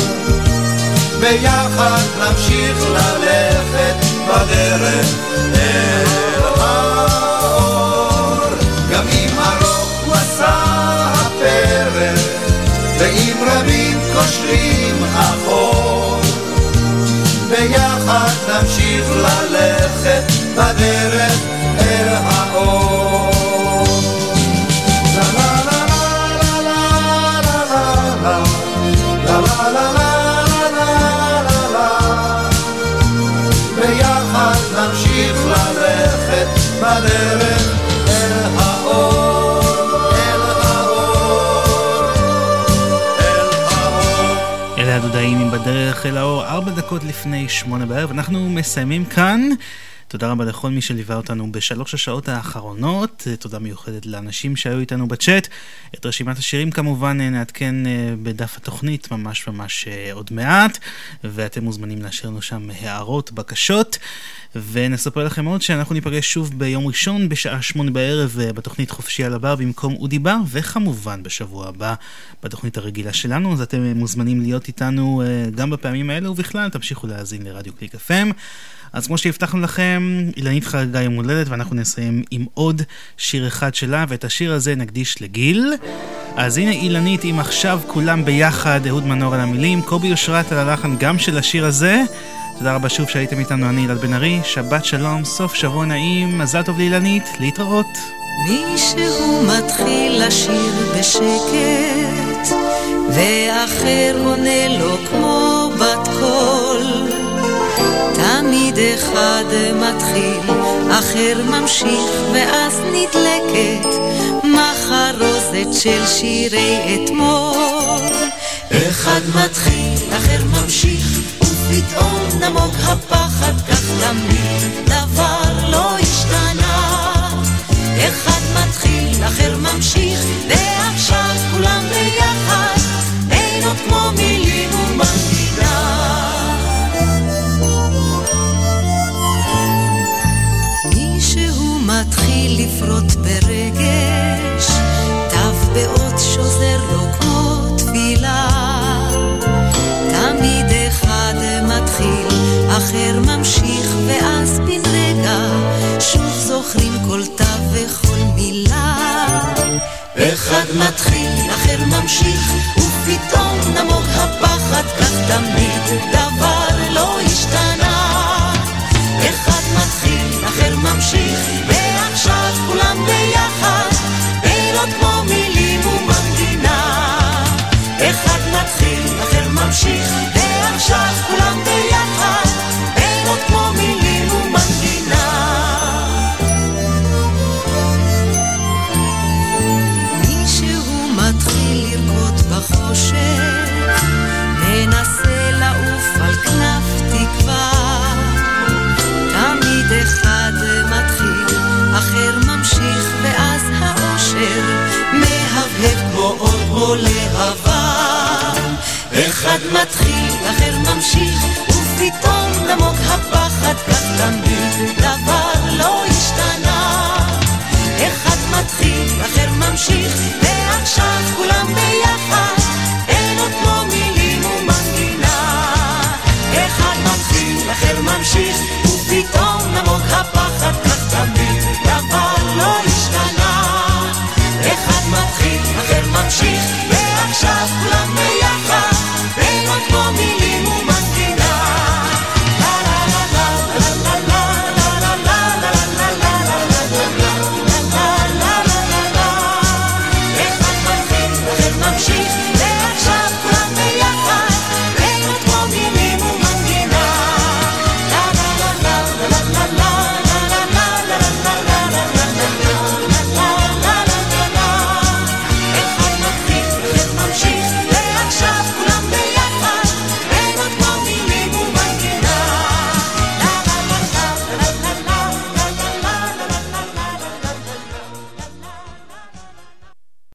ביחד נמשיך ללכת בדרך אל האור. גם אם ארוך מסע הפרק ואם רבים כושלים החור ביחד נמשיך ללכת בדרך אל האור בדרך אל האור,
ארבע דקות לפני שמונה בערב. אנחנו מסיימים כאן. תודה רבה לכל מי שליווה אותנו בשלוש השעות האחרונות. תודה מיוחדת לאנשים שהיו איתנו בצ'אט. את רשימת השירים כמובן נעדכן אה, בדף התוכנית ממש ממש אה, עוד מעט, ואתם מוזמנים להשאיר לנו שם הערות, בקשות. ונספר לכם עוד שאנחנו ניפגש שוב ביום ראשון בשעה שמונה בערב אה, בתוכנית חופשי על הבר במקום אודי בר, וכמובן בשבוע הבא בתוכנית הרגילה שלנו, אז אתם מוזמנים להיות איתנו גם בפעמים האלה ובכלל, תמשיכו להאזין לרדיו קליק FM. אז כמו שהבטחנו לכם, אילנית חגגה יום הולדת ואנחנו נסיים עם עוד שיר אחד שלה, ואת השיר הזה נקדיש לגיל. אז הנה אילנית עם עכשיו כולם ביחד, אהוד מנור על המילים, קובי אושרת על הלחן גם של השיר הזה. תודה רבה שוב שהייתם איתנו, אני אילת בן ארי, שבת שלום, סוף שבוע נעים, מזל טוב לאילנית, להתראות.
מישהו מתחיל לשיר בשקט, ואחר עונה לו כמו בת קול. תמיד אחד מתחיל, אחר ממשיך, ואז נדלקת מחרוזת של שירי אתמול. אחד מתחיל, אחר ממשיך, ופתאום נמוג הפחד, כך תמיד דבר לא השתנה. אחד מתחיל, אחר ממשיך, ועכשיו כולם ביחד, אין עוד כמו מילים ומנגינה. לפרוט ברגש, תו באות שוזר לו כמו תפילה. תמיד אחד מתחיל, אחר ממשיך, ואז בן רגע, שוב זוכרים כל תו וכל מילה. אחד מתחיל, אחר ממשיך, ופתאום נמוג הפחד, כך תמיד דבר לא השתנה. אחד מתחיל, אחר ממשיך, אחר ממשיך, ועכשיו כולם ביחד, אחד מתחיל, אחר ממשיך, ופתאום נמוג הפחד כך תמיד, דבר לא השתנה. אחד מתחיל, אחר ממשיך, ועכשיו כולם ביחד, אין עוד כמו מילים ומנגינה. אחד מתחיל, אחר ממשיך, ופתאום נמוג הפחד כך תמיד, דבר לא השתנה. אחד מתחיל, אחר ממשיך, ועכשיו כולם